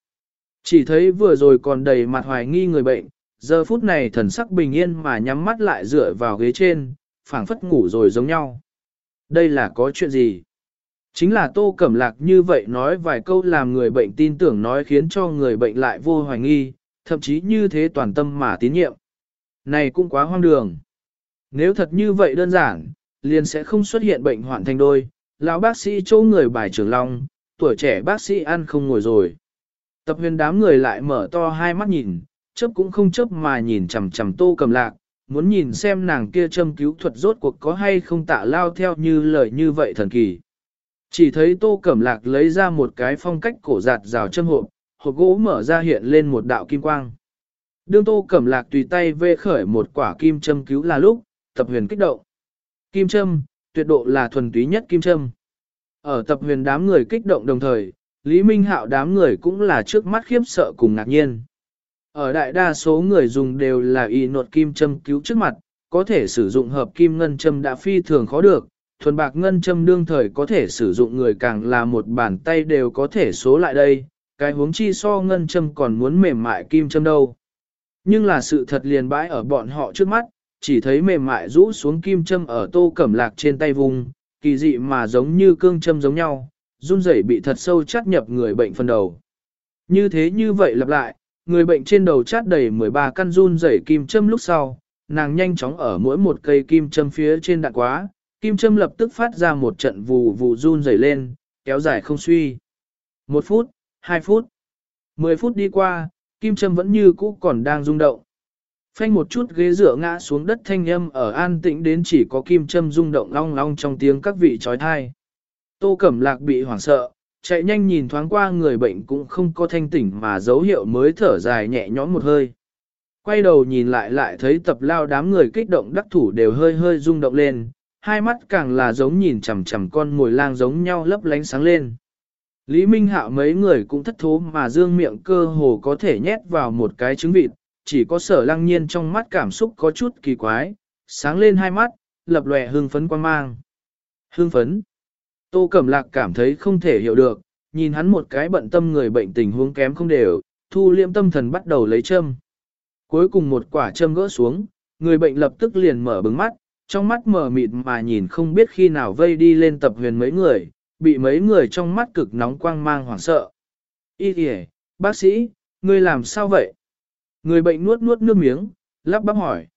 Chỉ thấy vừa rồi còn đầy mặt hoài nghi người bệnh, giờ phút này thần sắc bình yên mà nhắm mắt lại dựa vào ghế trên, phảng phất ngủ rồi giống nhau. Đây là có chuyện gì? Chính là tô cẩm lạc như vậy nói vài câu làm người bệnh tin tưởng nói khiến cho người bệnh lại vô hoài nghi, thậm chí như thế toàn tâm mà tín nhiệm. Này cũng quá hoang đường. Nếu thật như vậy đơn giản, liền sẽ không xuất hiện bệnh hoạn thành đôi, lão bác sĩ chỗ người bài trưởng long, tuổi trẻ bác sĩ ăn không ngồi rồi. Tập huyền đám người lại mở to hai mắt nhìn, chớp cũng không chớp mà nhìn chằm chằm tô cầm lạc, muốn nhìn xem nàng kia châm cứu thuật rốt cuộc có hay không tạ lao theo như lời như vậy thần kỳ. Chỉ thấy tô cẩm lạc lấy ra một cái phong cách cổ giạt rào châm hộp, hộp gỗ mở ra hiện lên một đạo kim quang. Đương tô cẩm lạc tùy tay vê khởi một quả kim châm cứu là lúc, tập huyền kích động. Kim châm, tuyệt độ là thuần túy nhất kim châm. Ở tập huyền đám người kích động đồng thời, Lý Minh Hạo đám người cũng là trước mắt khiếp sợ cùng ngạc nhiên. Ở đại đa số người dùng đều là y nột kim châm cứu trước mặt, có thể sử dụng hợp kim ngân châm đã phi thường khó được, thuần bạc ngân châm đương thời có thể sử dụng người càng là một bàn tay đều có thể số lại đây, cái huống chi so ngân châm còn muốn mềm mại kim châm đâu. Nhưng là sự thật liền bãi ở bọn họ trước mắt, chỉ thấy mềm mại rũ xuống kim châm ở tô cẩm lạc trên tay vùng, kỳ dị mà giống như cương châm giống nhau, run rẩy bị thật sâu chát nhập người bệnh phần đầu. Như thế như vậy lặp lại, người bệnh trên đầu chát đầy 13 căn run rẩy kim châm lúc sau, nàng nhanh chóng ở mỗi một cây kim châm phía trên đạn quá, kim châm lập tức phát ra một trận vù vù run rẩy lên, kéo dài không suy. Một phút, hai phút, mười phút đi qua, kim châm vẫn như cũ còn đang rung động. Phanh một chút ghế dựa ngã xuống đất thanh âm ở an tĩnh đến chỉ có kim châm rung động long long trong tiếng các vị trói thai. Tô Cẩm Lạc bị hoảng sợ, chạy nhanh nhìn thoáng qua người bệnh cũng không có thanh tỉnh mà dấu hiệu mới thở dài nhẹ nhõm một hơi. Quay đầu nhìn lại lại thấy tập lao đám người kích động đắc thủ đều hơi hơi rung động lên, hai mắt càng là giống nhìn chằm chằm con mồi lang giống nhau lấp lánh sáng lên. Lý Minh Hạo mấy người cũng thất thố mà dương miệng cơ hồ có thể nhét vào một cái trứng vịt, chỉ có sở lăng nhiên trong mắt cảm xúc có chút kỳ quái, sáng lên hai mắt, lập lòe hương phấn quan mang. Hương phấn. Tô Cẩm Lạc cảm thấy không thể hiểu được, nhìn hắn một cái bận tâm người bệnh tình huống kém không đều, thu liệm tâm thần bắt đầu lấy châm. Cuối cùng một quả châm gỡ xuống, người bệnh lập tức liền mở bừng mắt, trong mắt mờ mịt mà nhìn không biết khi nào vây đi lên tập huyền mấy người, bị mấy người trong mắt cực nóng quang mang hoảng sợ. y kìa, bác sĩ, ngươi làm sao vậy? Người bệnh nuốt nuốt nước miếng, lắp bắp hỏi.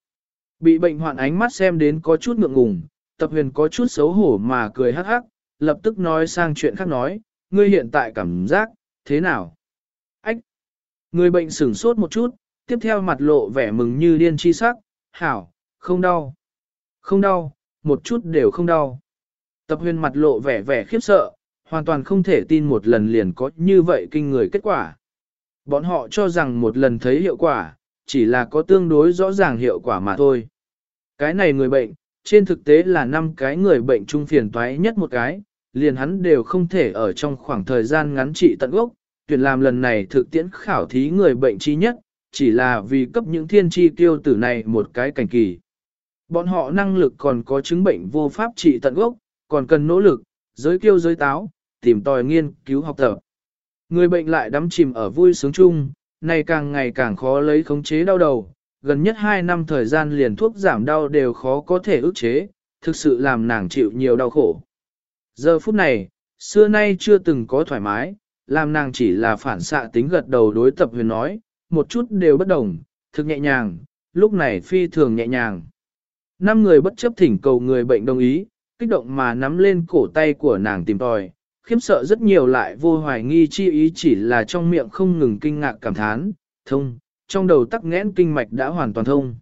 Bị bệnh hoạn ánh mắt xem đến có chút ngượng ngùng, tập huyền có chút xấu hổ mà cười hắc hắc, lập tức nói sang chuyện khác nói, ngươi hiện tại cảm giác, thế nào? Ách! Người bệnh sửng sốt một chút, tiếp theo mặt lộ vẻ mừng như điên chi sắc, hảo, không đau. Không đau, một chút đều không đau. Tập huyền mặt lộ vẻ vẻ khiếp sợ, hoàn toàn không thể tin một lần liền có như vậy kinh người kết quả. Bọn họ cho rằng một lần thấy hiệu quả, chỉ là có tương đối rõ ràng hiệu quả mà thôi. Cái này người bệnh, trên thực tế là năm cái người bệnh trung phiền toái nhất một cái, liền hắn đều không thể ở trong khoảng thời gian ngắn trị tận gốc, tuyển làm lần này thực tiễn khảo thí người bệnh chi nhất, chỉ là vì cấp những thiên tri tiêu tử này một cái cảnh kỳ. Bọn họ năng lực còn có chứng bệnh vô pháp trị tận gốc, còn cần nỗ lực, giới kiêu giới táo, tìm tòi nghiên cứu học tập. Người bệnh lại đắm chìm ở vui sướng chung, này càng ngày càng khó lấy khống chế đau đầu, gần nhất 2 năm thời gian liền thuốc giảm đau đều khó có thể ức chế, thực sự làm nàng chịu nhiều đau khổ. Giờ phút này, xưa nay chưa từng có thoải mái, làm nàng chỉ là phản xạ tính gật đầu đối tập huyền nói, một chút đều bất đồng, thực nhẹ nhàng, lúc này phi thường nhẹ nhàng. Năm người bất chấp thỉnh cầu người bệnh đồng ý, kích động mà nắm lên cổ tay của nàng tìm tòi, khiếp sợ rất nhiều lại vô hoài nghi chi ý chỉ là trong miệng không ngừng kinh ngạc cảm thán, thông, trong đầu tắc nghẽn kinh mạch đã hoàn toàn thông.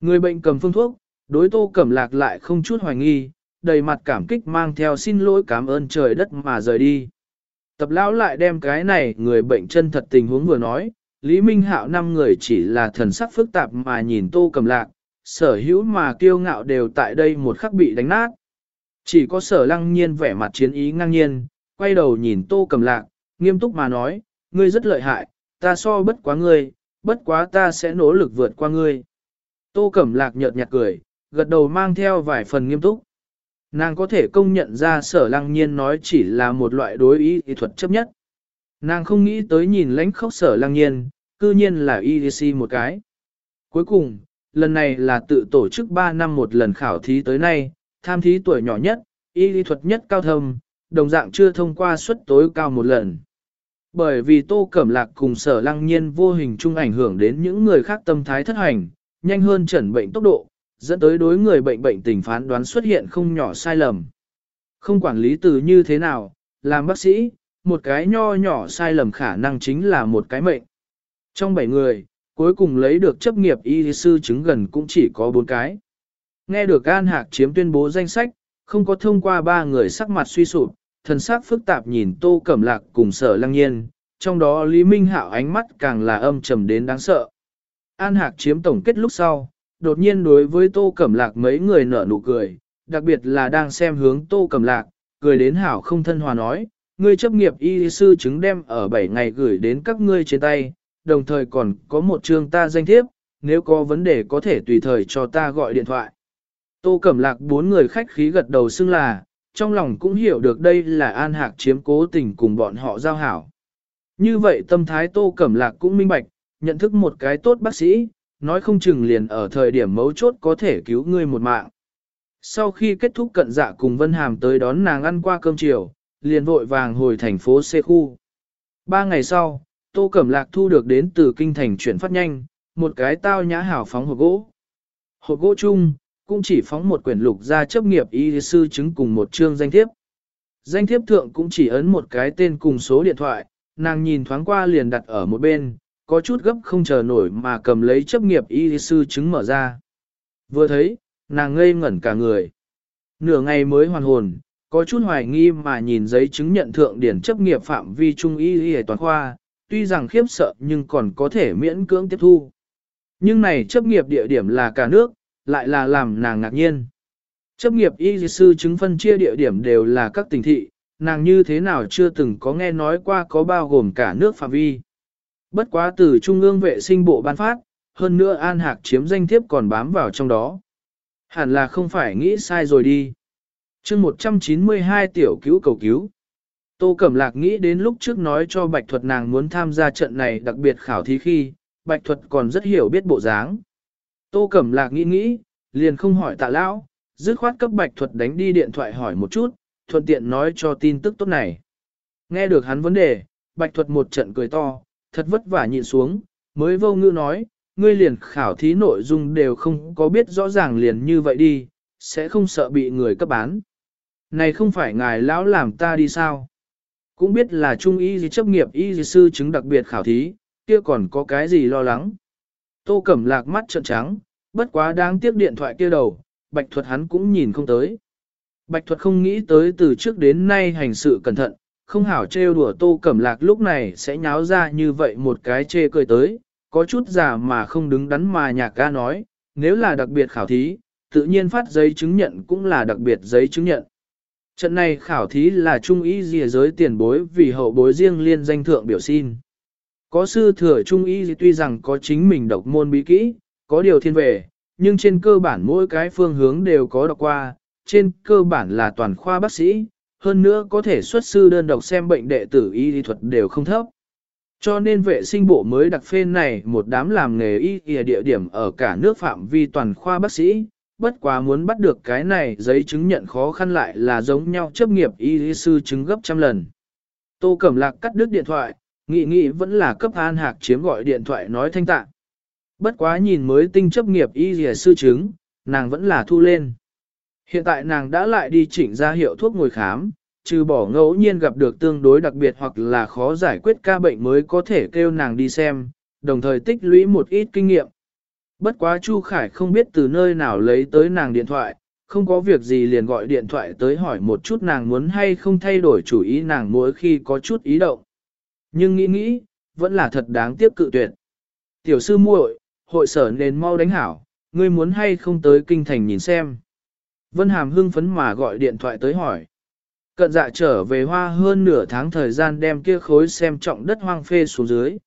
Người bệnh cầm phương thuốc, đối tô cẩm lạc lại không chút hoài nghi, đầy mặt cảm kích mang theo xin lỗi cảm ơn trời đất mà rời đi. Tập lão lại đem cái này người bệnh chân thật tình huống vừa nói, Lý Minh Hạo năm người chỉ là thần sắc phức tạp mà nhìn tô cầm lạc, sở hữu mà kiêu ngạo đều tại đây một khắc bị đánh nát. Chỉ có sở lăng nhiên vẻ mặt chiến ý ngang nhiên, quay đầu nhìn tô cầm lạc, nghiêm túc mà nói, ngươi rất lợi hại, ta so bất quá ngươi, bất quá ta sẽ nỗ lực vượt qua ngươi. Tô cẩm lạc nhợt nhạt cười, gật đầu mang theo vài phần nghiêm túc. Nàng có thể công nhận ra sở lăng nhiên nói chỉ là một loại đối ý y thuật chấp nhất. Nàng không nghĩ tới nhìn lãnh khốc sở lăng nhiên, cư nhiên là EDC một cái. Cuối cùng, lần này là tự tổ chức 3 năm một lần khảo thí tới nay, tham thí tuổi nhỏ nhất, y lý thuật nhất cao thâm, đồng dạng chưa thông qua suất tối cao một lần. Bởi vì tô cẩm lạc cùng sở lăng nhiên vô hình chung ảnh hưởng đến những người khác tâm thái thất hành, nhanh hơn chẩn bệnh tốc độ, dẫn tới đối người bệnh bệnh tình phán đoán xuất hiện không nhỏ sai lầm. Không quản lý từ như thế nào, làm bác sĩ, một cái nho nhỏ sai lầm khả năng chính là một cái mệnh. Trong 7 người, cuối cùng lấy được chấp nghiệp y sư chứng gần cũng chỉ có 4 cái. Nghe được An Hạc chiếm tuyên bố danh sách, không có thông qua ba người sắc mặt suy sụp, thần sắc phức tạp nhìn Tô Cẩm Lạc cùng Sở Lăng Nhiên, trong đó Lý Minh Hạo ánh mắt càng là âm trầm đến đáng sợ. An Hạc chiếm tổng kết lúc sau, đột nhiên đối với Tô Cẩm Lạc mấy người nở nụ cười, đặc biệt là đang xem hướng Tô Cẩm Lạc, cười đến hảo không thân hòa nói, ngươi chấp nghiệp y sư chứng đem ở 7 ngày gửi đến các ngươi trên tay, đồng thời còn có một chương ta danh thiếp, nếu có vấn đề có thể tùy thời cho ta gọi điện thoại. Tô Cẩm Lạc bốn người khách khí gật đầu xưng là, trong lòng cũng hiểu được đây là An Hạc chiếm cố tình cùng bọn họ giao hảo. Như vậy tâm thái Tô Cẩm Lạc cũng minh bạch, nhận thức một cái tốt bác sĩ, nói không chừng liền ở thời điểm mấu chốt có thể cứu ngươi một mạng. Sau khi kết thúc cận dạ cùng Vân Hàm tới đón nàng ăn qua cơm chiều, liền vội vàng hồi thành phố C khu. Ba ngày sau, Tô Cẩm Lạc thu được đến từ kinh thành chuyển phát nhanh, một cái tao nhã hảo phóng hộp gỗ. Hộp gỗ chung, cũng chỉ phóng một quyển lục ra chấp nghiệp y sư chứng cùng một chương danh thiếp. Danh thiếp thượng cũng chỉ ấn một cái tên cùng số điện thoại, nàng nhìn thoáng qua liền đặt ở một bên, có chút gấp không chờ nổi mà cầm lấy chấp nghiệp y sư chứng mở ra. Vừa thấy, nàng ngây ngẩn cả người. Nửa ngày mới hoàn hồn, có chút hoài nghi mà nhìn giấy chứng nhận thượng điển chấp nghiệp phạm vi trung y y toàn khoa, tuy rằng khiếp sợ nhưng còn có thể miễn cưỡng tiếp thu. Nhưng này chấp nghiệp địa điểm là cả nước, lại là làm nàng ngạc nhiên. Chấp nghiệp y sư chứng phân chia địa điểm đều là các tỉnh thị, nàng như thế nào chưa từng có nghe nói qua có bao gồm cả nước phạm vi. Bất quá từ Trung ương vệ sinh bộ ban phát, hơn nữa An Hạc chiếm danh thiếp còn bám vào trong đó. Hẳn là không phải nghĩ sai rồi đi. chương 192 tiểu cứu cầu cứu. Tô Cẩm Lạc nghĩ đến lúc trước nói cho Bạch Thuật nàng muốn tham gia trận này đặc biệt khảo thí khi, Bạch Thuật còn rất hiểu biết bộ dáng. Tô Cẩm Lạc nghĩ nghĩ, liền không hỏi tạ lão, dứt khoát cấp Bạch Thuật đánh đi điện thoại hỏi một chút, thuận tiện nói cho tin tức tốt này. Nghe được hắn vấn đề, Bạch Thuật một trận cười to, thật vất vả nhịn xuống, mới vô ngữ nói, ngươi liền khảo thí nội dung đều không có biết rõ ràng liền như vậy đi, sẽ không sợ bị người cấp bán. Này không phải ngài lão làm ta đi sao? Cũng biết là trung y gì chấp nghiệp y gì sư chứng đặc biệt khảo thí, kia còn có cái gì lo lắng. Tô Cẩm Lạc mắt trợn trắng, bất quá đáng tiếc điện thoại kia đầu, Bạch Thuật hắn cũng nhìn không tới. Bạch Thuật không nghĩ tới từ trước đến nay hành sự cẩn thận, không hảo trêu đùa Tô Cẩm Lạc lúc này sẽ nháo ra như vậy một cái chê cười tới, có chút giả mà không đứng đắn mà nhạc ca nói, nếu là đặc biệt khảo thí, tự nhiên phát giấy chứng nhận cũng là đặc biệt giấy chứng nhận. Trận này khảo thí là trung ý dìa giới tiền bối vì hậu bối riêng liên danh thượng biểu xin. Có sư thừa trung ý tuy rằng có chính mình độc môn bí kỹ, có điều thiên về, nhưng trên cơ bản mỗi cái phương hướng đều có đọc qua, trên cơ bản là toàn khoa bác sĩ, hơn nữa có thể xuất sư đơn độc xem bệnh đệ tử y lý thuật đều không thấp. Cho nên vệ sinh bộ mới đặc phê này một đám làm nghề y y địa điểm ở cả nước phạm vi toàn khoa bác sĩ, bất quá muốn bắt được cái này giấy chứng nhận khó khăn lại là giống nhau chấp nghiệp y sư chứng gấp trăm lần. Tô Cẩm Lạc cắt đứt điện thoại, nghị nghị vẫn là cấp an hạc chiếm gọi điện thoại nói thanh tạng. Bất quá nhìn mới tinh chấp nghiệp y lý sư chứng, nàng vẫn là thu lên. Hiện tại nàng đã lại đi chỉnh ra hiệu thuốc ngồi khám, trừ bỏ ngẫu nhiên gặp được tương đối đặc biệt hoặc là khó giải quyết ca bệnh mới có thể kêu nàng đi xem, đồng thời tích lũy một ít kinh nghiệm. Bất quá Chu Khải không biết từ nơi nào lấy tới nàng điện thoại, không có việc gì liền gọi điện thoại tới hỏi một chút nàng muốn hay không thay đổi chủ ý nàng mỗi khi có chút ý động. Nhưng nghĩ nghĩ, vẫn là thật đáng tiếc cự tuyệt. Tiểu sư muội, hội sở nên mau đánh hảo, ngươi muốn hay không tới kinh thành nhìn xem. Vân Hàm hưng phấn mà gọi điện thoại tới hỏi. Cận dạ trở về hoa hơn nửa tháng thời gian đem kia khối xem trọng đất hoang phê xuống dưới.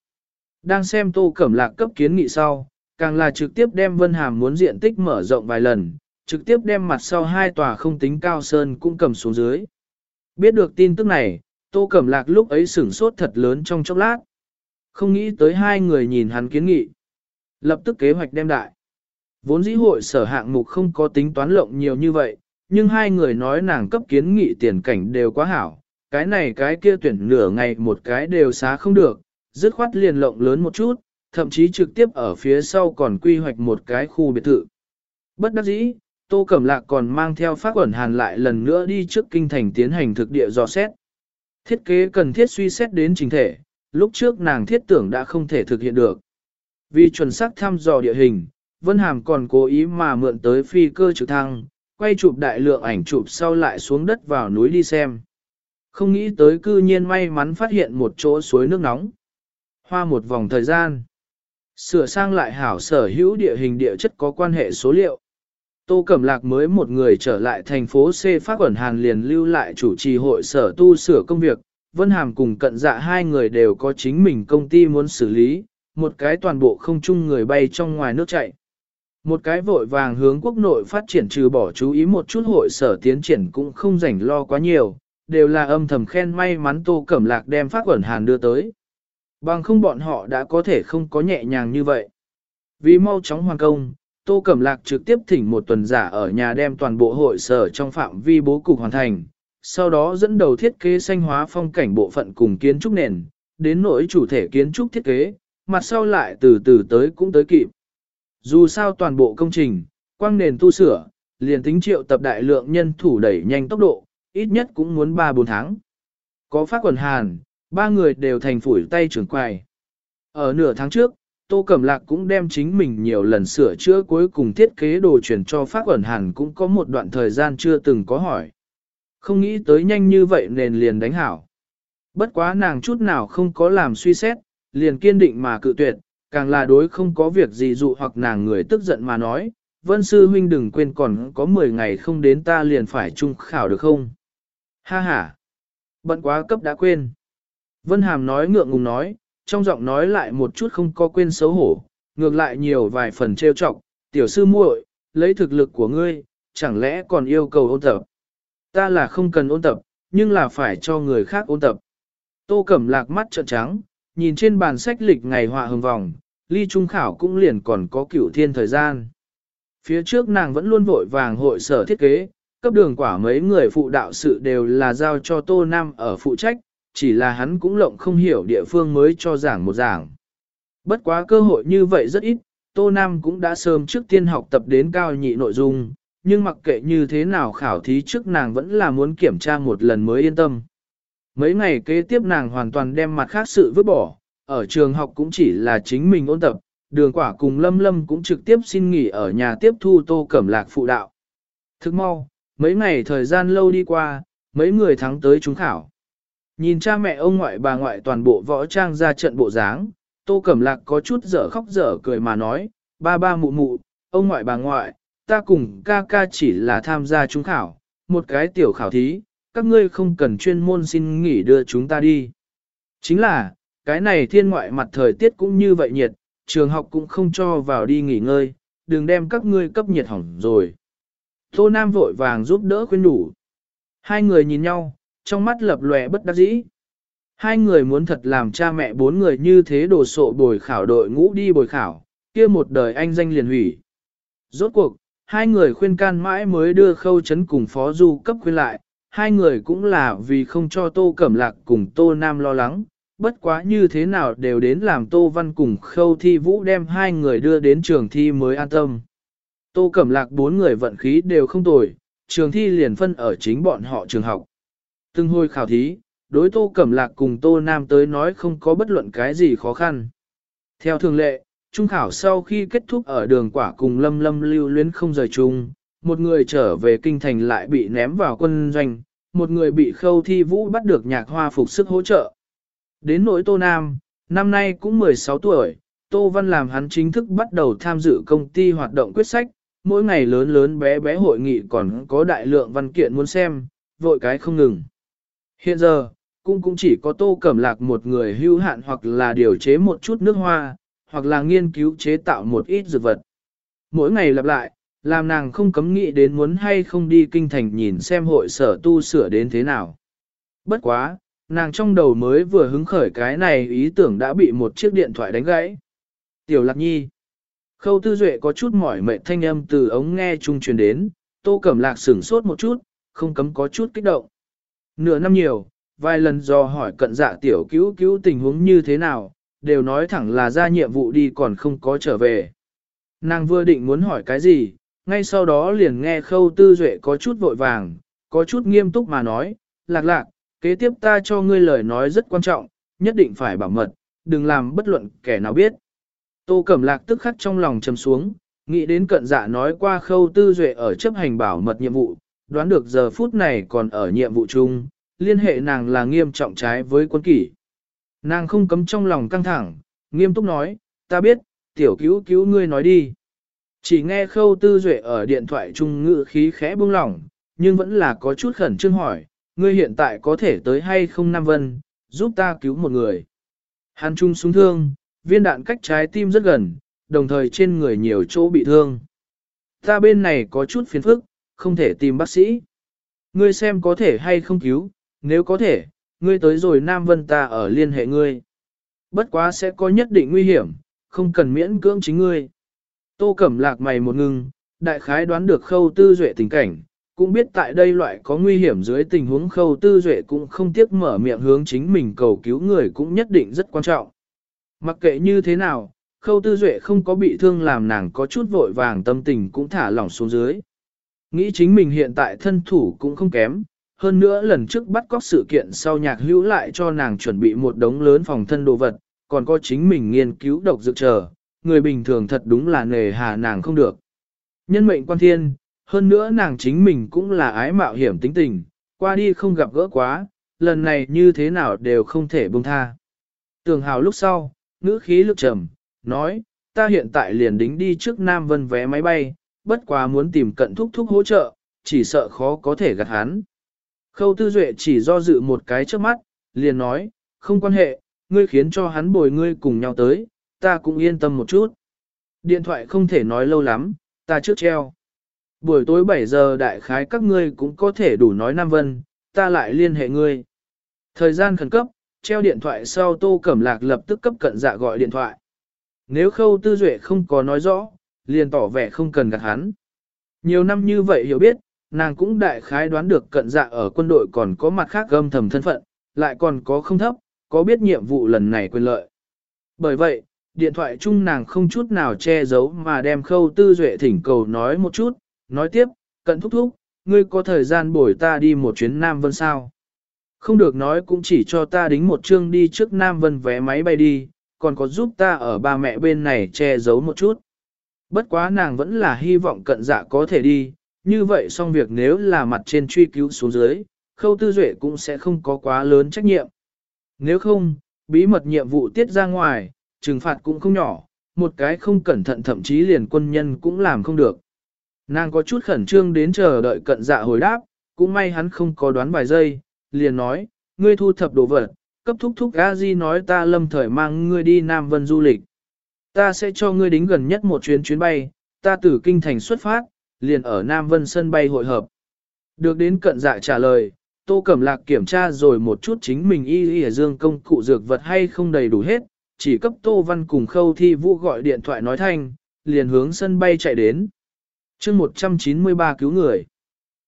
Đang xem tô cẩm lạc cấp kiến nghị sau, càng là trực tiếp đem Vân Hàm muốn diện tích mở rộng vài lần, trực tiếp đem mặt sau hai tòa không tính cao sơn cũng cầm xuống dưới. Biết được tin tức này, tô cẩm lạc lúc ấy sửng sốt thật lớn trong chốc lát. Không nghĩ tới hai người nhìn hắn kiến nghị. Lập tức kế hoạch đem đại. Vốn dĩ hội sở hạng mục không có tính toán lộng nhiều như vậy, nhưng hai người nói nàng cấp kiến nghị tiền cảnh đều quá hảo, cái này cái kia tuyển nửa ngày một cái đều xá không được, dứt khoát liền lộng lớn một chút, thậm chí trực tiếp ở phía sau còn quy hoạch một cái khu biệt thự. Bất đắc dĩ, Tô Cẩm Lạc còn mang theo phát quẩn hàn lại lần nữa đi trước kinh thành tiến hành thực địa dò xét. Thiết kế cần thiết suy xét đến trình thể, lúc trước nàng thiết tưởng đã không thể thực hiện được. Vì chuẩn xác thăm dò địa hình, Vân Hàm còn cố ý mà mượn tới phi cơ trực thăng, quay chụp đại lượng ảnh chụp sau lại xuống đất vào núi đi xem. Không nghĩ tới cư nhiên may mắn phát hiện một chỗ suối nước nóng. Hoa một vòng thời gian. Sửa sang lại hảo sở hữu địa hình địa chất có quan hệ số liệu. Tô Cẩm Lạc mới một người trở lại thành phố C Pháp Quẩn Hàn liền lưu lại chủ trì hội sở tu sửa công việc. Vân Hàm cùng cận dạ hai người đều có chính mình công ty muốn xử lý, một cái toàn bộ không chung người bay trong ngoài nước chạy. Một cái vội vàng hướng quốc nội phát triển trừ bỏ chú ý một chút hội sở tiến triển cũng không rảnh lo quá nhiều, đều là âm thầm khen may mắn Tô Cẩm Lạc đem phát quẩn hàn đưa tới. Bằng không bọn họ đã có thể không có nhẹ nhàng như vậy. Vì mau chóng hoàn công, Tô Cẩm Lạc trực tiếp thỉnh một tuần giả ở nhà đem toàn bộ hội sở trong phạm vi bố cục hoàn thành, sau đó dẫn đầu thiết kế xanh hóa phong cảnh bộ phận cùng kiến trúc nền, đến nỗi chủ thể kiến trúc thiết kế, mặt sau lại từ từ tới cũng tới kịp. Dù sao toàn bộ công trình, quang nền tu sửa, liền tính triệu tập đại lượng nhân thủ đẩy nhanh tốc độ, ít nhất cũng muốn 3-4 tháng. Có phát quần hàn, ba người đều thành phủi tay trưởng quài. Ở nửa tháng trước, Tô Cẩm Lạc cũng đem chính mình nhiều lần sửa chữa cuối cùng thiết kế đồ chuyển cho pháp ẩn hẳn cũng có một đoạn thời gian chưa từng có hỏi. Không nghĩ tới nhanh như vậy nền liền đánh hảo. Bất quá nàng chút nào không có làm suy xét, liền kiên định mà cự tuyệt, càng là đối không có việc gì dụ hoặc nàng người tức giận mà nói, Vân Sư Huynh đừng quên còn có 10 ngày không đến ta liền phải trung khảo được không? Ha ha! Bận quá cấp đã quên. Vân Hàm nói ngượng ngùng nói, trong giọng nói lại một chút không có quên xấu hổ, ngược lại nhiều vài phần trêu chọc, tiểu sư muội, lấy thực lực của ngươi, chẳng lẽ còn yêu cầu ôn tập. Ta là không cần ôn tập, nhưng là phải cho người khác ôn tập. Tô Cẩm Lạc mắt trợn trắng, nhìn trên bàn sách lịch ngày họa hồng vòng, ly trung khảo cũng liền còn có cửu thiên thời gian. Phía trước nàng vẫn luôn vội vàng hội sở thiết kế, cấp đường quả mấy người phụ đạo sự đều là giao cho Tô Nam ở phụ trách, chỉ là hắn cũng lộng không hiểu địa phương mới cho giảng một giảng. Bất quá cơ hội như vậy rất ít, Tô Nam cũng đã sớm trước tiên học tập đến cao nhị nội dung, nhưng mặc kệ như thế nào khảo thí trước nàng vẫn là muốn kiểm tra một lần mới yên tâm. Mấy ngày kế tiếp nàng hoàn toàn đem mặt khác sự vứt bỏ, ở trường học cũng chỉ là chính mình ôn tập, đường quả cùng lâm lâm cũng trực tiếp xin nghỉ ở nhà tiếp thu tô cẩm lạc phụ đạo. Thức mau, mấy ngày thời gian lâu đi qua, mấy người thắng tới chúng khảo. Nhìn cha mẹ ông ngoại bà ngoại toàn bộ võ trang ra trận bộ dáng, tô cẩm lạc có chút dở khóc dở cười mà nói, ba ba mụ mụ, ông ngoại bà ngoại, ta cùng ca ca chỉ là tham gia trung khảo, một cái tiểu khảo thí, các ngươi không cần chuyên môn xin nghỉ đưa chúng ta đi. Chính là, cái này thiên ngoại mặt thời tiết cũng như vậy nhiệt, trường học cũng không cho vào đi nghỉ ngơi, đừng đem các ngươi cấp nhiệt hỏng rồi. Tô Nam vội vàng giúp đỡ khuyên đủ. Hai người nhìn nhau, trong mắt lập lòe bất đắc dĩ. Hai người muốn thật làm cha mẹ bốn người như thế đồ sộ bồi khảo đội ngũ đi bồi khảo, kia một đời anh danh liền hủy. Rốt cuộc, hai người khuyên can mãi mới đưa khâu chấn cùng phó du cấp khuyên lại, hai người cũng là vì không cho tô cẩm lạc cùng tô nam lo lắng, bất quá như thế nào đều đến làm Tô Văn cùng khâu thi vũ đem hai người đưa đến trường thi mới an tâm. Tô Cẩm Lạc bốn người vận khí đều không tồi, trường thi liền phân ở chính bọn họ trường học. Từng hồi khảo thí, đối Tô Cẩm Lạc cùng Tô Nam tới nói không có bất luận cái gì khó khăn. Theo thường lệ, trung khảo sau khi kết thúc ở đường quả cùng lâm lâm lưu luyến không rời chung, một người trở về kinh thành lại bị ném vào quân doanh, một người bị khâu thi vũ bắt được nhạc hoa phục sức hỗ trợ. Đến nỗi Tô Nam, năm nay cũng 16 tuổi, Tô Văn làm hắn chính thức bắt đầu tham dự công ty hoạt động quyết sách, mỗi ngày lớn lớn bé bé hội nghị còn có đại lượng văn kiện muốn xem, vội cái không ngừng. Hiện giờ, cũng cũng chỉ có Tô Cẩm Lạc một người hưu hạn hoặc là điều chế một chút nước hoa, hoặc là nghiên cứu chế tạo một ít dược vật. Mỗi ngày lặp lại, làm nàng không cấm nghĩ đến muốn hay không đi kinh thành nhìn xem hội sở tu sửa đến thế nào. Bất quá, nàng trong đầu mới vừa hứng khởi cái này ý tưởng đã bị một chiếc điện thoại đánh gãy. Tiểu Lạc Nhi. Khâu Tư Duệ có chút mỏi mệt thanh âm từ ống nghe trung truyền đến, Tô Cẩm Lạc sửng sốt một chút, không cấm có chút kích động. Nửa năm nhiều, vài lần do hỏi cận dạ tiểu cứu cứu tình huống như thế nào, đều nói thẳng là ra nhiệm vụ đi còn không có trở về. Nàng vừa định muốn hỏi cái gì, ngay sau đó liền nghe Khâu Tư Duệ có chút vội vàng, có chút nghiêm túc mà nói, lạc lạc, Kế tiếp ta cho ngươi lời nói rất quan trọng, nhất định phải bảo mật, đừng làm bất luận kẻ nào biết. Tô Cẩm Lạc tức khắc trong lòng trầm xuống, nghĩ đến cận dạ nói qua khâu tư duệ ở chấp hành bảo mật nhiệm vụ, đoán được giờ phút này còn ở nhiệm vụ chung, liên hệ nàng là nghiêm trọng trái với quân kỷ. Nàng không cấm trong lòng căng thẳng, nghiêm túc nói, ta biết, tiểu cứu cứu ngươi nói đi. Chỉ nghe khâu tư duệ ở điện thoại trung ngự khí khẽ buông lỏng, nhưng vẫn là có chút khẩn trương hỏi, ngươi hiện tại có thể tới hay không Nam Vân, giúp ta cứu một người. Hàn Trung súng thương, viên đạn cách trái tim rất gần, đồng thời trên người nhiều chỗ bị thương. Ta bên này có chút phiền phức, không thể tìm bác sĩ. Ngươi xem có thể hay không cứu, nếu có thể, ngươi tới rồi Nam Vân ta ở liên hệ ngươi. Bất quá sẽ có nhất định nguy hiểm, không cần miễn cưỡng chính ngươi. Tô Cẩm Lạc mày một ngưng, đại khái đoán được khâu tư duệ tình cảnh, cũng biết tại đây loại có nguy hiểm dưới tình huống khâu tư duệ cũng không tiếc mở miệng hướng chính mình cầu cứu người cũng nhất định rất quan trọng. Mặc kệ như thế nào, khâu tư duệ không có bị thương làm nàng có chút vội vàng tâm tình cũng thả lỏng xuống dưới. Nghĩ chính mình hiện tại thân thủ cũng không kém, hơn nữa lần trước bắt cóc sự kiện sau nhạc hữu lại cho nàng chuẩn bị một đống lớn phòng thân đồ vật, còn có chính mình nghiên cứu độc dược chờ, người bình thường thật đúng là nề hà nàng không được. Nhân mệnh quan thiên, hơn nữa nàng chính mình cũng là ái mạo hiểm tính tình, qua đi không gặp gỡ quá, lần này như thế nào đều không thể buông tha. Tường hào lúc sau, ngữ khí lực trầm, nói, ta hiện tại liền đính đi trước Nam Vân vé máy bay, bất quá muốn tìm cận thúc thúc hỗ trợ, chỉ sợ khó có thể gạt hắn. Khâu tư duệ chỉ do dự một cái trước mắt, liền nói, không quan hệ, ngươi khiến cho hắn bồi ngươi cùng nhau tới, ta cũng yên tâm một chút. Điện thoại không thể nói lâu lắm, ta trước treo. Buổi tối 7 giờ đại khái các ngươi cũng có thể đủ nói Nam Vân, ta lại liên hệ ngươi. Thời gian khẩn cấp, treo điện thoại sau Tô Cẩm Lạc lập tức cấp cận dạ gọi điện thoại. Nếu khâu tư duệ không có nói rõ, liền tỏ vẻ không cần gạt hắn. Nhiều năm như vậy hiểu biết, nàng cũng đại khái đoán được cận dạ ở quân đội còn có mặt khác gâm thầm thân phận, lại còn có không thấp, có biết nhiệm vụ lần này quyền lợi. Bởi vậy, điện thoại chung nàng không chút nào che giấu mà đem khâu tư duệ thỉnh cầu nói một chút, nói tiếp, cận thúc thúc, ngươi có thời gian bồi ta đi một chuyến Nam Vân sao? Không được nói cũng chỉ cho ta đính một chương đi trước Nam Vân vé máy bay đi, còn có giúp ta ở ba mẹ bên này che giấu một chút. Bất quá nàng vẫn là hy vọng cận dạ có thể đi, như vậy xong việc nếu là mặt trên truy cứu xuống dưới, khâu tư duệ cũng sẽ không có quá lớn trách nhiệm. Nếu không, bí mật nhiệm vụ tiết ra ngoài, trừng phạt cũng không nhỏ, một cái không cẩn thận thậm chí liền quân nhân cũng làm không được. Nàng có chút khẩn trương đến chờ đợi cận dạ hồi đáp, cũng may hắn không có đoán vài giây, liền nói, ngươi thu thập đồ vật, cấp thúc thúc a di nói ta lâm thời mang ngươi đi Nam Vân du lịch. Ta sẽ cho ngươi đính gần nhất một chuyến chuyến bay, ta từ kinh thành xuất phát, liền ở Nam Vân sân bay hội hợp. Được đến cận dạ trả lời, Tô Cẩm Lạc kiểm tra rồi một chút chính mình y y dương công cụ dược vật hay không đầy đủ hết, chỉ cấp Tô Văn cùng khâu thi vũ gọi điện thoại nói thanh, liền hướng sân bay chạy đến. chương 193 cứu người.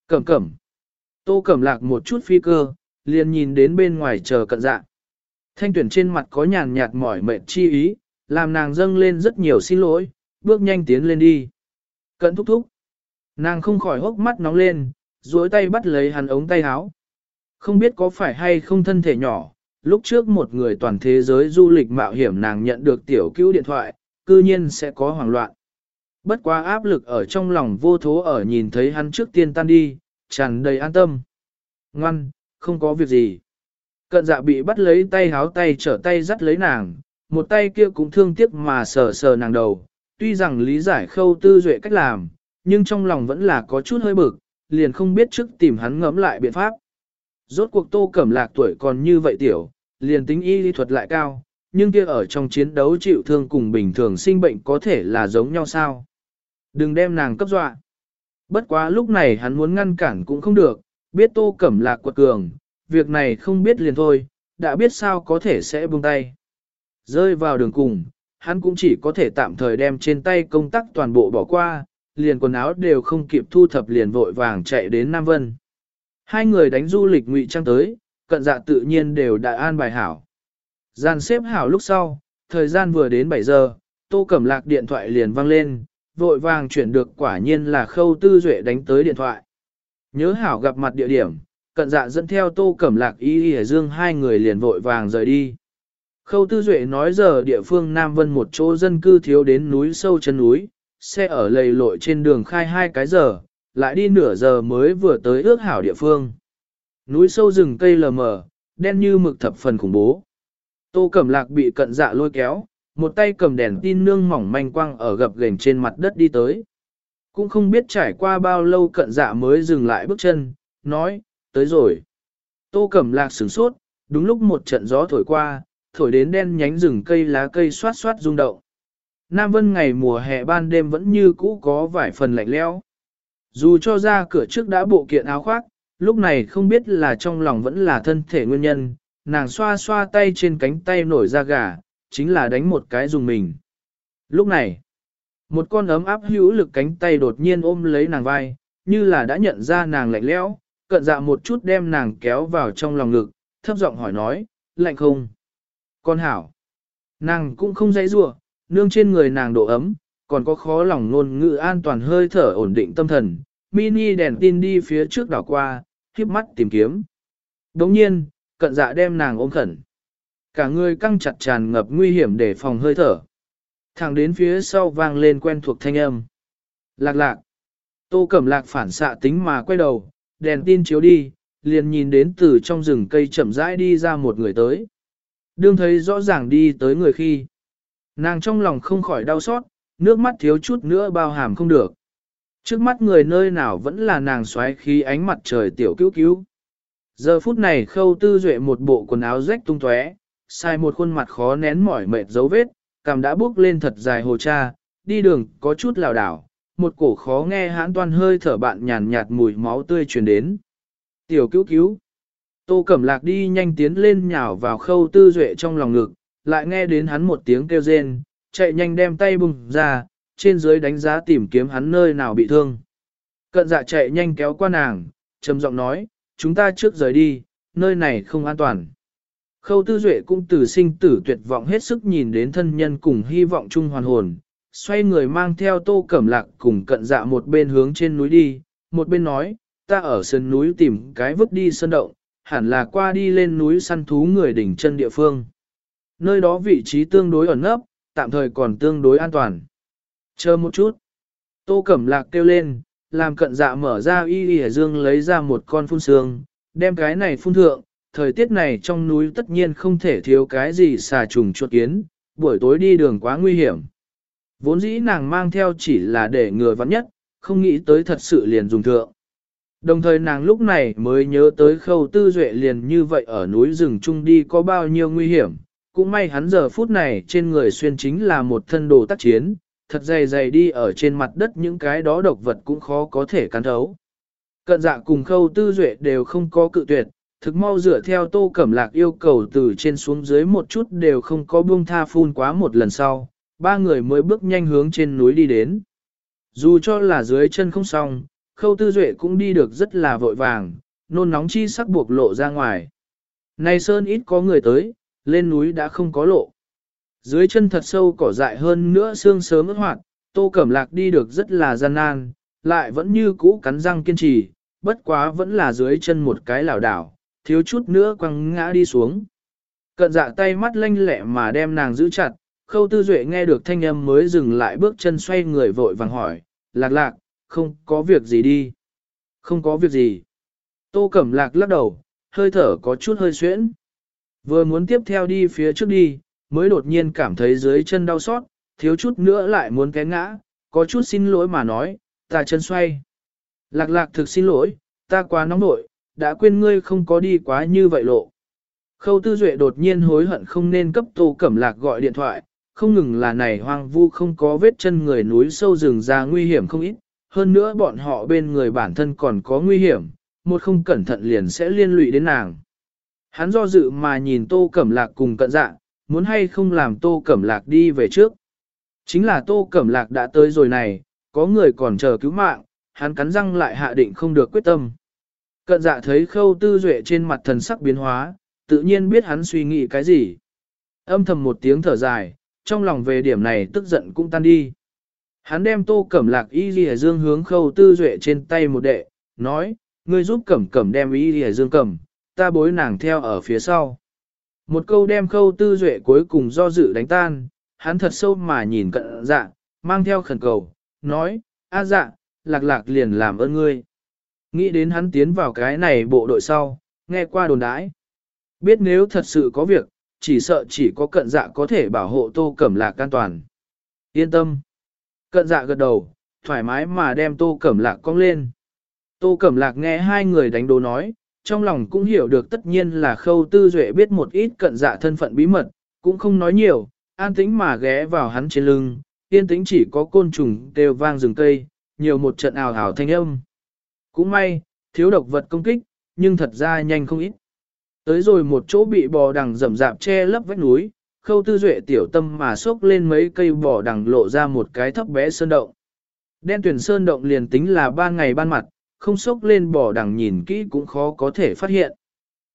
Cẩm cẩm. Tô Cẩm Lạc một chút phi cơ, liền nhìn đến bên ngoài chờ cận dạ. Thanh tuyển trên mặt có nhàn nhạt mỏi mệt chi ý, làm nàng dâng lên rất nhiều xin lỗi, bước nhanh tiến lên đi. Cận thúc thúc. Nàng không khỏi hốc mắt nóng lên, duỗi tay bắt lấy hắn ống tay áo. Không biết có phải hay không thân thể nhỏ, lúc trước một người toàn thế giới du lịch mạo hiểm nàng nhận được tiểu cứu điện thoại, cư nhiên sẽ có hoảng loạn. Bất quá áp lực ở trong lòng vô thố ở nhìn thấy hắn trước tiên tan đi, tràn đầy an tâm. Ngoan, không có việc gì. Cận dạ bị bắt lấy tay háo tay trở tay dắt lấy nàng, một tay kia cũng thương tiếc mà sờ sờ nàng đầu. Tuy rằng lý giải khâu tư duệ cách làm, nhưng trong lòng vẫn là có chút hơi bực, liền không biết trước tìm hắn ngẫm lại biện pháp. Rốt cuộc tô cẩm lạc tuổi còn như vậy tiểu, liền tính y lý thuật lại cao, nhưng kia ở trong chiến đấu chịu thương cùng bình thường sinh bệnh có thể là giống nhau sao. Đừng đem nàng cấp dọa. Bất quá lúc này hắn muốn ngăn cản cũng không được, biết tô cẩm lạc quật cường, việc này không biết liền thôi, đã biết sao có thể sẽ buông tay. Rơi vào đường cùng, hắn cũng chỉ có thể tạm thời đem trên tay công tác toàn bộ bỏ qua, liền quần áo đều không kịp thu thập liền vội vàng chạy đến Nam Vân. Hai người đánh du lịch ngụy trang tới, cận dạ tự nhiên đều đã an bài hảo. Gian xếp hảo lúc sau, thời gian vừa đến 7 giờ, tô cẩm lạc điện thoại liền vang lên, vội vàng chuyển được quả nhiên là khâu tư duệ đánh tới điện thoại. Nhớ hảo gặp mặt địa điểm, cận dạ dẫn theo tô cẩm lạc y y dương hai người liền vội vàng rời đi. Khâu tư duệ nói giờ địa phương Nam Vân một chỗ dân cư thiếu đến núi sâu chân núi, xe ở lầy lội trên đường khai hai cái giờ, lại đi nửa giờ mới vừa tới ước hảo địa phương. Núi sâu rừng cây lờ mờ, đen như mực thập phần khủng bố. Tô Cẩm Lạc bị cận dạ lôi kéo, một tay cầm đèn tin nương mỏng manh quang ở gập ghềnh trên mặt đất đi tới. Cũng không biết trải qua bao lâu cận dạ mới dừng lại bước chân, nói, tới rồi. Tô Cẩm Lạc sửng sốt, đúng lúc một trận gió thổi qua, thổi đến đen nhánh rừng cây lá cây xoát xoát rung động. Nam Vân ngày mùa hè ban đêm vẫn như cũ có vài phần lạnh lẽo. Dù cho ra cửa trước đã bộ kiện áo khoác, lúc này không biết là trong lòng vẫn là thân thể nguyên nhân, nàng xoa xoa tay trên cánh tay nổi da gà, chính là đánh một cái dùng mình. Lúc này, một con ấm áp hữu lực cánh tay đột nhiên ôm lấy nàng vai, như là đã nhận ra nàng lạnh lẽo, cận dạ một chút đem nàng kéo vào trong lòng ngực, thấp giọng hỏi nói, lạnh không? Con hảo. Nàng cũng không dãy rủa, nương trên người nàng độ ấm, còn có khó lòng ngôn ngữ an toàn hơi thở ổn định tâm thần. Mini đèn tin đi phía trước đảo qua, khiếp mắt tìm kiếm. Đồng nhiên, cận dạ đem nàng ôm khẩn. Cả người căng chặt tràn ngập nguy hiểm để phòng hơi thở. Thẳng đến phía sau vang lên quen thuộc thanh âm. Lạc lạc. Tô Cẩm Lạc phản xạ tính mà quay đầu, đèn tin chiếu đi, liền nhìn đến từ trong rừng cây chậm rãi đi ra một người tới. Đương thấy rõ ràng đi tới người khi. Nàng trong lòng không khỏi đau xót, nước mắt thiếu chút nữa bao hàm không được. Trước mắt người nơi nào vẫn là nàng xoáy khí ánh mặt trời tiểu cứu cứu. Giờ phút này khâu tư duệ một bộ quần áo rách tung tóe, sai một khuôn mặt khó nén mỏi mệt dấu vết, cằm đã bước lên thật dài hồ cha, đi đường có chút lảo đảo, một cổ khó nghe hãn toan hơi thở bạn nhàn nhạt mùi máu tươi truyền đến. Tiểu cứu cứu. Tô Cẩm Lạc đi nhanh tiến lên nhào vào khâu tư duệ trong lòng ngực, lại nghe đến hắn một tiếng kêu rên, chạy nhanh đem tay bùng ra, trên dưới đánh giá tìm kiếm hắn nơi nào bị thương. Cận dạ chạy nhanh kéo qua nàng, trầm giọng nói, chúng ta trước rời đi, nơi này không an toàn. Khâu tư duệ cũng từ sinh tử tuyệt vọng hết sức nhìn đến thân nhân cùng hy vọng chung hoàn hồn, xoay người mang theo tô cẩm lạc cùng cận dạ một bên hướng trên núi đi, một bên nói, ta ở sân núi tìm cái vứt đi sân động, hẳn là qua đi lên núi săn thú người đỉnh chân địa phương. Nơi đó vị trí tương đối ẩn nấp, tạm thời còn tương đối an toàn. Chờ một chút. Tô Cẩm Lạc kêu lên, làm cận dạ mở ra y y dương lấy ra một con phun sương, đem cái này phun thượng, thời tiết này trong núi tất nhiên không thể thiếu cái gì xà trùng chuột kiến, buổi tối đi đường quá nguy hiểm. Vốn dĩ nàng mang theo chỉ là để ngừa vắn nhất, không nghĩ tới thật sự liền dùng thượng. Đồng thời nàng lúc này mới nhớ tới khâu tư duệ liền như vậy ở núi rừng chung đi có bao nhiêu nguy hiểm, cũng may hắn giờ phút này trên người xuyên chính là một thân đồ tác chiến, thật dày dày đi ở trên mặt đất những cái đó độc vật cũng khó có thể cắn thấu. Cận dạ cùng khâu tư duệ đều không có cự tuyệt, thực mau dựa theo tô cẩm lạc yêu cầu từ trên xuống dưới một chút đều không có buông tha phun quá một lần sau, ba người mới bước nhanh hướng trên núi đi đến. Dù cho là dưới chân không xong, khâu tư duệ cũng đi được rất là vội vàng, nôn nóng chi sắc buộc lộ ra ngoài. Này sơn ít có người tới, lên núi đã không có lộ. Dưới chân thật sâu cỏ dại hơn nữa xương sớm ướt hoạt, tô cẩm lạc đi được rất là gian nan, lại vẫn như cũ cắn răng kiên trì, bất quá vẫn là dưới chân một cái lảo đảo, thiếu chút nữa quăng ngã đi xuống. Cận dạ tay mắt lanh lẹ mà đem nàng giữ chặt, khâu tư duệ nghe được thanh âm mới dừng lại bước chân xoay người vội vàng hỏi, lạc lạc, không có việc gì đi. Không có việc gì. Tô Cẩm Lạc lắc đầu, hơi thở có chút hơi xuyễn. Vừa muốn tiếp theo đi phía trước đi, mới đột nhiên cảm thấy dưới chân đau xót, thiếu chút nữa lại muốn té ngã, có chút xin lỗi mà nói, ta chân xoay. Lạc lạc thực xin lỗi, ta quá nóng nội, đã quên ngươi không có đi quá như vậy lộ. Khâu tư duệ đột nhiên hối hận không nên cấp tô cẩm lạc gọi điện thoại, không ngừng là này hoang vu không có vết chân người núi sâu rừng ra nguy hiểm không ít, hơn nữa bọn họ bên người bản thân còn có nguy hiểm, một không cẩn thận liền sẽ liên lụy đến nàng. Hắn do dự mà nhìn tô cẩm lạc cùng cận dạ, muốn hay không làm tô cẩm lạc đi về trước. Chính là tô cẩm lạc đã tới rồi này, có người còn chờ cứu mạng, hắn cắn răng lại hạ định không được quyết tâm. Cận dạ thấy khâu tư duệ trên mặt thần sắc biến hóa, tự nhiên biết hắn suy nghĩ cái gì. Âm thầm một tiếng thở dài, trong lòng về điểm này tức giận cũng tan đi. Hắn đem tô cẩm lạc y lìa dương hướng khâu tư duệ trên tay một đệ, nói, ngươi giúp cẩm cẩm đem y lìa dương cẩm, ta bối nàng theo ở phía sau. Một câu đem khâu tư duệ cuối cùng do dự đánh tan, hắn thật sâu mà nhìn cận dạ, mang theo khẩn cầu, nói, a dạ, lạc lạc liền làm ơn ngươi. Nghĩ đến hắn tiến vào cái này bộ đội sau, nghe qua đồn đãi. Biết nếu thật sự có việc, chỉ sợ chỉ có cận dạ có thể bảo hộ tô cẩm lạc an toàn. Yên tâm. Cận dạ gật đầu, thoải mái mà đem tô cẩm lạc cong lên. Tô cẩm lạc nghe hai người đánh đố nói, trong lòng cũng hiểu được tất nhiên là khâu tư duệ biết một ít cận dạ thân phận bí mật, cũng không nói nhiều, an tĩnh mà ghé vào hắn trên lưng, yên tĩnh chỉ có côn trùng đều vang rừng cây, nhiều một trận ảo ảo thanh âm. Cũng may, thiếu độc vật công kích, nhưng thật ra nhanh không ít. Tới rồi một chỗ bị bò đằng rậm rạp che lấp vách núi, khâu tư duệ tiểu tâm mà xốc lên mấy cây bỏ đằng lộ ra một cái thấp bé sơn động. Đen tuyển sơn động liền tính là ban ngày ban mặt, không xốc lên bỏ đằng nhìn kỹ cũng khó có thể phát hiện.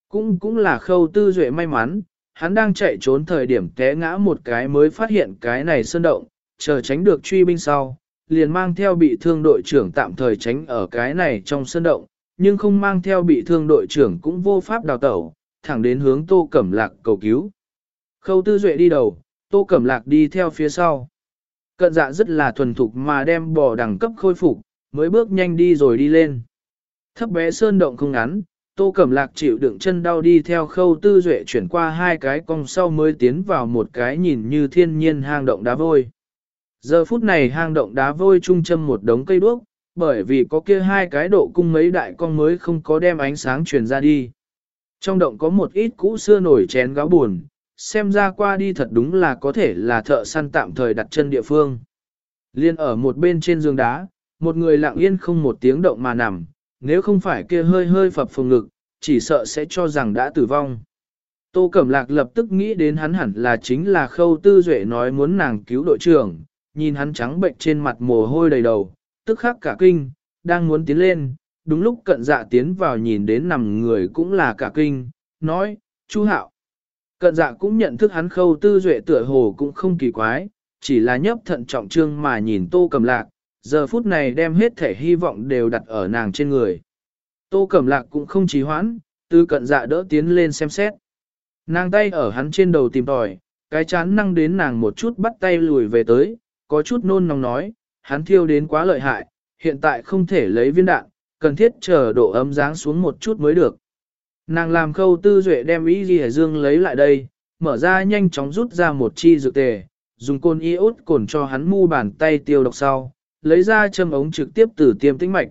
Cũng cũng là khâu tư duệ may mắn, hắn đang chạy trốn thời điểm té ngã một cái mới phát hiện cái này sơn động, chờ tránh được truy binh sau, liền mang theo bị thương đội trưởng tạm thời tránh ở cái này trong sơn động, nhưng không mang theo bị thương đội trưởng cũng vô pháp đào tẩu, thẳng đến hướng Tô Cẩm Lạc cầu cứu. Khâu Tư Duệ đi đầu, Tô Cẩm Lạc đi theo phía sau. Cận dạ rất là thuần thục mà đem bò đẳng cấp khôi phục, mới bước nhanh đi rồi đi lên. Thấp bé sơn động không ngắn, Tô Cẩm Lạc chịu đựng chân đau đi theo khâu tư duệ chuyển qua hai cái cong sau mới tiến vào một cái nhìn như thiên nhiên hang động đá vôi. Giờ phút này hang động đá vôi trung châm một đống cây đuốc, bởi vì có kia hai cái độ cung mấy đại con mới không có đem ánh sáng truyền ra đi. Trong động có một ít cũ xưa nổi chén gáo buồn, xem ra qua đi thật đúng là có thể là thợ săn tạm thời đặt chân địa phương. Liên ở một bên trên giường đá, một người lặng yên không một tiếng động mà nằm, nếu không phải kia hơi hơi phập phồng ngực, chỉ sợ sẽ cho rằng đã tử vong. Tô Cẩm Lạc lập tức nghĩ đến hắn hẳn là chính là khâu tư duệ nói muốn nàng cứu đội trưởng, nhìn hắn trắng bệnh trên mặt mồ hôi đầy đầu, tức khắc cả kinh, đang muốn tiến lên, đúng lúc cận dạ tiến vào nhìn đến nằm người cũng là cả kinh, nói, Chu Hạo. Cận dạ cũng nhận thức hắn khâu tư duệ tựa hồ cũng không kỳ quái, chỉ là nhấp thận trọng trương mà nhìn tô cầm lạc, giờ phút này đem hết thể hy vọng đều đặt ở nàng trên người. Tô cầm lạc cũng không trì hoãn, từ cận dạ đỡ tiến lên xem xét. Nàng tay ở hắn trên đầu tìm tòi, cái chán năng đến nàng một chút bắt tay lùi về tới, có chút nôn nóng nói, hắn thiêu đến quá lợi hại, hiện tại không thể lấy viên đạn, cần thiết chờ độ ấm dáng xuống một chút mới được. Nàng làm khâu tư duệ đem ý ghi dương lấy lại đây, mở ra nhanh chóng rút ra một chi dược tề, dùng côn iốt cồn cho hắn mu bàn tay tiêu độc sau, lấy ra châm ống trực tiếp từ tiêm tĩnh mạch.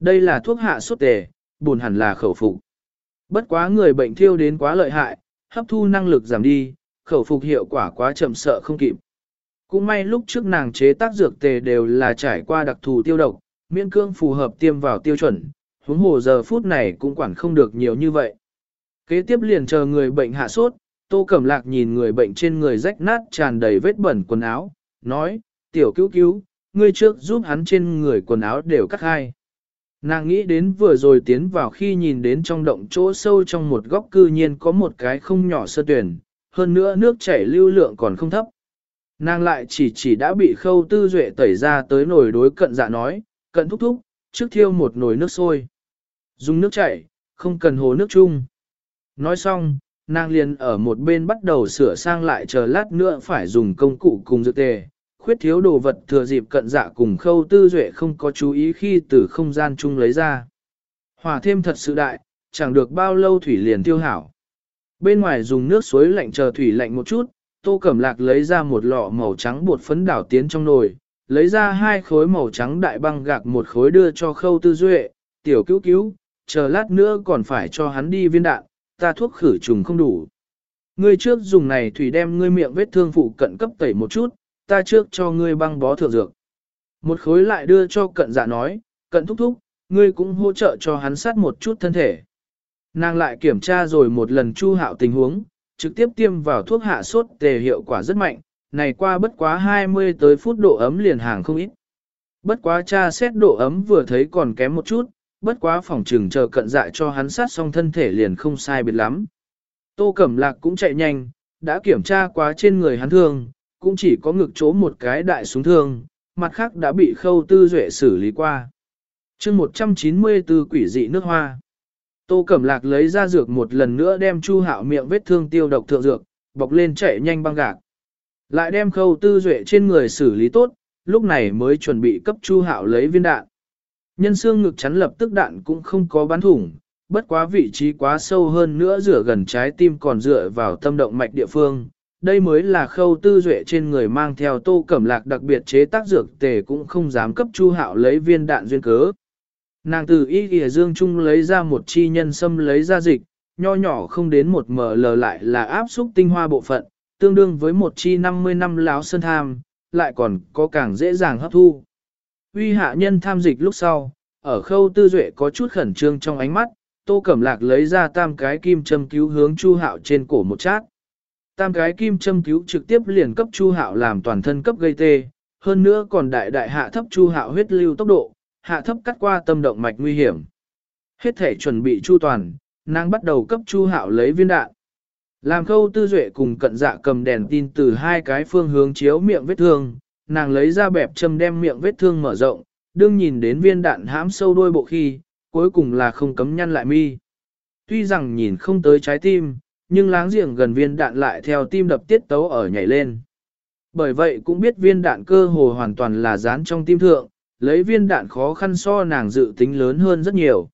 Đây là thuốc hạ sốt tề, buồn hẳn là khẩu phục. Bất quá người bệnh thiêu đến quá lợi hại, hấp thu năng lực giảm đi, khẩu phục hiệu quả quá chậm sợ không kịp. Cũng may lúc trước nàng chế tác dược tề đều là trải qua đặc thù tiêu độc, miễn cương phù hợp tiêm vào tiêu chuẩn, huống hồ giờ phút này cũng quản không được nhiều như vậy. Kế tiếp liền chờ người bệnh hạ sốt, Tô Cẩm Lạc nhìn người bệnh trên người rách nát tràn đầy vết bẩn quần áo, nói, tiểu cứu cứu, ngươi trước giúp hắn trên người quần áo đều cắt hai. Nàng nghĩ đến vừa rồi tiến vào khi nhìn đến trong động chỗ sâu trong một góc cư nhiên có một cái không nhỏ sơ tuyển, hơn nữa nước chảy lưu lượng còn không thấp. Nàng lại chỉ chỉ đã bị khâu tư duệ tẩy ra tới nồi đối cận dạ nói, cận thúc thúc, trước thiêu một nồi nước sôi. Dùng nước chảy, không cần hồ nước chung. Nói xong, nàng liền ở một bên bắt đầu sửa sang lại chờ lát nữa phải dùng công cụ cùng dược tề. Khuyết thiếu đồ vật thừa dịp cận dạ cùng khâu tư duệ không có chú ý khi từ không gian chung lấy ra. Hòa thêm thật sự đại, chẳng được bao lâu thủy liền tiêu hảo. Bên ngoài dùng nước suối lạnh chờ thủy lạnh một chút, tô cẩm lạc lấy ra một lọ màu trắng bột phấn đảo tiến trong nồi, lấy ra hai khối màu trắng đại băng gạc một khối đưa cho khâu tư duệ, tiểu cứu cứu, chờ lát nữa còn phải cho hắn đi viên đạn, ta thuốc khử trùng không đủ. Ngươi trước dùng này thủy đem ngươi miệng vết thương phụ cận cấp tẩy một chút, ta trước cho ngươi băng bó thượng dược. Một khối lại đưa cho cận dạ nói, cận thúc thúc, ngươi cũng hỗ trợ cho hắn sát một chút thân thể. Nàng lại kiểm tra rồi một lần chu hạo tình huống, trực tiếp tiêm vào thuốc hạ sốt tề hiệu quả rất mạnh, này qua bất quá 20 tới phút độ ấm liền hàng không ít. Bất quá cha xét độ ấm vừa thấy còn kém một chút, bất quá phòng trừng chờ cận dạ cho hắn sát xong thân thể liền không sai biệt lắm. Tô Cẩm Lạc cũng chạy nhanh, đã kiểm tra quá trên người hắn thương, cũng chỉ có ngực chỗ một cái đại súng thương, mặt khác đã bị khâu tư duệ xử lý qua. chương 194 quỷ dị nước hoa. Tô Cẩm Lạc lấy ra dược một lần nữa đem chu hạo miệng vết thương tiêu độc thượng dược, bọc lên chạy nhanh băng gạc. Lại đem khâu tư duệ trên người xử lý tốt, lúc này mới chuẩn bị cấp chu hạo lấy viên đạn. Nhân xương ngực chắn lập tức đạn cũng không có bắn thủng, bất quá vị trí quá sâu hơn nữa rửa gần trái tim còn dựa vào tâm động mạch địa phương. Đây mới là khâu tư duệ trên người mang theo tô cẩm lạc đặc biệt chế tác dược tề cũng không dám cấp chu hạo lấy viên đạn duyên cớ. Nàng từ y ghi dương trung lấy ra một chi nhân sâm lấy ra dịch, nho nhỏ không đến một ml lại là áp xúc tinh hoa bộ phận, tương đương với một chi 50 năm láo sơn tham, lại còn có càng dễ dàng hấp thu. Uy hạ nhân tham dịch lúc sau, ở khâu tư duệ có chút khẩn trương trong ánh mắt, tô cẩm lạc lấy ra tam cái kim châm cứu hướng chu hạo trên cổ một chát. tam cái kim châm cứu trực tiếp liền cấp Chu Hạo làm toàn thân cấp gây tê, hơn nữa còn đại đại hạ thấp Chu Hạo huyết lưu tốc độ, hạ thấp cắt qua tâm động mạch nguy hiểm. Hết thể chuẩn bị chu toàn, nàng bắt đầu cấp Chu Hạo lấy viên đạn. Làm khâu tư duệ cùng cận dạ cầm đèn tin từ hai cái phương hướng chiếu miệng vết thương, nàng lấy ra bẹp châm đem miệng vết thương mở rộng, đương nhìn đến viên đạn hãm sâu đôi bộ khi, cuối cùng là không cấm nhăn lại mi. Tuy rằng nhìn không tới trái tim, nhưng láng giềng gần viên đạn lại theo tim đập tiết tấu ở nhảy lên. Bởi vậy cũng biết viên đạn cơ hồ hoàn toàn là dán trong tim thượng, lấy viên đạn khó khăn so nàng dự tính lớn hơn rất nhiều.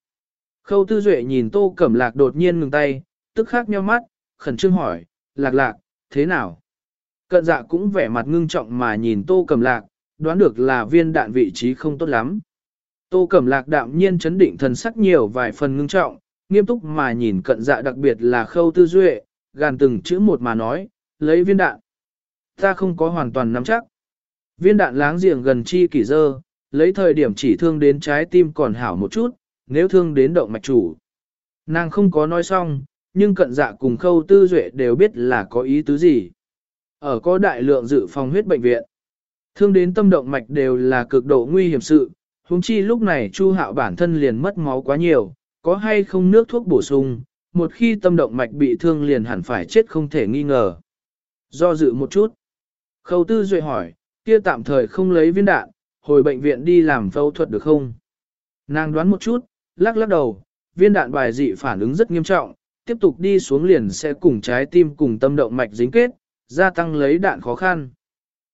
Khâu tư duệ nhìn tô cẩm lạc đột nhiên ngừng tay, tức khắc nheo mắt, khẩn trương hỏi, lạc lạc, thế nào? Cận dạ cũng vẻ mặt ngưng trọng mà nhìn tô cẩm lạc, đoán được là viên đạn vị trí không tốt lắm. Tô cẩm lạc đạm nhiên chấn định thần sắc nhiều vài phần ngưng trọng, nghiêm túc mà nhìn cận dạ đặc biệt là khâu tư duệ, gàn từng chữ một mà nói, lấy viên đạn. Ta không có hoàn toàn nắm chắc. Viên đạn láng giềng gần chi kỷ dơ, lấy thời điểm chỉ thương đến trái tim còn hảo một chút, nếu thương đến động mạch chủ. Nàng không có nói xong, nhưng cận dạ cùng khâu tư duệ đều biết là có ý tứ gì. Ở có đại lượng dự phòng huyết bệnh viện, thương đến tâm động mạch đều là cực độ nguy hiểm sự, huống chi lúc này Chu Hạo bản thân liền mất máu quá nhiều, có hay không nước thuốc bổ sung, một khi tâm động mạch bị thương liền hẳn phải chết không thể nghi ngờ. Do dự một chút, khâu tư duệ hỏi, kia tạm thời không lấy viên đạn, hồi bệnh viện đi làm phẫu thuật được không? Nàng đoán một chút, lắc lắc đầu, viên đạn bài dị phản ứng rất nghiêm trọng, tiếp tục đi xuống liền sẽ cùng trái tim cùng tâm động mạch dính kết, gia tăng lấy đạn khó khăn.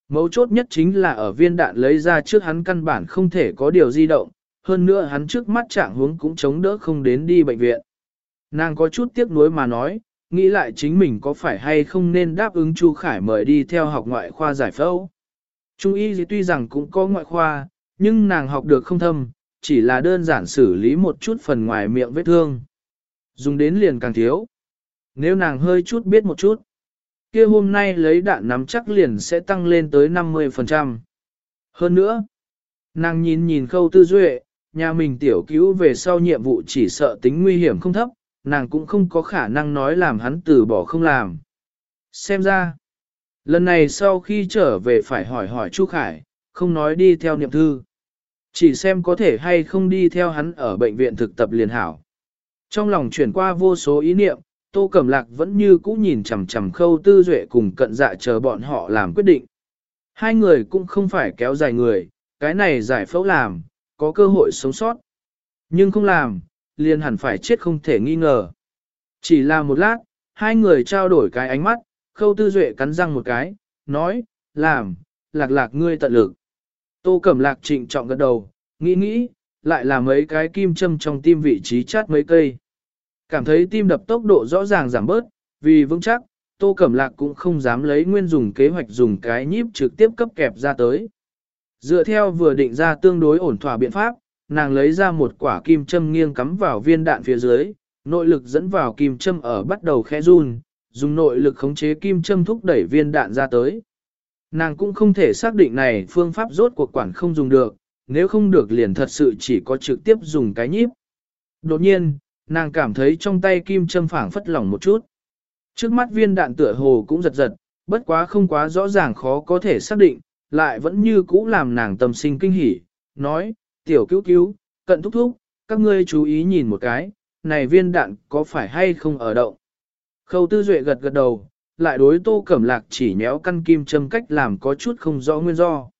Mấu chốt nhất chính là ở viên đạn lấy ra trước hắn căn bản không thể có điều di động, hơn nữa hắn trước mắt trạng huống cũng chống đỡ không đến đi bệnh viện. Nàng có chút tiếc nuối mà nói, nghĩ lại chính mình có phải hay không nên đáp ứng Chu Khải mời đi theo học ngoại khoa giải phẫu. Trung y tuy rằng cũng có ngoại khoa, nhưng nàng học được không thâm, chỉ là đơn giản xử lý một chút phần ngoài miệng vết thương. Dùng đến liền càng thiếu. Nếu nàng hơi chút biết một chút, kia hôm nay lấy đạn nắm chắc liền sẽ tăng lên tới 50%. Hơn nữa, nàng nhìn nhìn khâu tư duệ, nhà mình tiểu cứu về sau nhiệm vụ chỉ sợ tính nguy hiểm không thấp, nàng cũng không có khả năng nói làm hắn từ bỏ không làm. Xem ra, lần này sau khi trở về phải hỏi hỏi Chu Khải, không nói đi theo niệm thư. Chỉ xem có thể hay không đi theo hắn ở bệnh viện thực tập liền hảo. Trong lòng chuyển qua vô số ý niệm, Tô Cẩm Lạc vẫn như cũ nhìn chằm chằm khâu tư duệ cùng cận dạ chờ bọn họ làm quyết định. Hai người cũng không phải kéo dài người, cái này giải phẫu làm, có cơ hội sống sót. Nhưng không làm, liền hẳn phải chết không thể nghi ngờ. Chỉ là một lát, hai người trao đổi cái ánh mắt, khâu tư duệ cắn răng một cái, nói, làm, lạc lạc ngươi tận lực. Tô Cẩm Lạc trịnh trọng gật đầu, nghĩ nghĩ, lại là mấy cái kim châm trong tim vị trí chát mấy cây. Cảm thấy tim đập tốc độ rõ ràng giảm bớt, vì vững chắc, Tô Cẩm Lạc cũng không dám lấy nguyên dùng kế hoạch dùng cái nhíp trực tiếp cấp kẹp ra tới. Dựa theo vừa định ra tương đối ổn thỏa biện pháp, nàng lấy ra một quả kim châm nghiêng cắm vào viên đạn phía dưới, nội lực dẫn vào kim châm ở bắt đầu khẽ run, dùng nội lực khống chế kim châm thúc đẩy viên đạn ra tới. Nàng cũng không thể xác định này phương pháp rốt cuộc quản không dùng được, nếu không được liền thật sự chỉ có trực tiếp dùng cái nhíp. Đột nhiên, nàng cảm thấy trong tay kim châm phảng phất lỏng một chút. Trước mắt viên đạn tựa hồ cũng giật giật, bất quá không quá rõ ràng khó có thể xác định, lại vẫn như cũ làm nàng tâm sinh kinh hỉ, nói, tiểu cứu cứu, cận thúc thúc, các ngươi chú ý nhìn một cái, này viên đạn có phải hay không ở động. Khâu tư duệ gật gật đầu, lại đối tô cẩm lạc chỉ nhéo căn kim châm cách làm có chút không rõ nguyên do.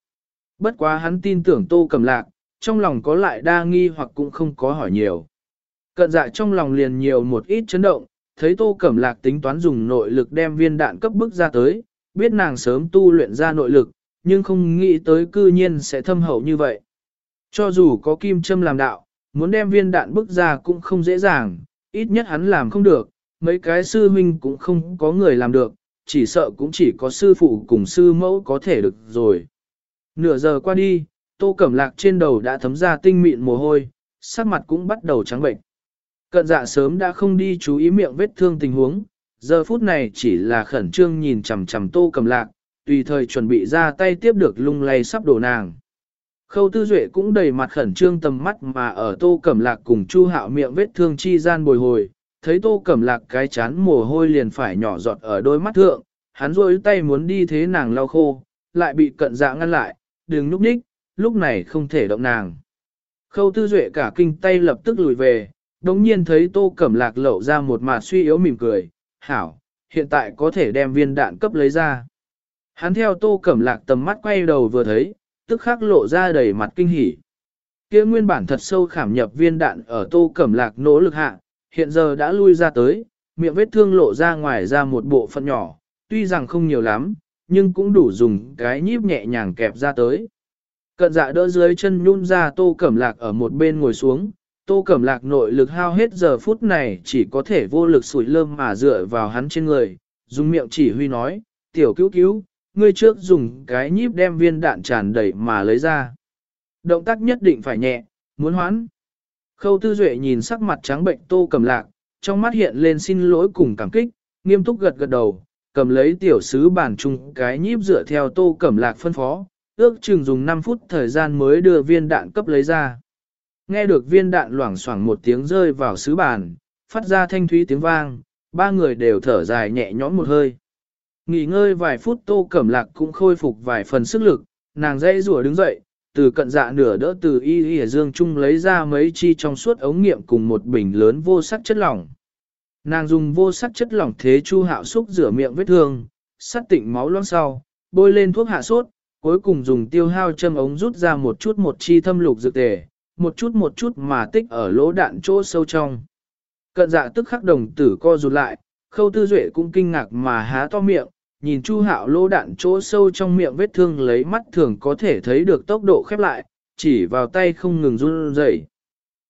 Bất quá hắn tin tưởng tô cẩm lạc, trong lòng có lại đa nghi hoặc cũng không có hỏi nhiều. Cận dạ trong lòng liền nhiều một ít chấn động, thấy tô cẩm lạc tính toán dùng nội lực đem viên đạn cấp bức ra tới, biết nàng sớm tu luyện ra nội lực, nhưng không nghĩ tới cư nhiên sẽ thâm hậu như vậy. Cho dù có kim châm làm đạo, muốn đem viên đạn bức ra cũng không dễ dàng, ít nhất hắn làm không được, mấy cái sư huynh cũng không có người làm được, chỉ sợ cũng chỉ có sư phụ cùng sư mẫu có thể được rồi. Nửa giờ qua đi, tô cẩm lạc trên đầu đã thấm ra tinh mịn mồ hôi, sắc mặt cũng bắt đầu trắng bệnh. Cận dạ sớm đã không đi chú ý miệng vết thương tình huống, giờ phút này chỉ là khẩn trương nhìn chằm chằm tô cẩm lạc, tùy thời chuẩn bị ra tay tiếp được lung lay sắp đổ nàng. Khâu Tư Duệ cũng đầy mặt khẩn trương tầm mắt mà ở Tô Cẩm Lạc cùng Chu Hạo miệng vết thương chi gian bồi hồi, thấy Tô Cẩm Lạc cái chán mồ hôi liền phải nhỏ giọt ở đôi mắt thượng, hắn rôi tay muốn đi thế nàng lau khô, lại bị cận dạ ngăn lại, đừng núp ních, lúc này không thể động nàng. Khâu tư duệ cả kinh tay lập tức lùi về, đồng nhiên thấy tô cẩm lạc lậu ra một mặt suy yếu mỉm cười, hảo, hiện tại có thể đem viên đạn cấp lấy ra. Hắn theo tô cẩm lạc tầm mắt quay đầu vừa thấy, tức khắc lộ ra đầy mặt kinh hỉ. Kia nguyên bản thật sâu khảm nhập viên đạn ở tô cẩm lạc nỗ lực hạ, hiện giờ đã lui ra tới, miệng vết thương lộ ra ngoài ra một bộ phận nhỏ, tuy rằng không nhiều lắm, nhưng cũng đủ dùng cái nhíp nhẹ nhàng kẹp ra tới. Cận dạ đỡ dưới chân nhún ra tô cẩm lạc ở một bên ngồi xuống, tô cẩm lạc nội lực hao hết giờ phút này chỉ có thể vô lực sủi lơm mà dựa vào hắn trên người, dùng miệng chỉ huy nói, tiểu cứu cứu, ngươi trước dùng cái nhíp đem viên đạn tràn đầy mà lấy ra. Động tác nhất định phải nhẹ, muốn hoãn. Khâu tư duệ nhìn sắc mặt trắng bệnh tô Cẩm lạc, trong mắt hiện lên xin lỗi cùng cảm kích, nghiêm túc gật gật đầu, cầm lấy tiểu sứ bản chung cái nhíp dựa theo tô cẩm lạc phân phó, ước chừng dùng 5 phút thời gian mới đưa viên đạn cấp lấy ra. Nghe được viên đạn loảng xoảng một tiếng rơi vào sứ bàn, phát ra thanh thúy tiếng vang, ba người đều thở dài nhẹ nhõm một hơi. Nghỉ ngơi vài phút tô cẩm lạc cũng khôi phục vài phần sức lực, nàng dây rùa đứng dậy, từ cận dạ nửa đỡ từ y y dương trung lấy ra mấy chi trong suốt ống nghiệm cùng một bình lớn vô sắc chất lỏng. Nàng dùng vô sắc chất lỏng thế chu hạo xúc rửa miệng vết thương, sắt tịnh máu loãng sau, bôi lên thuốc hạ sốt, cuối cùng dùng tiêu hao châm ống rút ra một chút một chi thâm lục dược tề, một chút một chút mà tích ở lỗ đạn chỗ sâu trong. Cận dạ tức khắc đồng tử co rụt lại, khâu tư duệ cũng kinh ngạc mà há to miệng, nhìn Chu Hạo lỗ đạn chỗ sâu trong miệng vết thương lấy mắt thường có thể thấy được tốc độ khép lại, chỉ vào tay không ngừng run rẩy.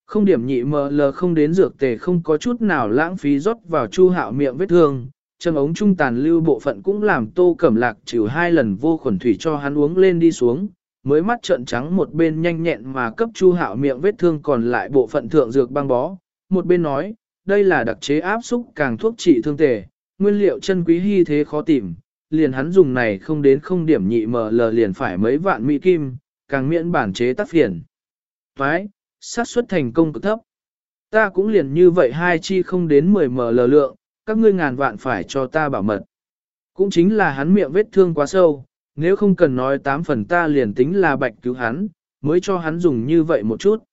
Không điểm nhị mờ lờ không đến dược tề không có chút nào lãng phí rót vào Chu Hạo miệng vết thương, chân ống trung tàn lưu bộ phận cũng làm Tô Cẩm Lạc chịu hai lần vô khuẩn thủy cho hắn uống lên đi xuống, mới mắt trợn trắng một bên nhanh nhẹn mà cấp Chu Hạo miệng vết thương còn lại bộ phận thượng dược băng bó, một bên nói, đây là đặc chế áp xúc càng thuốc trị thương tề, nguyên liệu chân quý hy thế khó tìm, liền hắn dùng này không đến không điểm nhị mờ lờ liền phải mấy vạn mỹ kim, càng miễn bản chế tác phiền. Toái, xác suất thành công cực thấp. Ta cũng liền như vậy hai chi không đến 10 mờ lờ lượng, các ngươi ngàn vạn phải cho ta bảo mật. Cũng chính là hắn miệng vết thương quá sâu, nếu không cần nói tám phần ta liền tính là bạch cứu hắn, mới cho hắn dùng như vậy một chút.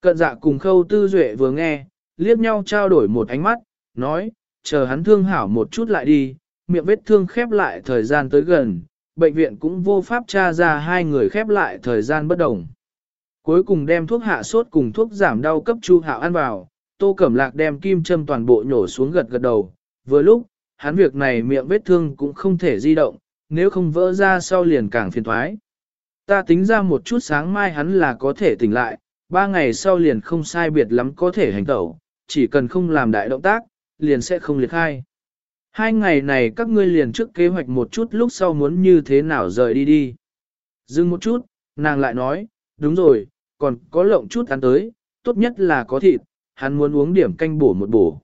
Cận dạ cùng khâu tư duệ vừa nghe, liếc nhau trao đổi một ánh mắt, nói, chờ hắn thương hảo một chút lại đi, miệng vết thương khép lại thời gian tới gần, bệnh viện cũng vô pháp tra ra hai người khép lại thời gian bất đồng. Cuối cùng đem thuốc hạ sốt cùng thuốc giảm đau cấp Chu Hạo ăn vào, Tô Cẩm Lạc đem kim châm toàn bộ nhổ xuống gật gật đầu, vừa lúc, hắn việc này miệng vết thương cũng không thể di động, nếu không vỡ ra sau liền càng phiền thoái. Ta tính ra một chút sáng mai hắn là có thể tỉnh lại, ba ngày sau liền không sai biệt lắm có thể hành tẩu, chỉ cần không làm đại động tác, liền sẽ không liệt khai. Hai ngày này các ngươi liền trước kế hoạch một chút lúc sau muốn như thế nào rời đi đi. Dừng một chút, nàng lại nói, đúng rồi, còn có lộng chút ăn tới, tốt nhất là có thịt, hắn muốn uống điểm canh bổ một bổ.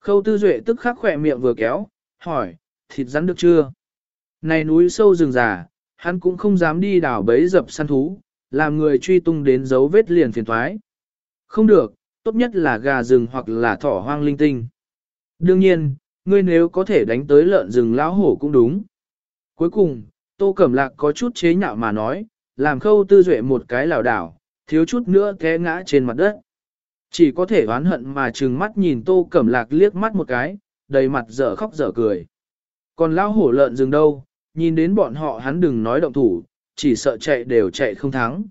Khâu tư duệ tức khắc khỏe miệng vừa kéo, hỏi, thịt rắn được chưa? Này núi sâu rừng già, hắn cũng không dám đi đảo bấy dập săn thú, làm người truy tung đến dấu vết liền phiền thoái. Không được, tốt nhất là gà rừng hoặc là thỏ hoang linh tinh. Đương nhiên, ngươi nếu có thể đánh tới lợn rừng lão hổ cũng đúng. Cuối cùng, Tô Cẩm Lạc có chút chế nhạo mà nói, làm khâu tư duệ một cái lảo đảo, thiếu chút nữa té ngã trên mặt đất. Chỉ có thể oán hận mà trừng mắt nhìn Tô Cẩm Lạc liếc mắt một cái, đầy mặt dở khóc dở cười. Còn lão hổ lợn rừng đâu, nhìn đến bọn họ hắn đừng nói động thủ, chỉ sợ chạy đều chạy không thắng.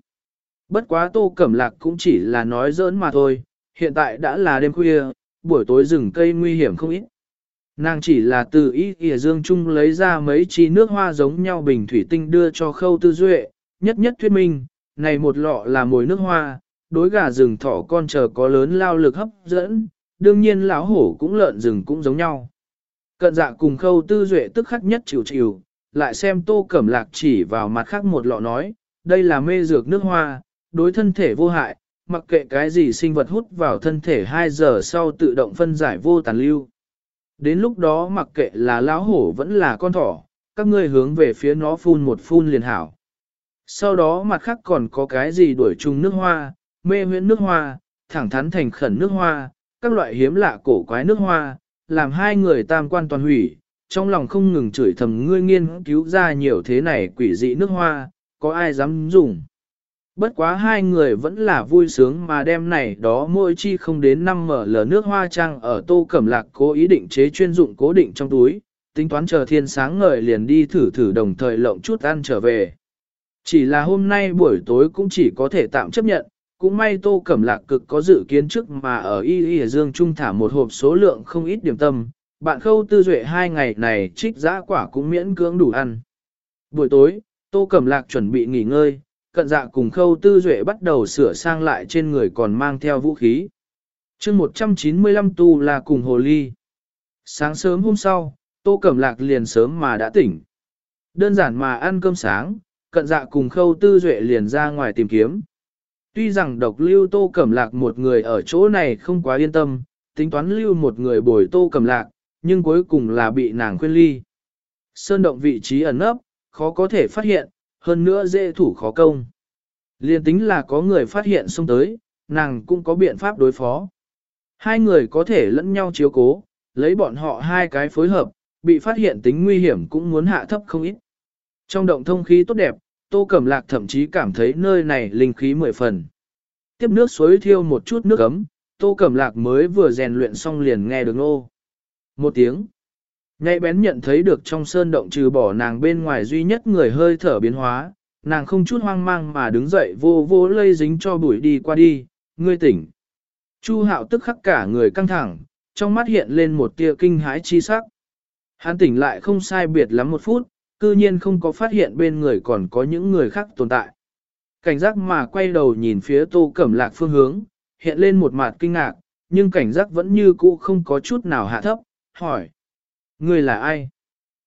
Bất quá Tô Cẩm Lạc cũng chỉ là nói giỡn mà thôi, hiện tại đã là đêm khuya, buổi tối rừng cây nguy hiểm không ít. Nàng chỉ là từ ý kìa dương chung lấy ra mấy chi nước hoa giống nhau bình thủy tinh đưa cho khâu tư duệ, nhất nhất thuyết minh, này một lọ là mồi nước hoa, đối gà rừng thỏ con chờ có lớn lao lực hấp dẫn, đương nhiên lão hổ cũng lợn rừng cũng giống nhau. Cận dạ cùng khâu tư duệ tức khắc nhất chịu chịu, lại xem tô cẩm lạc chỉ vào mặt khác một lọ nói, đây là mê dược nước hoa, đối thân thể vô hại, mặc kệ cái gì sinh vật hút vào thân thể 2 giờ sau tự động phân giải vô tàn lưu. Đến lúc đó mặc kệ là lão hổ vẫn là con thỏ, các ngươi hướng về phía nó phun một phun liền hảo. Sau đó mặt khác còn có cái gì đuổi chung nước hoa, mê huyễn nước hoa, thẳng thắn thành khẩn nước hoa, các loại hiếm lạ cổ quái nước hoa, làm hai người tam quan toàn hủy, trong lòng không ngừng chửi thầm ngươi nghiên cứu ra nhiều thế này quỷ dị nước hoa, có ai dám dùng. Bất quá hai người vẫn là vui sướng mà đem này đó mỗi chi không đến 5 mở lờ nước hoa trang ở tô cẩm lạc cố ý định chế chuyên dụng cố định trong túi, tính toán chờ thiên sáng ngời liền đi thử thử đồng thời lộng chút ăn trở về. Chỉ là hôm nay buổi tối cũng chỉ có thể tạm chấp nhận, cũng may tô cẩm lạc cực có dự kiến trước mà ở Y Y Dương Trung thả một hộp số lượng không ít điểm tâm, bạn khâu tư duệ hai ngày này trích giã quả cũng miễn cưỡng đủ ăn. Buổi tối, tô cẩm lạc chuẩn bị nghỉ ngơi, cận dạ cùng khâu tư duệ bắt đầu sửa sang lại trên người còn mang theo vũ khí. chương 195 tu là cùng hồ ly. Sáng sớm hôm sau, tô cẩm lạc liền sớm mà đã tỉnh. Đơn giản mà ăn cơm sáng, cận dạ cùng khâu tư duệ liền ra ngoài tìm kiếm. Tuy rằng độc lưu tô cẩm lạc một người ở chỗ này không quá yên tâm, tính toán lưu một người bồi tô cẩm lạc, nhưng cuối cùng là bị nàng khuyên ly. Sơn động vị trí ẩn nấp, khó có thể phát hiện, hơn nữa dễ thủ khó công. Liên tính là có người phát hiện xông tới, nàng cũng có biện pháp đối phó. Hai người có thể lẫn nhau chiếu cố, lấy bọn họ hai cái phối hợp, bị phát hiện tính nguy hiểm cũng muốn hạ thấp không ít. Trong động thông khí tốt đẹp, Tô Cẩm Lạc thậm chí cảm thấy nơi này linh khí mười phần. Tiếp nước suối thiêu một chút nước ấm, Tô Cẩm Lạc mới vừa rèn luyện xong liền nghe được nô. Một tiếng. Ngay bén nhận thấy được trong sơn động trừ bỏ nàng bên ngoài duy nhất người hơi thở biến hóa, nàng không chút hoang mang mà đứng dậy vô vô lây dính cho bụi đi qua đi, ngươi tỉnh. Chu hạo tức khắc cả người căng thẳng, trong mắt hiện lên một tia kinh hãi chi sắc. Hắn tỉnh lại không sai biệt lắm một phút, cư nhiên không có phát hiện bên người còn có những người khác tồn tại. Cảnh giác mà quay đầu nhìn phía tô cẩm lạc phương hướng, hiện lên một mặt kinh ngạc, nhưng cảnh giác vẫn như cũ không có chút nào hạ thấp, hỏi. Người là ai?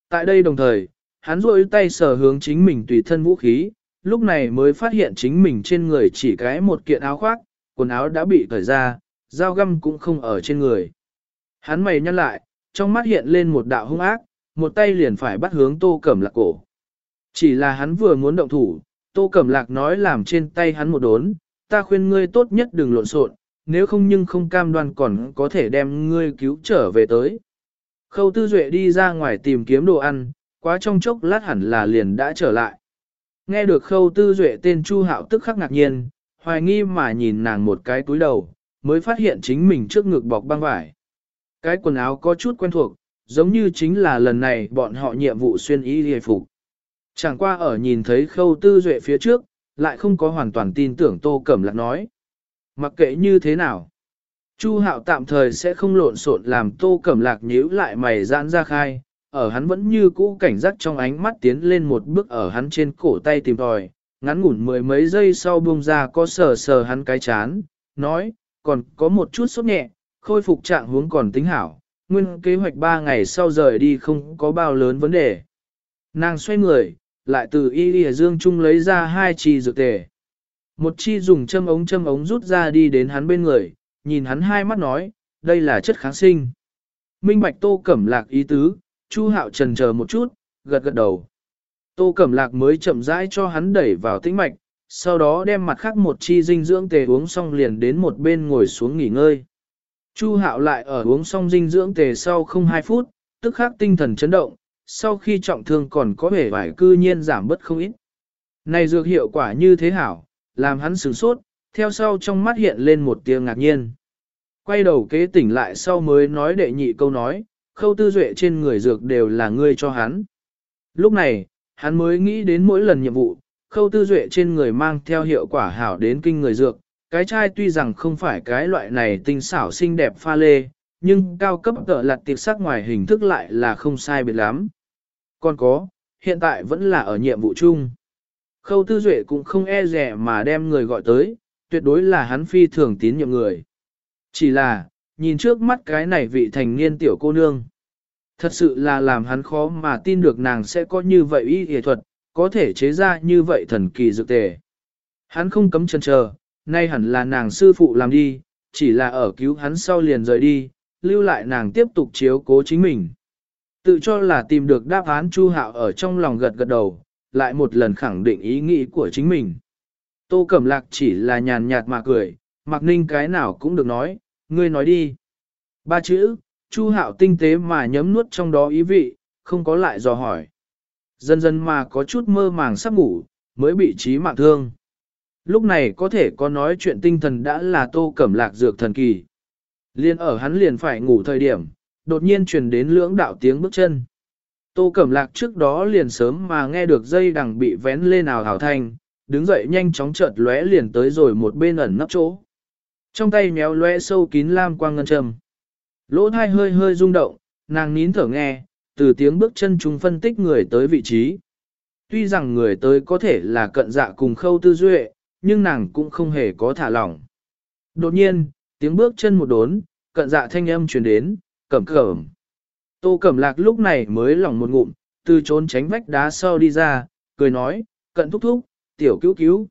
Tại đây đồng thời, hắn rôi tay sờ hướng chính mình tùy thân vũ khí, lúc này mới phát hiện chính mình trên người chỉ cái một kiện áo khoác, quần áo đã bị cởi ra, dao găm cũng không ở trên người. Hắn mày nhăn lại, trong mắt hiện lên một đạo hung ác, một tay liền phải bắt hướng tô cẩm lạc cổ. Chỉ là hắn vừa muốn động thủ, tô cẩm lạc nói làm trên tay hắn một đốn, ta khuyên ngươi tốt nhất đừng lộn xộn, nếu không nhưng không cam đoan còn có thể đem ngươi cứu trở về tới. Khâu tư duệ đi ra ngoài tìm kiếm đồ ăn, quá trong chốc lát hẳn là liền đã trở lại. Nghe được khâu tư duệ tên Chu Hạo tức khắc ngạc nhiên, hoài nghi mà nhìn nàng một cái túi đầu, mới phát hiện chính mình trước ngực bọc băng vải. Cái quần áo có chút quen thuộc, giống như chính là lần này bọn họ nhiệm vụ xuyên y hề phục. Chẳng qua ở nhìn thấy khâu tư duệ phía trước, lại không có hoàn toàn tin tưởng Tô Cẩm Lạc nói. Mặc kệ như thế nào, Chu Hạo tạm thời sẽ không lộn xộn làm Tô Cẩm Lạc nhíu lại mày giãn ra khai, ở hắn vẫn như cũ cảnh giác trong ánh mắt tiến lên một bước ở hắn trên cổ tay tìm tòi, ngắn ngủn mười mấy giây sau buông ra có sờ sờ hắn cái chán, nói, còn có một chút sốt nhẹ, khôi phục trạng huống còn tính hảo, nguyên kế hoạch ba ngày sau rời đi không có bao lớn vấn đề. Nàng xoay người, lại từ y y dương trung lấy ra hai chi dược tề. Một chi dùng châm ống châm ống rút ra đi đến hắn bên người, nhìn hắn hai mắt nói, đây là chất kháng sinh. Minh Bạch Tô Cẩm Lạc ý tứ, Chu Hạo trần chờ một chút, gật gật đầu. Tô Cẩm Lạc mới chậm rãi cho hắn đẩy vào tĩnh mạch, sau đó đem mặt khác một chi dinh dưỡng tề uống xong liền đến một bên ngồi xuống nghỉ ngơi. Chu Hạo lại ở uống xong dinh dưỡng tề sau không hai phút, tức khắc tinh thần chấn động, sau khi trọng thương còn có vẻ vải cư nhiên giảm bất không ít. Này dược hiệu quả như thế hảo, làm hắn sửng sốt, theo sau trong mắt hiện lên một tia ngạc nhiên. Quay đầu kế tỉnh lại sau mới nói đệ nhị câu nói, khâu tư duệ trên người dược đều là ngươi cho hắn. Lúc này, hắn mới nghĩ đến mỗi lần nhiệm vụ, khâu tư duệ trên người mang theo hiệu quả hảo đến kinh người dược, cái chai tuy rằng không phải cái loại này tinh xảo xinh đẹp pha lê, nhưng cao cấp tợ lặt tiệc sắc ngoài hình thức lại là không sai biệt lắm. Còn có, hiện tại vẫn là ở nhiệm vụ chung. Khâu tư duệ cũng không e rẻ mà đem người gọi tới, tuyệt đối là hắn phi thường tín nhiệm người. Chỉ là, nhìn trước mắt cái này vị thành niên tiểu cô nương. Thật sự là làm hắn khó mà tin được nàng sẽ có như vậy y y thuật, có thể chế ra như vậy thần kỳ dược tề. Hắn không cấm chân chờ, nay hẳn là nàng sư phụ làm đi, chỉ là ở cứu hắn sau liền rời đi, lưu lại nàng tiếp tục chiếu cố chính mình. Tự cho là tìm được đáp án Chu Hạo ở trong lòng gật gật đầu, lại một lần khẳng định ý nghĩ của chính mình. Tô Cẩm Lạc chỉ là nhàn nhạt mà cười, Mạc Ninh cái nào cũng được nói, ngươi nói đi. Ba chữ, Chu Hạo tinh tế mà nhấm nuốt trong đó ý vị, không có lại dò hỏi. Dần dần mà có chút mơ màng sắp ngủ, mới bị trí mạng thương. Lúc này có thể có nói chuyện tinh thần đã là tô cẩm lạc dược thần kỳ. Liên ở hắn liền phải ngủ thời điểm, đột nhiên truyền đến lưỡng đạo tiếng bước chân. Tô Cẩm Lạc trước đó liền sớm mà nghe được dây đằng bị vén lên nào hào thanh, đứng dậy nhanh chóng chợt lóe liền tới rồi một bên ẩn nấp chỗ. Trong tay méo lóe sâu kín lam quang ngân trầm. Lỗ thai hơi hơi rung động, nàng nín thở nghe, từ tiếng bước chân chúng phân tích người tới vị trí. Tuy rằng người tới có thể là cận dạ cùng khâu tư duệ, nhưng nàng cũng không hề có thả lỏng. Đột nhiên, tiếng bước chân một đốn, cận dạ thanh âm truyền đến, cẩm cẩm. Tô Cẩm Lạc lúc này mới lỏng một ngụm, từ trốn tránh vách đá sau đi ra, cười nói, cận thúc thúc, tiểu cứu cứu.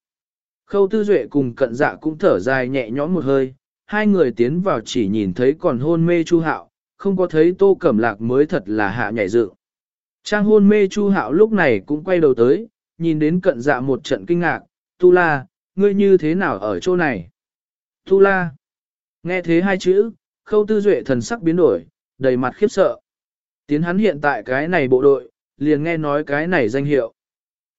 Khâu Tư Duệ cùng cận dạ cũng thở dài nhẹ nhõm một hơi, hai người tiến vào chỉ nhìn thấy còn hôn mê Chu Hạo, không có thấy Tô Cẩm Lạc mới thật là hạ nhảy dự. Trang hôn mê Chu Hạo lúc này cũng quay đầu tới, nhìn đến cận dạ một trận kinh ngạc, Tu La, ngươi như thế nào ở chỗ này? Tu La, nghe thế hai chữ, Khâu Tư Duệ thần sắc biến đổi, đầy mặt khiếp sợ. Tiến hắn hiện tại cái này bộ đội, liền nghe nói cái này danh hiệu.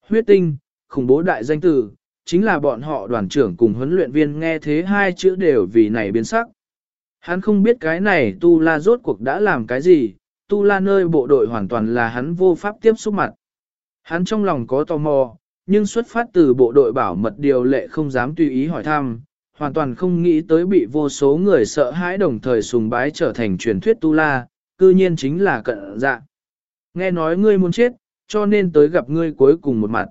Huyết tinh, khủng bố đại danh tử, chính là bọn họ đoàn trưởng cùng huấn luyện viên nghe thế hai chữ đều vì này biến sắc. Hắn không biết cái này Tu La rốt cuộc đã làm cái gì, Tu La nơi bộ đội hoàn toàn là hắn vô pháp tiếp xúc mặt. Hắn trong lòng có tò mò, nhưng xuất phát từ bộ đội bảo mật điều lệ không dám tùy ý hỏi thăm, hoàn toàn không nghĩ tới bị vô số người sợ hãi đồng thời sùng bái trở thành truyền thuyết Tu La, cư nhiên chính là cận dạ. Nghe nói ngươi muốn chết, cho nên tới gặp ngươi cuối cùng một mặt.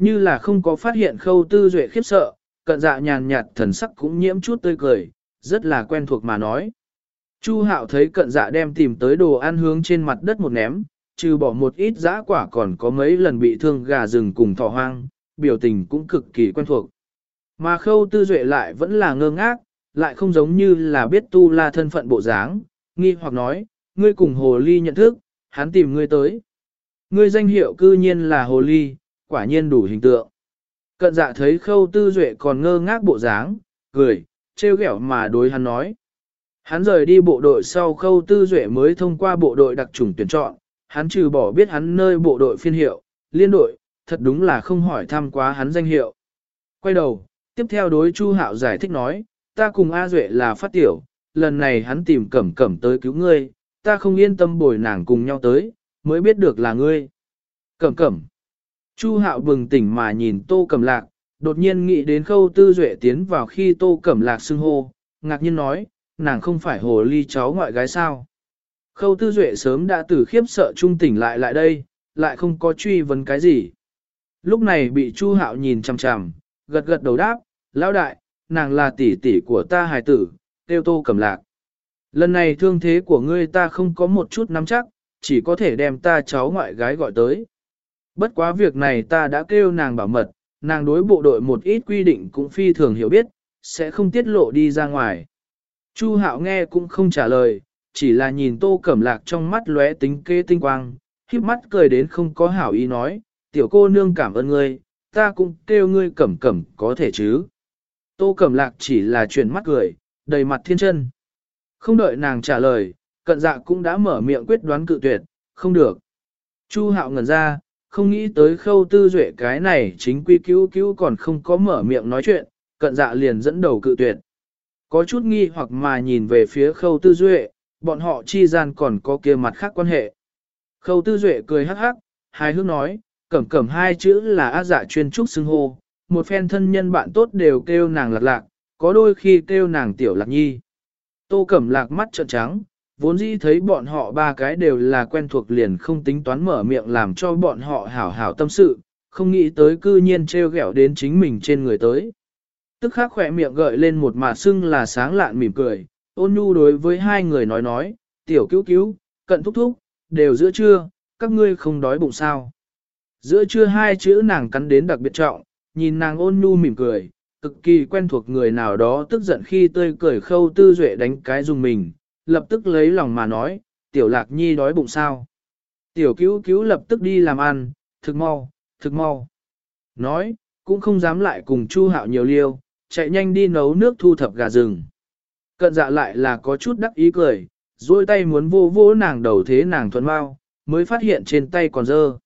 Như là không có phát hiện khâu tư duệ khiếp sợ, cận dạ nhàn nhạt thần sắc cũng nhiễm chút tươi cười, rất là quen thuộc mà nói. Chu hạo thấy cận dạ đem tìm tới đồ ăn hướng trên mặt đất một ném, trừ bỏ một ít giã quả còn có mấy lần bị thương gà rừng cùng thỏ hoang, biểu tình cũng cực kỳ quen thuộc. Mà khâu tư duệ lại vẫn là ngơ ngác, lại không giống như là biết tu la thân phận bộ dáng, nghi hoặc nói, ngươi cùng hồ ly nhận thức, hắn tìm ngươi tới. Ngươi danh hiệu cư nhiên là hồ ly, quả nhiên đủ hình tượng. Cận dạ thấy khâu tư duệ còn ngơ ngác bộ dáng, cười, trêu ghẹo mà đối hắn nói. Hắn rời đi bộ đội sau khâu tư duệ mới thông qua bộ đội đặc trùng tuyển chọn, hắn trừ bỏ biết hắn nơi bộ đội phiên hiệu, liên đội, thật đúng là không hỏi thăm quá hắn danh hiệu. Quay đầu, tiếp theo đối Chu Hạo giải thích nói, ta cùng A Duệ là phát tiểu, lần này hắn tìm cẩm cẩm tới cứu ngươi, ta không yên tâm bồi nàng cùng nhau tới, mới biết được là ngươi. Cẩm cẩm. Chu hạo bừng tỉnh mà nhìn tô cẩm lạc, đột nhiên nghĩ đến khâu tư duệ tiến vào khi tô cẩm lạc xưng hô, ngạc nhiên nói, nàng không phải hồ ly cháu ngoại gái sao. Khâu tư duệ sớm đã từ khiếp sợ trung tỉnh lại lại đây, lại không có truy vấn cái gì. Lúc này bị chu hạo nhìn chằm chằm, gật gật đầu đáp, lão đại, nàng là tỷ tỷ của ta hài tử, tiêu tô cẩm lạc. Lần này thương thế của ngươi ta không có một chút nắm chắc, chỉ có thể đem ta cháu ngoại gái gọi tới. Bất quá việc này ta đã kêu nàng bảo mật, nàng đối bộ đội một ít quy định cũng phi thường hiểu biết, sẽ không tiết lộ đi ra ngoài. Chu Hạo nghe cũng không trả lời, chỉ là nhìn Tô Cẩm Lạc trong mắt lóe tính kê tinh quang, khiếp mắt cười đến không có hảo ý nói, tiểu cô nương cảm ơn ngươi, ta cũng kêu ngươi cẩm cẩm có thể chứ. Tô Cẩm Lạc chỉ là chuyển mắt cười, đầy mặt thiên chân. Không đợi nàng trả lời, cận dạ cũng đã mở miệng quyết đoán cự tuyệt, không được. Chu hạo ngẩn ra, không nghĩ tới khâu tư duệ cái này chính quy cứu cứu còn không có mở miệng nói chuyện, cận dạ liền dẫn đầu cự tuyệt. Có chút nghi hoặc mà nhìn về phía khâu tư duệ, bọn họ chi gian còn có kia mặt khác quan hệ. Khâu tư duệ cười hắc hắc, hai hước nói, cẩm cẩm hai chữ là á dạ chuyên trúc xưng hô, một phen thân nhân bạn tốt đều kêu nàng lạc lạc, có đôi khi kêu nàng tiểu lạc nhi. Tô Cẩm Lạc mắt trợn trắng, vốn dĩ thấy bọn họ ba cái đều là quen thuộc liền không tính toán mở miệng làm cho bọn họ hảo hảo tâm sự, không nghĩ tới cư nhiên treo gẹo đến chính mình trên người tới. Tức khắc khỏe miệng gợi lên một mà sưng là sáng lạn mỉm cười, ôn nhu đối với hai người nói nói, tiểu cứu cứu, cận thúc thúc, đều giữa trưa, các ngươi không đói bụng sao. Giữa trưa hai chữ nàng cắn đến đặc biệt trọng, nhìn nàng ôn nhu mỉm cười, cực kỳ quen thuộc người nào đó tức giận khi tươi cười khâu tư duệ đánh cái dùng mình, lập tức lấy lòng mà nói, tiểu lạc nhi đói bụng sao. Tiểu cứu cứu lập tức đi làm ăn, thực mau, thực mau. Nói, cũng không dám lại cùng chu hạo nhiều liêu, chạy nhanh đi nấu nước thu thập gà rừng. Cận dạ lại là có chút đắc ý cười, duỗi tay muốn vô vô nàng đầu thế nàng thuần mau, mới phát hiện trên tay còn dơ.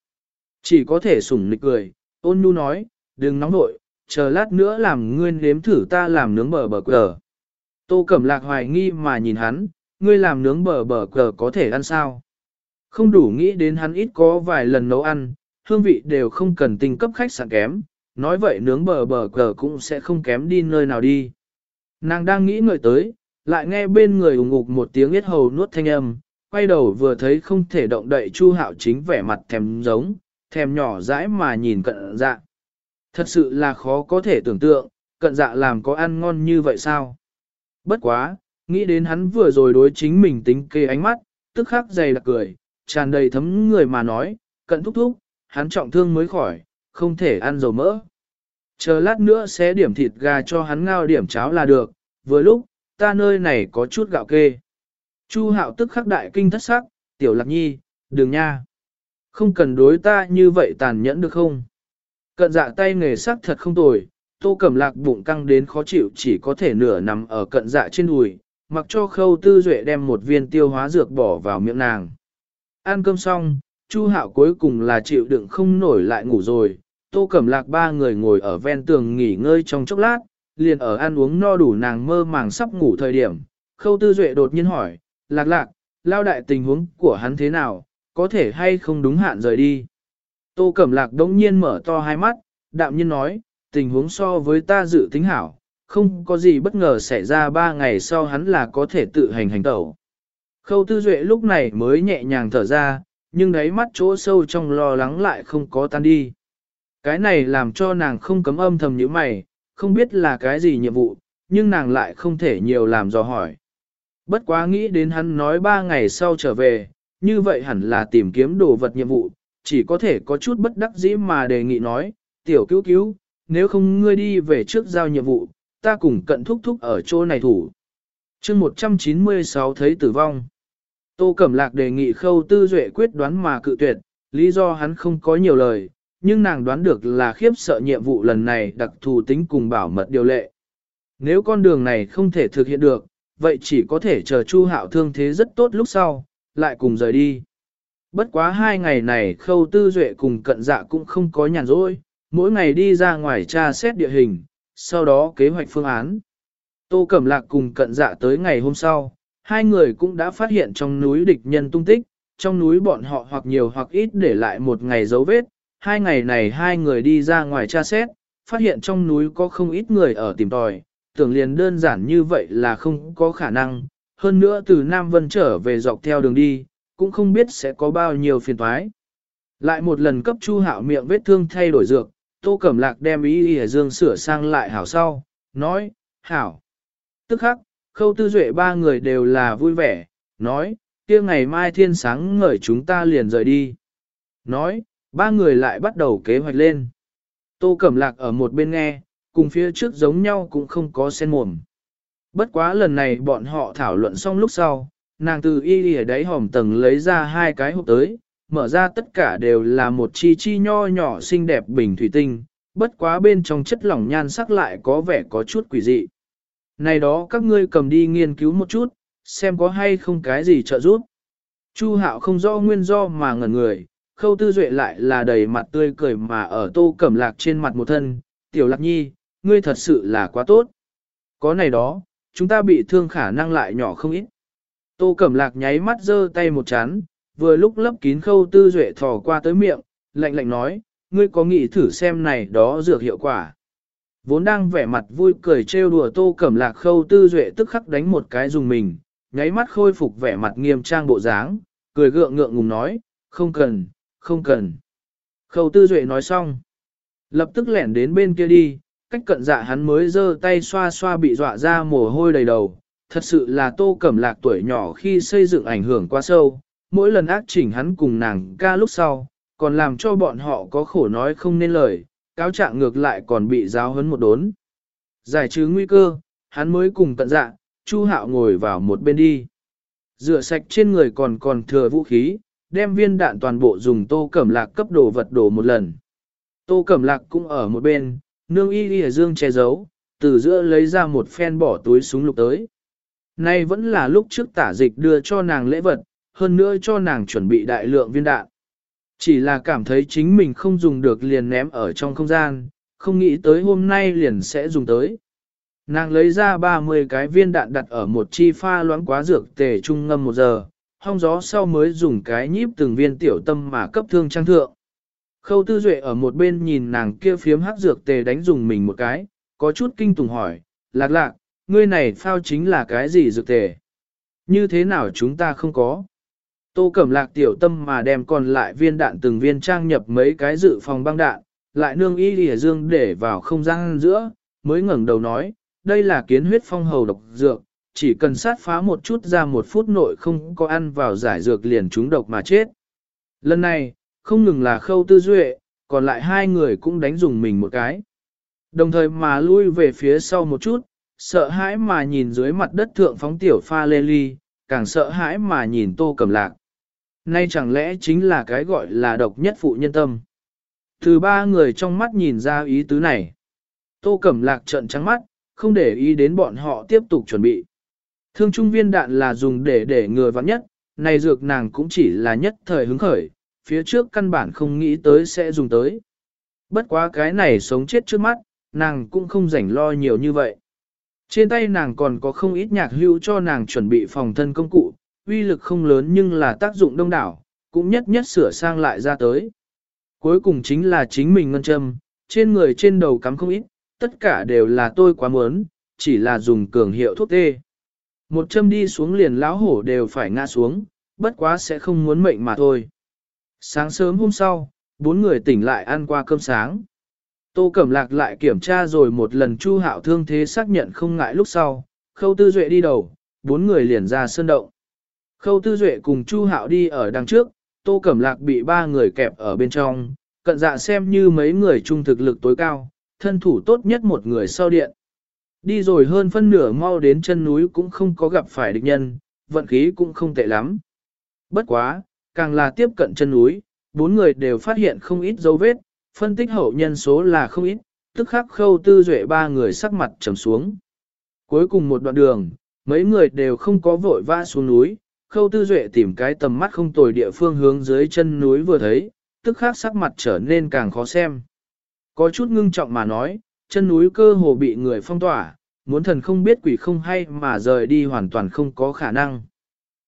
Chỉ có thể sủng nịch cười, ôn nhu nói, đừng nóng nội, chờ lát nữa làm ngươi nếm thử ta làm nướng bờ bờ cờ. Tô Cẩm Lạc hoài nghi mà nhìn hắn, ngươi làm nướng bờ bờ cờ có thể ăn sao? Không đủ nghĩ đến hắn ít có vài lần nấu ăn, hương vị đều không cần tinh cấp khách sạn kém, nói vậy nướng bờ bờ cờ cũng sẽ không kém đi nơi nào đi. Nàng đang nghĩ người tới, lại nghe bên người ủng ngục một tiếng yết hầu nuốt thanh âm, quay đầu vừa thấy không thể động đậy Chu Hạo chính vẻ mặt thèm giống, thèm nhỏ dãi mà nhìn cận dạ. Thật sự là khó có thể tưởng tượng, cận dạ làm có ăn ngon như vậy sao? Bất quá, nghĩ đến hắn vừa rồi đối chính mình tính kê ánh mắt, tức khắc dày đặc cười, tràn đầy thấm người mà nói, cận thúc thúc, hắn trọng thương mới khỏi, không thể ăn dầu mỡ. Chờ lát nữa sẽ điểm thịt gà cho hắn ngao điểm cháo là được, vừa lúc, ta nơi này có chút gạo kê. Chu hạo tức khắc đại kinh thất sắc, tiểu lạc nhi, đừng nha. Không cần đối ta như vậy tàn nhẫn được không? Cận dạ tay nghề sắc thật không tồi, tô cẩm lạc bụng căng đến khó chịu chỉ có thể nửa nằm ở cận dạ trên đùi, mặc cho khâu tư duệ đem một viên tiêu hóa dược bỏ vào miệng nàng. Ăn cơm xong, Chu Hạo cuối cùng là chịu đựng không nổi lại ngủ rồi, Tô Cẩm Lạc ba người ngồi ở ven tường nghỉ ngơi trong chốc lát, liền ở ăn uống no đủ nàng mơ màng sắp ngủ thời điểm. Khâu Tư Duệ đột nhiên hỏi, Lạc Lạc, lao đại tình huống của hắn thế nào, có thể hay không đúng hạn rời đi. Tô Cẩm Lạc đống nhiên mở to hai mắt, đạm nhiên nói, tình huống so với ta dự tính hảo, không có gì bất ngờ xảy ra ba ngày sau hắn là có thể tự hành hành tẩu. Khâu Tư Duệ lúc này mới nhẹ nhàng thở ra, nhưng đáy mắt chỗ sâu trong lo lắng lại không có tan đi. Cái này làm cho nàng không cấm âm thầm như mày, không biết là cái gì nhiệm vụ, nhưng nàng lại không thể nhiều làm dò hỏi. Bất quá nghĩ đến hắn nói ba ngày sau trở về, như vậy hẳn là tìm kiếm đồ vật nhiệm vụ, chỉ có thể có chút bất đắc dĩ mà đề nghị nói, tiểu cứu cứu, nếu không ngươi đi về trước giao nhiệm vụ, ta cùng cận thúc thúc ở chỗ này thủ. chương 196 thấy tử vong. Tô Cẩm Lạc đề nghị khâu tư duệ quyết đoán mà cự tuyệt, lý do hắn không có nhiều lời, nhưng nàng đoán được là khiếp sợ nhiệm vụ lần này đặc thù tính cùng bảo mật điều lệ. Nếu con đường này không thể thực hiện được, vậy chỉ có thể chờ Chu Hạo thương thế rất tốt lúc sau, lại cùng rời đi. Bất quá hai ngày này khâu tư duệ cùng cận dạ cũng không có nhàn rỗi, mỗi ngày đi ra ngoài tra xét địa hình, sau đó kế hoạch phương án. Tô Cẩm Lạc cùng cận dạ tới ngày hôm sau, hai người cũng đã phát hiện trong núi địch nhân tung tích, trong núi bọn họ hoặc nhiều hoặc ít để lại một ngày dấu vết, hai ngày này hai người đi ra ngoài tra xét, phát hiện trong núi có không ít người ở tìm tòi, tưởng liền đơn giản như vậy là không có khả năng, hơn nữa từ Nam Vân trở về dọc theo đường đi, cũng không biết sẽ có bao nhiêu phiền toái. Lại một lần cấp chu hạo miệng vết thương thay đổi dược, Tô Cẩm Lạc đem ý ý dương sửa sang lại hảo sau, nói, hảo. Tức khắc, khâu tư duệ ba người đều là vui vẻ, nói, kia ngày mai thiên sáng ngời chúng ta liền rời đi. Nói, ba người lại bắt đầu kế hoạch lên. Tô Cẩm Lạc ở một bên nghe, cùng phía trước giống nhau cũng không có sen mồm. Bất quá lần này bọn họ thảo luận xong lúc sau, nàng từ y y đáy hòm tầng lấy ra hai cái hộp tới, mở ra tất cả đều là một chi chi nho nhỏ xinh đẹp bình thủy tinh, bất quá bên trong chất lỏng nhan sắc lại có vẻ có chút quỷ dị. Này đó các ngươi cầm đi nghiên cứu một chút, xem có hay không cái gì trợ giúp. Chu hạo không rõ nguyên do mà ngẩn người, khâu tư duệ lại là đầy mặt tươi cười mà ở tô cẩm lạc trên mặt một thân, tiểu lạc nhi, ngươi thật sự là quá tốt. Có này đó, chúng ta bị thương khả năng lại nhỏ không ít. Tô cẩm lạc nháy mắt giơ tay một chán, vừa lúc lấp kín khâu tư duệ thò qua tới miệng, lạnh lạnh nói, ngươi có nghĩ thử xem này đó dược hiệu quả. Vốn đang vẻ mặt vui cười trêu đùa tô cẩm lạc khâu tư duệ tức khắc đánh một cái dùng mình, nháy mắt khôi phục vẻ mặt nghiêm trang bộ dáng, cười gượng ngượng ngùng nói, không cần, không cần. Khâu tư duệ nói xong. Lập tức lẻn đến bên kia đi, cách cận dạ hắn mới giơ tay xoa xoa bị dọa ra mồ hôi đầy đầu. Thật sự là tô cẩm lạc tuổi nhỏ khi xây dựng ảnh hưởng quá sâu, mỗi lần ác chỉnh hắn cùng nàng ca lúc sau, còn làm cho bọn họ có khổ nói không nên lời, cáo trạng ngược lại còn bị giáo hấn một đốn. Giải trừ nguy cơ, hắn mới cùng tận dạ, Chu Hạo ngồi vào một bên đi. Rửa sạch trên người còn còn thừa vũ khí, đem viên đạn toàn bộ dùng tô cẩm lạc cấp đồ vật đổ một lần. Tô cẩm lạc cũng ở một bên, nương y y dương che giấu, từ giữa lấy ra một phen bỏ túi súng lục tới. Nay vẫn là lúc trước tả dịch đưa cho nàng lễ vật, hơn nữa cho nàng chuẩn bị đại lượng viên đạn. Chỉ là cảm thấy chính mình không dùng được liền ném ở trong không gian, không nghĩ tới hôm nay liền sẽ dùng tới. Nàng lấy ra 30 cái viên đạn đặt ở một chi pha loãng quá dược tề trung ngâm một giờ, hong gió sau mới dùng cái nhíp từng viên tiểu tâm mà cấp thương trang thượng. Khâu tư duệ ở một bên nhìn nàng kia phiếm hắc dược tề đánh dùng mình một cái, có chút kinh tùng hỏi, lạc lạc, ngươi này phao chính là cái gì dược tề? Như thế nào chúng ta không có? Tô Cẩm Lạc tiểu tâm mà đem còn lại viên đạn từng viên trang nhập mấy cái dự phòng băng đạn, lại nương y lìa dương để vào không gian giữa, mới ngẩng đầu nói, đây là kiến huyết phong hầu độc dược, chỉ cần sát phá một chút ra một phút nội không có ăn vào giải dược liền trúng độc mà chết. Lần này, không ngừng là khâu tư duệ, còn lại hai người cũng đánh dùng mình một cái. Đồng thời mà lui về phía sau một chút, sợ hãi mà nhìn dưới mặt đất thượng phóng tiểu pha lê ly, càng sợ hãi mà nhìn tô cầm lạc. Nay chẳng lẽ chính là cái gọi là độc nhất phụ nhân tâm. Từ ba người trong mắt nhìn ra ý tứ này. Tô Cẩm Lạc trợn trắng mắt, không để ý đến bọn họ tiếp tục chuẩn bị. Thương trung viên đạn là dùng để để ngừa vắng nhất, này dược nàng cũng chỉ là nhất thời hứng khởi, phía trước căn bản không nghĩ tới sẽ dùng tới. Bất quá cái này sống chết trước mắt, nàng cũng không rảnh lo nhiều như vậy. Trên tay nàng còn có không ít nhạc hưu cho nàng chuẩn bị phòng thân công cụ, uy lực không lớn nhưng là tác dụng đông đảo, cũng nhất nhất sửa sang lại ra tới. Cuối cùng chính là chính mình ngân châm, trên người trên đầu cắm không ít, tất cả đều là tôi quá muốn, chỉ là dùng cường hiệu thuốc tê. Một châm đi xuống liền lão hổ đều phải ngã xuống, bất quá sẽ không muốn mệnh mà thôi. Sáng sớm hôm sau, bốn người tỉnh lại ăn qua cơm sáng. Tô Cẩm Lạc lại kiểm tra rồi một lần Chu Hạo thương thế xác nhận không ngại lúc sau, Khâu Tư Duệ đi đầu, bốn người liền ra sơn động. Khâu Tư Duệ cùng Chu Hạo đi ở đằng trước, Tô Cẩm Lạc bị ba người kẹp ở bên trong, cận dạ xem như mấy người trung thực lực tối cao, thân thủ tốt nhất một người sau điện. Đi rồi hơn phân nửa mau đến chân núi cũng không có gặp phải địch nhân, vận khí cũng không tệ lắm. Bất quá, càng là tiếp cận chân núi, bốn người đều phát hiện không ít dấu vết, phân tích hậu nhân số là không ít, tức khắc khâu tư duệ ba người sắc mặt trầm xuống. Cuối cùng một đoạn đường, mấy người đều không có vội vã xuống núi, khâu tư duệ tìm cái tầm mắt không tồi địa phương hướng dưới chân núi vừa thấy, tức khắc sắc mặt trở nên càng khó xem. Có chút ngưng trọng mà nói, chân núi cơ hồ bị người phong tỏa, muốn thần không biết quỷ không hay mà rời đi hoàn toàn không có khả năng.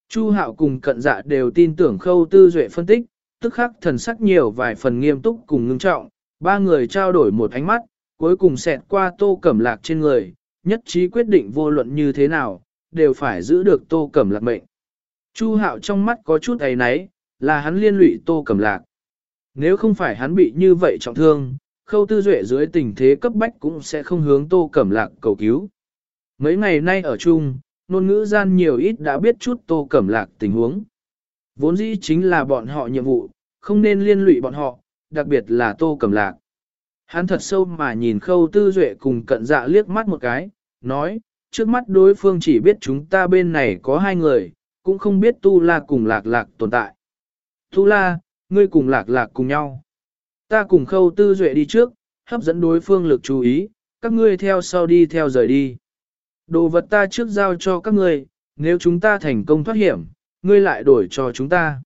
Chu hạo cùng cận dạ đều tin tưởng khâu tư duệ phân tích, tức khắc thần sắc nhiều vài phần nghiêm túc cùng ngưng trọng, ba người trao đổi một ánh mắt, cuối cùng xẹt qua tô cẩm lạc trên người, nhất trí quyết định vô luận như thế nào, đều phải giữ được tô cẩm lạc mệnh. Chu hạo trong mắt có chút ấy náy, là hắn liên lụy tô cẩm lạc. Nếu không phải hắn bị như vậy trọng thương, khâu tư duệ dưới tình thế cấp bách cũng sẽ không hướng tô cẩm lạc cầu cứu. Mấy ngày nay ở chung, ngôn ngữ gian nhiều ít đã biết chút tô cẩm lạc tình huống. Vốn dĩ chính là bọn họ nhiệm vụ, không nên liên lụy bọn họ, đặc biệt là tô cẩm lạc. Hắn thật sâu mà nhìn khâu tư duệ cùng cận dạ liếc mắt một cái, nói, trước mắt đối phương chỉ biết chúng ta bên này có hai người, cũng không biết tu la cùng lạc lạc tồn tại. Tu la, ngươi cùng lạc lạc cùng nhau. Ta cùng khâu tư duệ đi trước, hấp dẫn đối phương lực chú ý, các ngươi theo sau đi theo rời đi. Đồ vật ta trước giao cho các ngươi, nếu chúng ta thành công thoát hiểm, ngươi lại đổi cho chúng ta.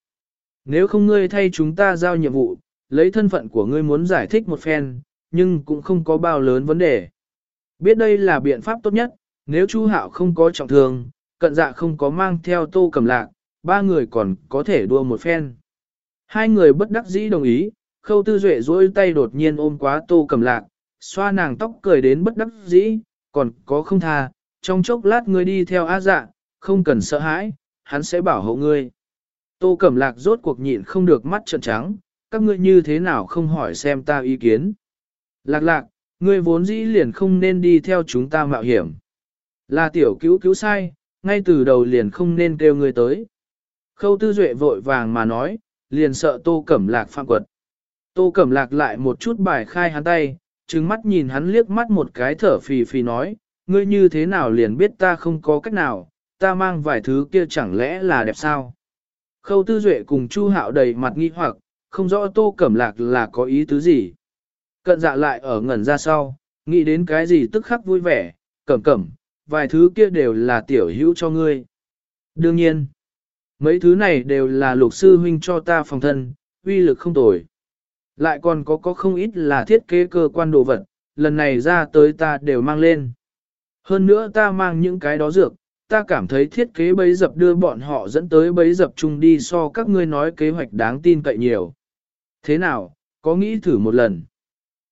Nếu không ngươi thay chúng ta giao nhiệm vụ, lấy thân phận của ngươi muốn giải thích một phen, nhưng cũng không có bao lớn vấn đề. Biết đây là biện pháp tốt nhất, nếu Chu Hạo không có trọng thương, cận dạ không có mang theo tô cầm lạc, ba người còn có thể đua một phen. Hai người bất đắc dĩ đồng ý, khâu tư duệ duỗi tay đột nhiên ôm quá tô cầm lạc, xoa nàng tóc cười đến bất đắc dĩ, còn có không tha, trong chốc lát ngươi đi theo á dạ, không cần sợ hãi, hắn sẽ bảo hộ ngươi. Tô Cẩm Lạc rốt cuộc nhịn không được mắt trợn trắng, các ngươi như thế nào không hỏi xem ta ý kiến. Lạc lạc, ngươi vốn dĩ liền không nên đi theo chúng ta mạo hiểm. Là tiểu cứu cứu sai, ngay từ đầu liền không nên kêu ngươi tới. Khâu tư duệ vội vàng mà nói, liền sợ tô cẩm lạc phạm quật. Tô cẩm lạc lại một chút bài khai hắn tay, trừng mắt nhìn hắn liếc mắt một cái thở phì phì nói, ngươi như thế nào liền biết ta không có cách nào, ta mang vài thứ kia chẳng lẽ là đẹp sao? Khâu tư duệ cùng Chu hạo đầy mặt nghi hoặc, không rõ tô cẩm lạc là có ý tứ gì. Cận dạ lại ở ngẩn ra sau, nghĩ đến cái gì tức khắc vui vẻ, cẩm cẩm, vài thứ kia đều là tiểu hữu cho ngươi. Đương nhiên, Mấy thứ này đều là lục sư huynh cho ta phòng thân, uy lực không tồi. Lại còn có có không ít là thiết kế cơ quan đồ vật, lần này ra tới ta đều mang lên. Hơn nữa ta mang những cái đó dược, ta cảm thấy thiết kế bấy dập đưa bọn họ dẫn tới bấy dập chung đi so các ngươi nói kế hoạch đáng tin cậy nhiều. Thế nào, có nghĩ thử một lần?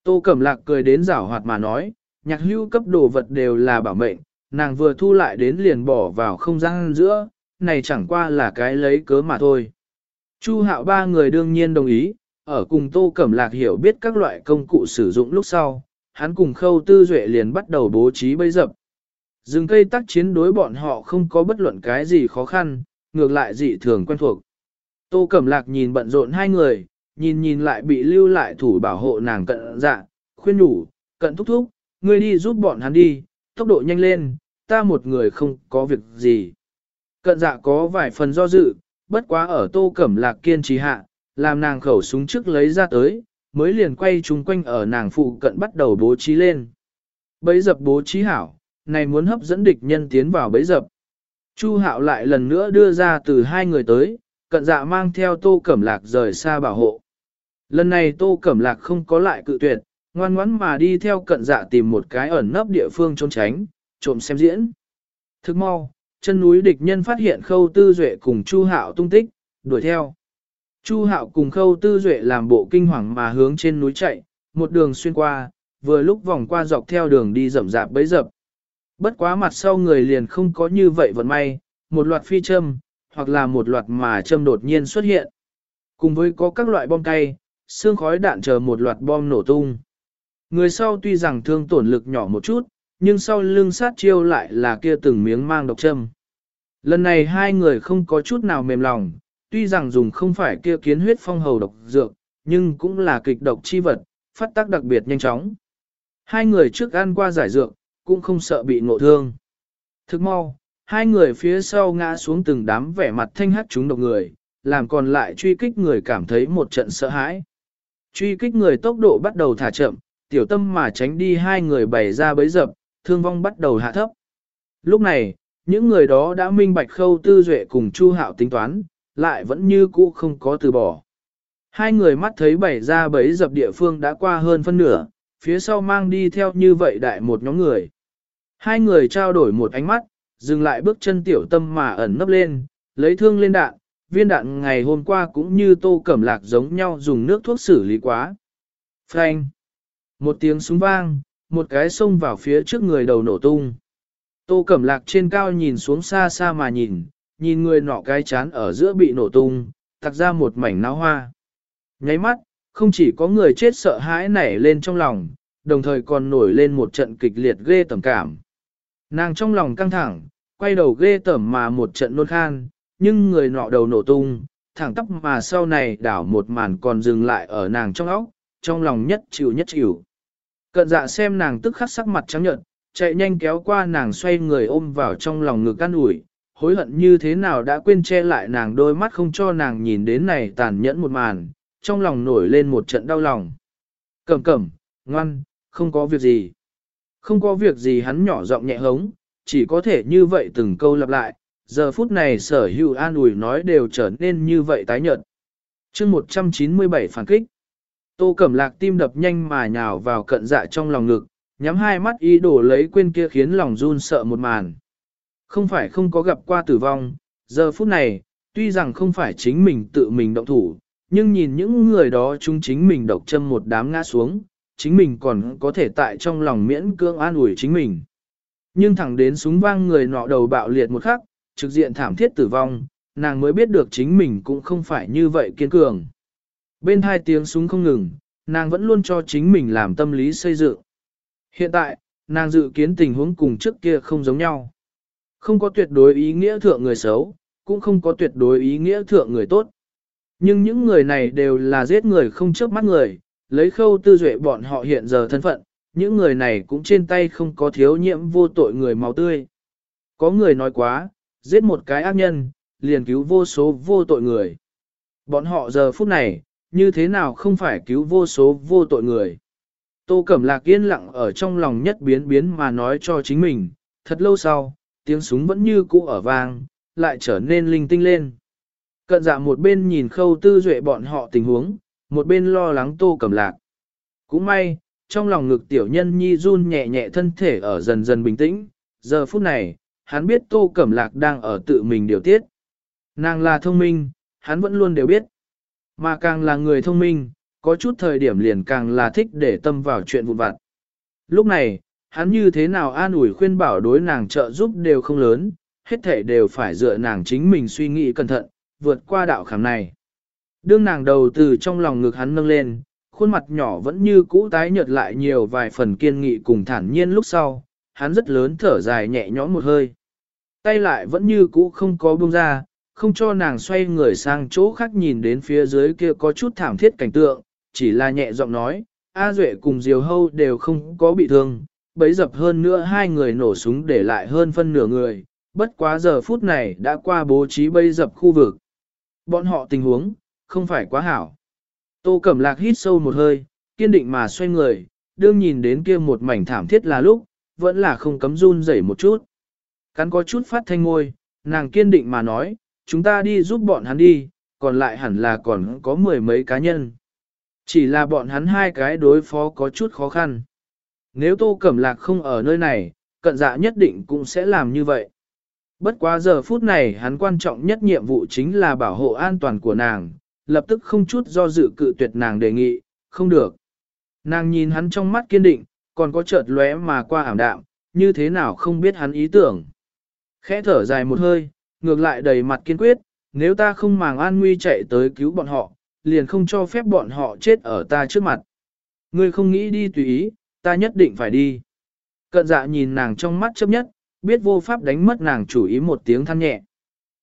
Tô Cẩm Lạc cười đến rảo hoạt mà nói, nhạc hưu cấp đồ vật đều là bảo mệnh, nàng vừa thu lại đến liền bỏ vào không gian giữa, này chẳng qua là cái lấy cớ mà thôi. Chu hạo ba người đương nhiên đồng ý, ở cùng Tô Cẩm Lạc hiểu biết các loại công cụ sử dụng lúc sau, hắn cùng khâu tư duệ liền bắt đầu bố trí bấy dập. Rừng cây tác chiến đối bọn họ không có bất luận cái gì khó khăn, ngược lại dị thường quen thuộc. Tô Cẩm Lạc nhìn bận rộn hai người, nhìn nhìn lại bị lưu lại thủ bảo hộ nàng cận dạ, khuyên nhủ, cận thúc thúc, ngươi đi giúp bọn hắn đi, tốc độ nhanh lên, ta một người không có việc gì. Cận dạ có vài phần do dự, bất quá ở tô cẩm lạc kiên trì hạ, làm nàng khẩu súng trước lấy ra tới, mới liền quay chung quanh ở nàng phụ cận bắt đầu bố trí lên. Bấy dập bố trí hảo, này muốn hấp dẫn địch nhân tiến vào bấy dập. Chu hạo lại lần nữa đưa ra từ hai người tới, cận dạ mang theo tô cẩm lạc rời xa bảo hộ. Lần này tô cẩm lạc không có lại cự tuyệt, ngoan ngoãn mà đi theo cận dạ tìm một cái ẩn nấp địa phương trốn tránh, trộm xem diễn. Thức mau, chân núi địch nhân phát hiện khâu tư duệ cùng Chu Hạo tung tích, đuổi theo. Chu Hạo cùng khâu tư duệ làm bộ kinh hoàng mà hướng trên núi chạy, một đường xuyên qua, vừa lúc vòng qua dọc theo đường đi rậm rạp bấy dập. Bất quá mặt sau người liền không có như vậy vận may, một loạt phi châm, hoặc là một loạt mà châm đột nhiên xuất hiện. Cùng với có các loại bom cay, xương khói đạn chờ một loạt bom nổ tung. Người sau tuy rằng thương tổn lực nhỏ một chút, nhưng sau lưng sát chiêu lại là kia từng miếng mang độc châm. Lần này hai người không có chút nào mềm lòng, tuy rằng dùng không phải kia kiến huyết phong hầu độc dược, nhưng cũng là kịch độc chi vật, phát tác đặc biệt nhanh chóng. Hai người trước ăn qua giải dược, cũng không sợ bị ngộ thương. Thức mau, hai người phía sau ngã xuống từng đám vẻ mặt thanh hắt chúng độc người, làm còn lại truy kích người cảm thấy một trận sợ hãi. Truy kích người tốc độ bắt đầu thả chậm, tiểu tâm mà tránh đi hai người bày ra bấy dập, thương vong bắt đầu hạ thấp. Lúc này, những người đó đã minh bạch khâu tư duệ cùng Chu Hạo tính toán, lại vẫn như cũ không có từ bỏ. Hai người mắt thấy bày ra bấy dập địa phương đã qua hơn phân nửa, phía sau mang đi theo như vậy đại một nhóm người. Hai người trao đổi một ánh mắt, dừng lại bước chân tiểu tâm mà ẩn nấp lên, lấy thương lên đạn, viên đạn ngày hôm qua cũng như tô cẩm lạc giống nhau dùng nước thuốc xử lý quá. Frank! Một tiếng súng vang, một cái xông vào phía trước người đầu nổ tung. Tô Cẩm Lạc trên cao nhìn xuống xa xa mà nhìn, nhìn người nọ cái chán ở giữa bị nổ tung, tặc ra một mảnh náo hoa. Nháy mắt, không chỉ có người chết sợ hãi nảy lên trong lòng, đồng thời còn nổi lên một trận kịch liệt ghê tầm cảm. Nàng trong lòng căng thẳng, quay đầu ghê tẩm mà một trận nôn khan, nhưng người nọ đầu nổ tung, thẳng tóc mà sau này đảo một màn còn dừng lại ở nàng trong óc, trong lòng nhất chịu nhất chịu. Cận dạ xem nàng tức khắc sắc mặt trắng nhợt, chạy nhanh kéo qua nàng xoay người ôm vào trong lòng ngực an ủi, hối hận như thế nào đã quên che lại nàng đôi mắt không cho nàng nhìn đến này tàn nhẫn một màn, trong lòng nổi lên một trận đau lòng. Cẩm cẩm, ngoan, không có việc gì. Không có việc gì hắn nhỏ giọng nhẹ hống, chỉ có thể như vậy từng câu lặp lại, giờ phút này sở hữu an ủi nói đều trở nên như vậy tái nhợt. chương 197 phản kích. Tô Cẩm Lạc tim đập nhanh mà nhào vào cận dạ trong lòng ngực, nhắm hai mắt ý đồ lấy quên kia khiến lòng run sợ một màn. Không phải không có gặp qua tử vong, giờ phút này, tuy rằng không phải chính mình tự mình động thủ, nhưng nhìn những người đó chúng chính mình độc châm một đám ngã xuống, chính mình còn có thể tại trong lòng miễn cưỡng an ủi chính mình. Nhưng thẳng đến súng vang người nọ đầu bạo liệt một khắc, trực diện thảm thiết tử vong, nàng mới biết được chính mình cũng không phải như vậy kiên cường. Bên hai tiếng súng không ngừng, nàng vẫn luôn cho chính mình làm tâm lý xây dựng. Hiện tại, nàng dự kiến tình huống cùng trước kia không giống nhau. Không có tuyệt đối ý nghĩa thượng người xấu, cũng không có tuyệt đối ý nghĩa thượng người tốt. Nhưng những người này đều là giết người không chớp mắt người, lấy khâu tư duệ bọn họ hiện giờ thân phận, những người này cũng trên tay không có thiếu nhiễm vô tội người máu tươi. Có người nói quá, giết một cái ác nhân, liền cứu vô số vô tội người. Bọn họ giờ phút này, như thế nào không phải cứu vô số vô tội người. Tô Cẩm Lạc yên lặng ở trong lòng nhất biến biến mà nói cho chính mình, thật lâu sau, tiếng súng vẫn như cũ ở vang, lại trở nên linh tinh lên. Cận dạ một bên nhìn khâu tư duệ bọn họ tình huống, một bên lo lắng tô cẩm lạc. Cũng may, trong lòng ngực tiểu nhân nhi run nhẹ nhẹ thân thể ở dần dần bình tĩnh, giờ phút này, hắn biết tô cẩm lạc đang ở tự mình điều tiết. Nàng là thông minh, hắn vẫn luôn đều biết. Mà càng là người thông minh, có chút thời điểm liền càng là thích để tâm vào chuyện vụn vặt. Lúc này, hắn như thế nào an ủi khuyên bảo đối nàng trợ giúp đều không lớn, hết thể đều phải dựa nàng chính mình suy nghĩ cẩn thận, vượt qua đạo khảm này. Đương nàng đầu từ trong lòng ngực hắn nâng lên, khuôn mặt nhỏ vẫn như cũ tái nhợt lại nhiều vài phần kiên nghị cùng thản nhiên lúc sau, hắn rất lớn thở dài nhẹ nhõm một hơi. Tay lại vẫn như cũ không có buông ra, không cho nàng xoay người sang chỗ khác nhìn đến phía dưới kia có chút thảm thiết cảnh tượng, chỉ là nhẹ giọng nói, A Duệ cùng Diều Hâu đều không có bị thương, bấy dập hơn nữa hai người nổ súng để lại hơn phân nửa người, bất quá giờ phút này đã qua bố trí bấy dập khu vực. Bọn họ tình huống, không phải quá hảo. Tô Cẩm Lạc hít sâu một hơi, kiên định mà xoay người, đương nhìn đến kia một mảnh thảm thiết là lúc, vẫn là không cấm run rẩy một chút. Cắn có chút phát thanh ngôi, nàng kiên định mà nói, chúng ta đi giúp bọn hắn đi, còn lại hẳn là còn có mười mấy cá nhân. Chỉ là bọn hắn hai cái đối phó có chút khó khăn. Nếu Tô Cẩm Lạc không ở nơi này, cận dạ nhất định cũng sẽ làm như vậy. Bất quá giờ phút này hắn quan trọng nhất nhiệm vụ chính là bảo hộ an toàn của nàng, lập tức không chút do dự cự tuyệt nàng đề nghị, không được. Nàng nhìn hắn trong mắt kiên định, còn có chợt lóe mà qua ảm đạm, như thế nào không biết hắn ý tưởng. Khẽ thở dài một hơi, ngược lại đầy mặt kiên quyết, nếu ta không màng an nguy chạy tới cứu bọn họ, liền không cho phép bọn họ chết ở ta trước mặt. Ngươi không nghĩ đi tùy ý, ta nhất định phải đi. Cận dạ nhìn nàng trong mắt chấp nhất, biết vô pháp đánh mất nàng chủ ý một tiếng than nhẹ.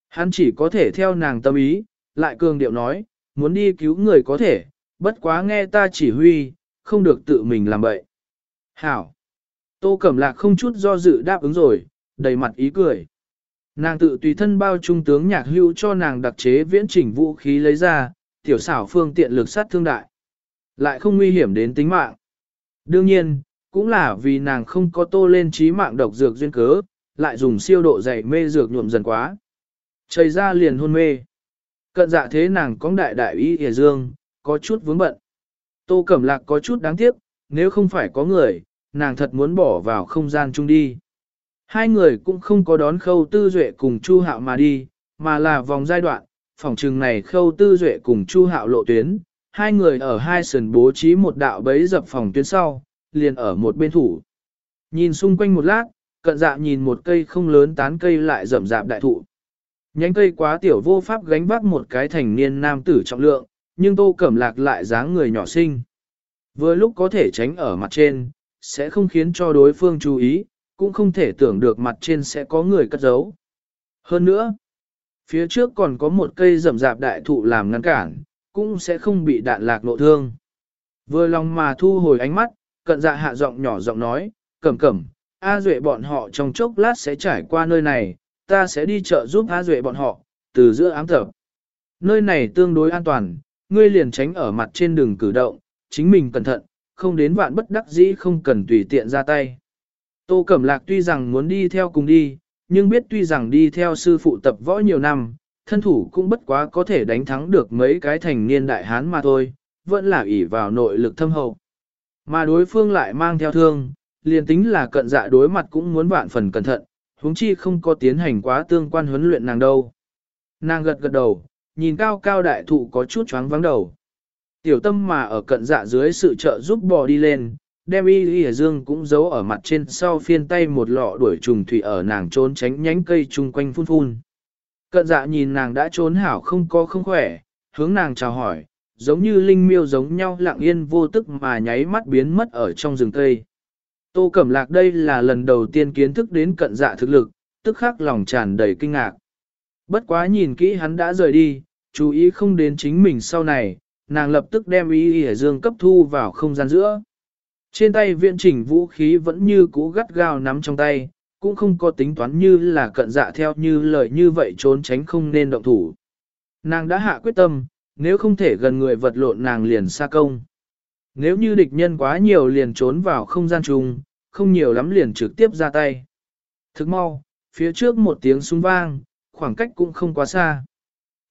Hắn chỉ có thể theo nàng tâm ý, lại cường điệu nói, muốn đi cứu người có thể, bất quá nghe ta chỉ huy, không được tự mình làm bậy. Hảo! Tô Cẩm Lạc không chút do dự đáp ứng rồi, đầy mặt ý cười. Nàng tự tùy thân bao trung tướng nhạc hưu cho nàng đặc chế viễn chỉnh vũ khí lấy ra, tiểu xảo phương tiện lực sát thương đại. Lại không nguy hiểm đến tính mạng. Đương nhiên, cũng là vì nàng không có tô lên trí mạng độc dược duyên cớ, lại dùng siêu độ dày mê dược nhuộm dần quá. Chảy ra liền hôn mê. Cận dạ thế nàng có đại đại ý hề dương, có chút vướng bận. Tô Cẩm Lạc có chút đáng tiếc, nếu không phải có người, nàng thật muốn bỏ vào không gian chung đi. Hai người cũng không có đón khâu tư duệ cùng Chu Hạo mà đi, mà là vòng giai đoạn, phòng trừng này khâu tư duệ cùng Chu Hạo lộ tuyến, hai người ở hai sườn bố trí một đạo bấy dập phòng tuyến sau, liền ở một bên thủ. Nhìn xung quanh một lát, cận dạ nhìn một cây không lớn tán cây lại rậm rạp đại thụ. Nhánh cây quá tiểu vô pháp gánh vác một cái thành niên nam tử trọng lượng, nhưng tô cẩm lạc lại dáng người nhỏ xinh. Vừa lúc có thể tránh ở mặt trên, sẽ không khiến cho đối phương chú ý, cũng không thể tưởng được mặt trên sẽ có người cất giấu. Hơn nữa, phía trước còn có một cây rậm rạp đại thụ làm ngăn cản, cũng sẽ không bị đạn lạc nộ thương. Vừa lòng mà thu hồi ánh mắt, cận dạ hạ giọng nhỏ giọng nói, cẩm cẩm, A Duệ bọn họ trong chốc lát sẽ trải qua nơi này, ta sẽ đi chợ giúp A Duệ bọn họ, từ giữa ám tập. Nơi này tương đối an toàn, ngươi liền tránh ở mặt trên đường cử động, chính mình cẩn thận, không đến vạn bất đắc dĩ không cần tùy tiện ra tay. Tô Cẩm Lạc tuy rằng muốn đi theo cùng đi, nhưng biết tuy rằng đi theo sư phụ tập võ nhiều năm, thân thủ cũng bất quá có thể đánh thắng được mấy cái thành niên đại hán mà thôi, vẫn là ỷ vào nội lực thâm hậu. Mà đối phương lại mang theo thương, liền tính là cận dạ đối mặt cũng muốn vạn phần cẩn thận, huống chi không có tiến hành quá tương quan huấn luyện nàng đâu. Nàng gật gật đầu, nhìn cao cao đại thụ có chút choáng vắng đầu. Tiểu tâm mà ở cận dạ dưới sự trợ giúp bò đi lên, đem y y dương cũng giấu ở mặt trên sau phiên tay một lọ đuổi trùng thủy ở nàng trốn tránh nhánh cây chung quanh phun phun. Cận dạ nhìn nàng đã trốn hảo không có không khỏe, hướng nàng chào hỏi, giống như linh miêu giống nhau lặng yên vô tức mà nháy mắt biến mất ở trong rừng cây. Tô Cẩm Lạc đây là lần đầu tiên kiến thức đến cận dạ thực lực, tức khắc lòng tràn đầy kinh ngạc. Bất quá nhìn kỹ hắn đã rời đi, chú ý không đến chính mình sau này, nàng lập tức đem ý y dương cấp thu vào không gian giữa. Trên tay viện Trình vũ khí vẫn như cũ gắt gao nắm trong tay, cũng không có tính toán như là cận dạ theo như lời như vậy trốn tránh không nên động thủ. Nàng đã hạ quyết tâm, nếu không thể gần người vật lộn nàng liền xa công. Nếu như địch nhân quá nhiều liền trốn vào không gian trùng, không nhiều lắm liền trực tiếp ra tay. Thức mau, phía trước một tiếng súng vang, khoảng cách cũng không quá xa.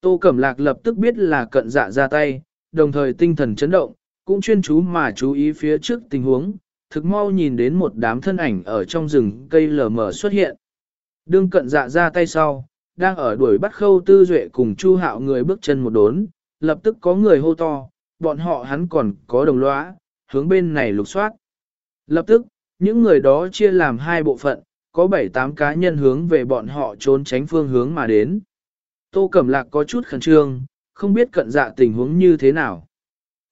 Tô Cẩm Lạc lập tức biết là cận dạ ra tay, đồng thời tinh thần chấn động, cũng chuyên chú mà chú ý phía trước tình huống, thực mau nhìn đến một đám thân ảnh ở trong rừng cây lờ mờ xuất hiện. Đương cận dạ ra tay sau, đang ở đuổi bắt khâu tư duệ cùng chu hạo người bước chân một đốn, lập tức có người hô to, bọn họ hắn còn có đồng lõa, hướng bên này lục soát. Lập tức, những người đó chia làm hai bộ phận, có 7-8 cá nhân hướng về bọn họ trốn tránh phương hướng mà đến. Tô Cẩm Lạc có chút khẩn trương, không biết cận dạ tình huống như thế nào.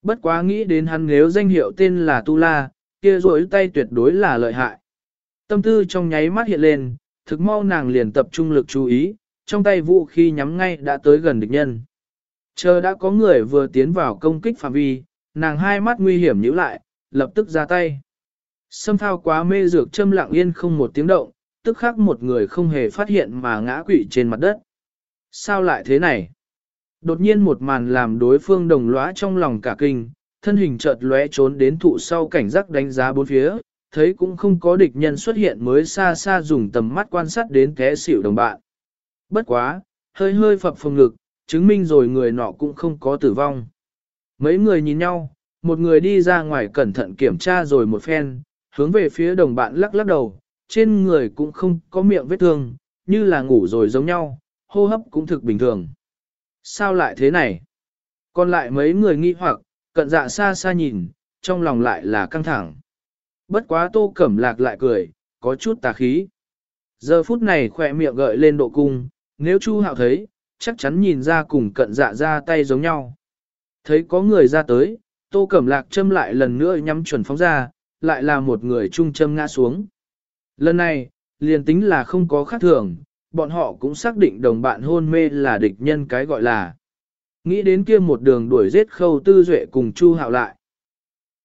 Bất quá nghĩ đến hắn nếu danh hiệu tên là Tu La, kia rối tay tuyệt đối là lợi hại. Tâm tư trong nháy mắt hiện lên, thực mau nàng liền tập trung lực chú ý, trong tay vũ khí nhắm ngay đã tới gần địch nhân. Chờ đã có người vừa tiến vào công kích phạm vi, nàng hai mắt nguy hiểm nhíu lại, lập tức ra tay. Xâm thao quá mê dược châm lặng yên không một tiếng động, tức khắc một người không hề phát hiện mà ngã quỵ trên mặt đất. Sao lại thế này? Đột nhiên một màn làm đối phương đồng lõa trong lòng cả kinh, thân hình chợt lóe trốn đến thụ sau cảnh giác đánh giá bốn phía, thấy cũng không có địch nhân xuất hiện mới xa xa dùng tầm mắt quan sát đến té xỉu đồng bạn. Bất quá, hơi hơi phập phồng ngực, chứng minh rồi người nọ cũng không có tử vong. Mấy người nhìn nhau, một người đi ra ngoài cẩn thận kiểm tra rồi một phen, hướng về phía đồng bạn lắc lắc đầu, trên người cũng không có miệng vết thương, như là ngủ rồi giống nhau, hô hấp cũng thực bình thường. Sao lại thế này? Còn lại mấy người nghi hoặc, cận dạ xa xa nhìn, trong lòng lại là căng thẳng. Bất quá tô cẩm lạc lại cười, có chút tà khí. Giờ phút này khỏe miệng gợi lên độ cung, nếu Chu Hạo thấy, chắc chắn nhìn ra cùng cận dạ ra tay giống nhau. Thấy có người ra tới, tô cẩm lạc châm lại lần nữa nhắm chuẩn phóng ra, lại là một người trung châm ngã xuống. Lần này, liền tính là không có khác thường, bọn họ cũng xác định đồng bạn hôn mê là địch nhân cái gọi là. Nghĩ đến kia một đường đuổi giết khâu tư duệ cùng Chu Hạo lại.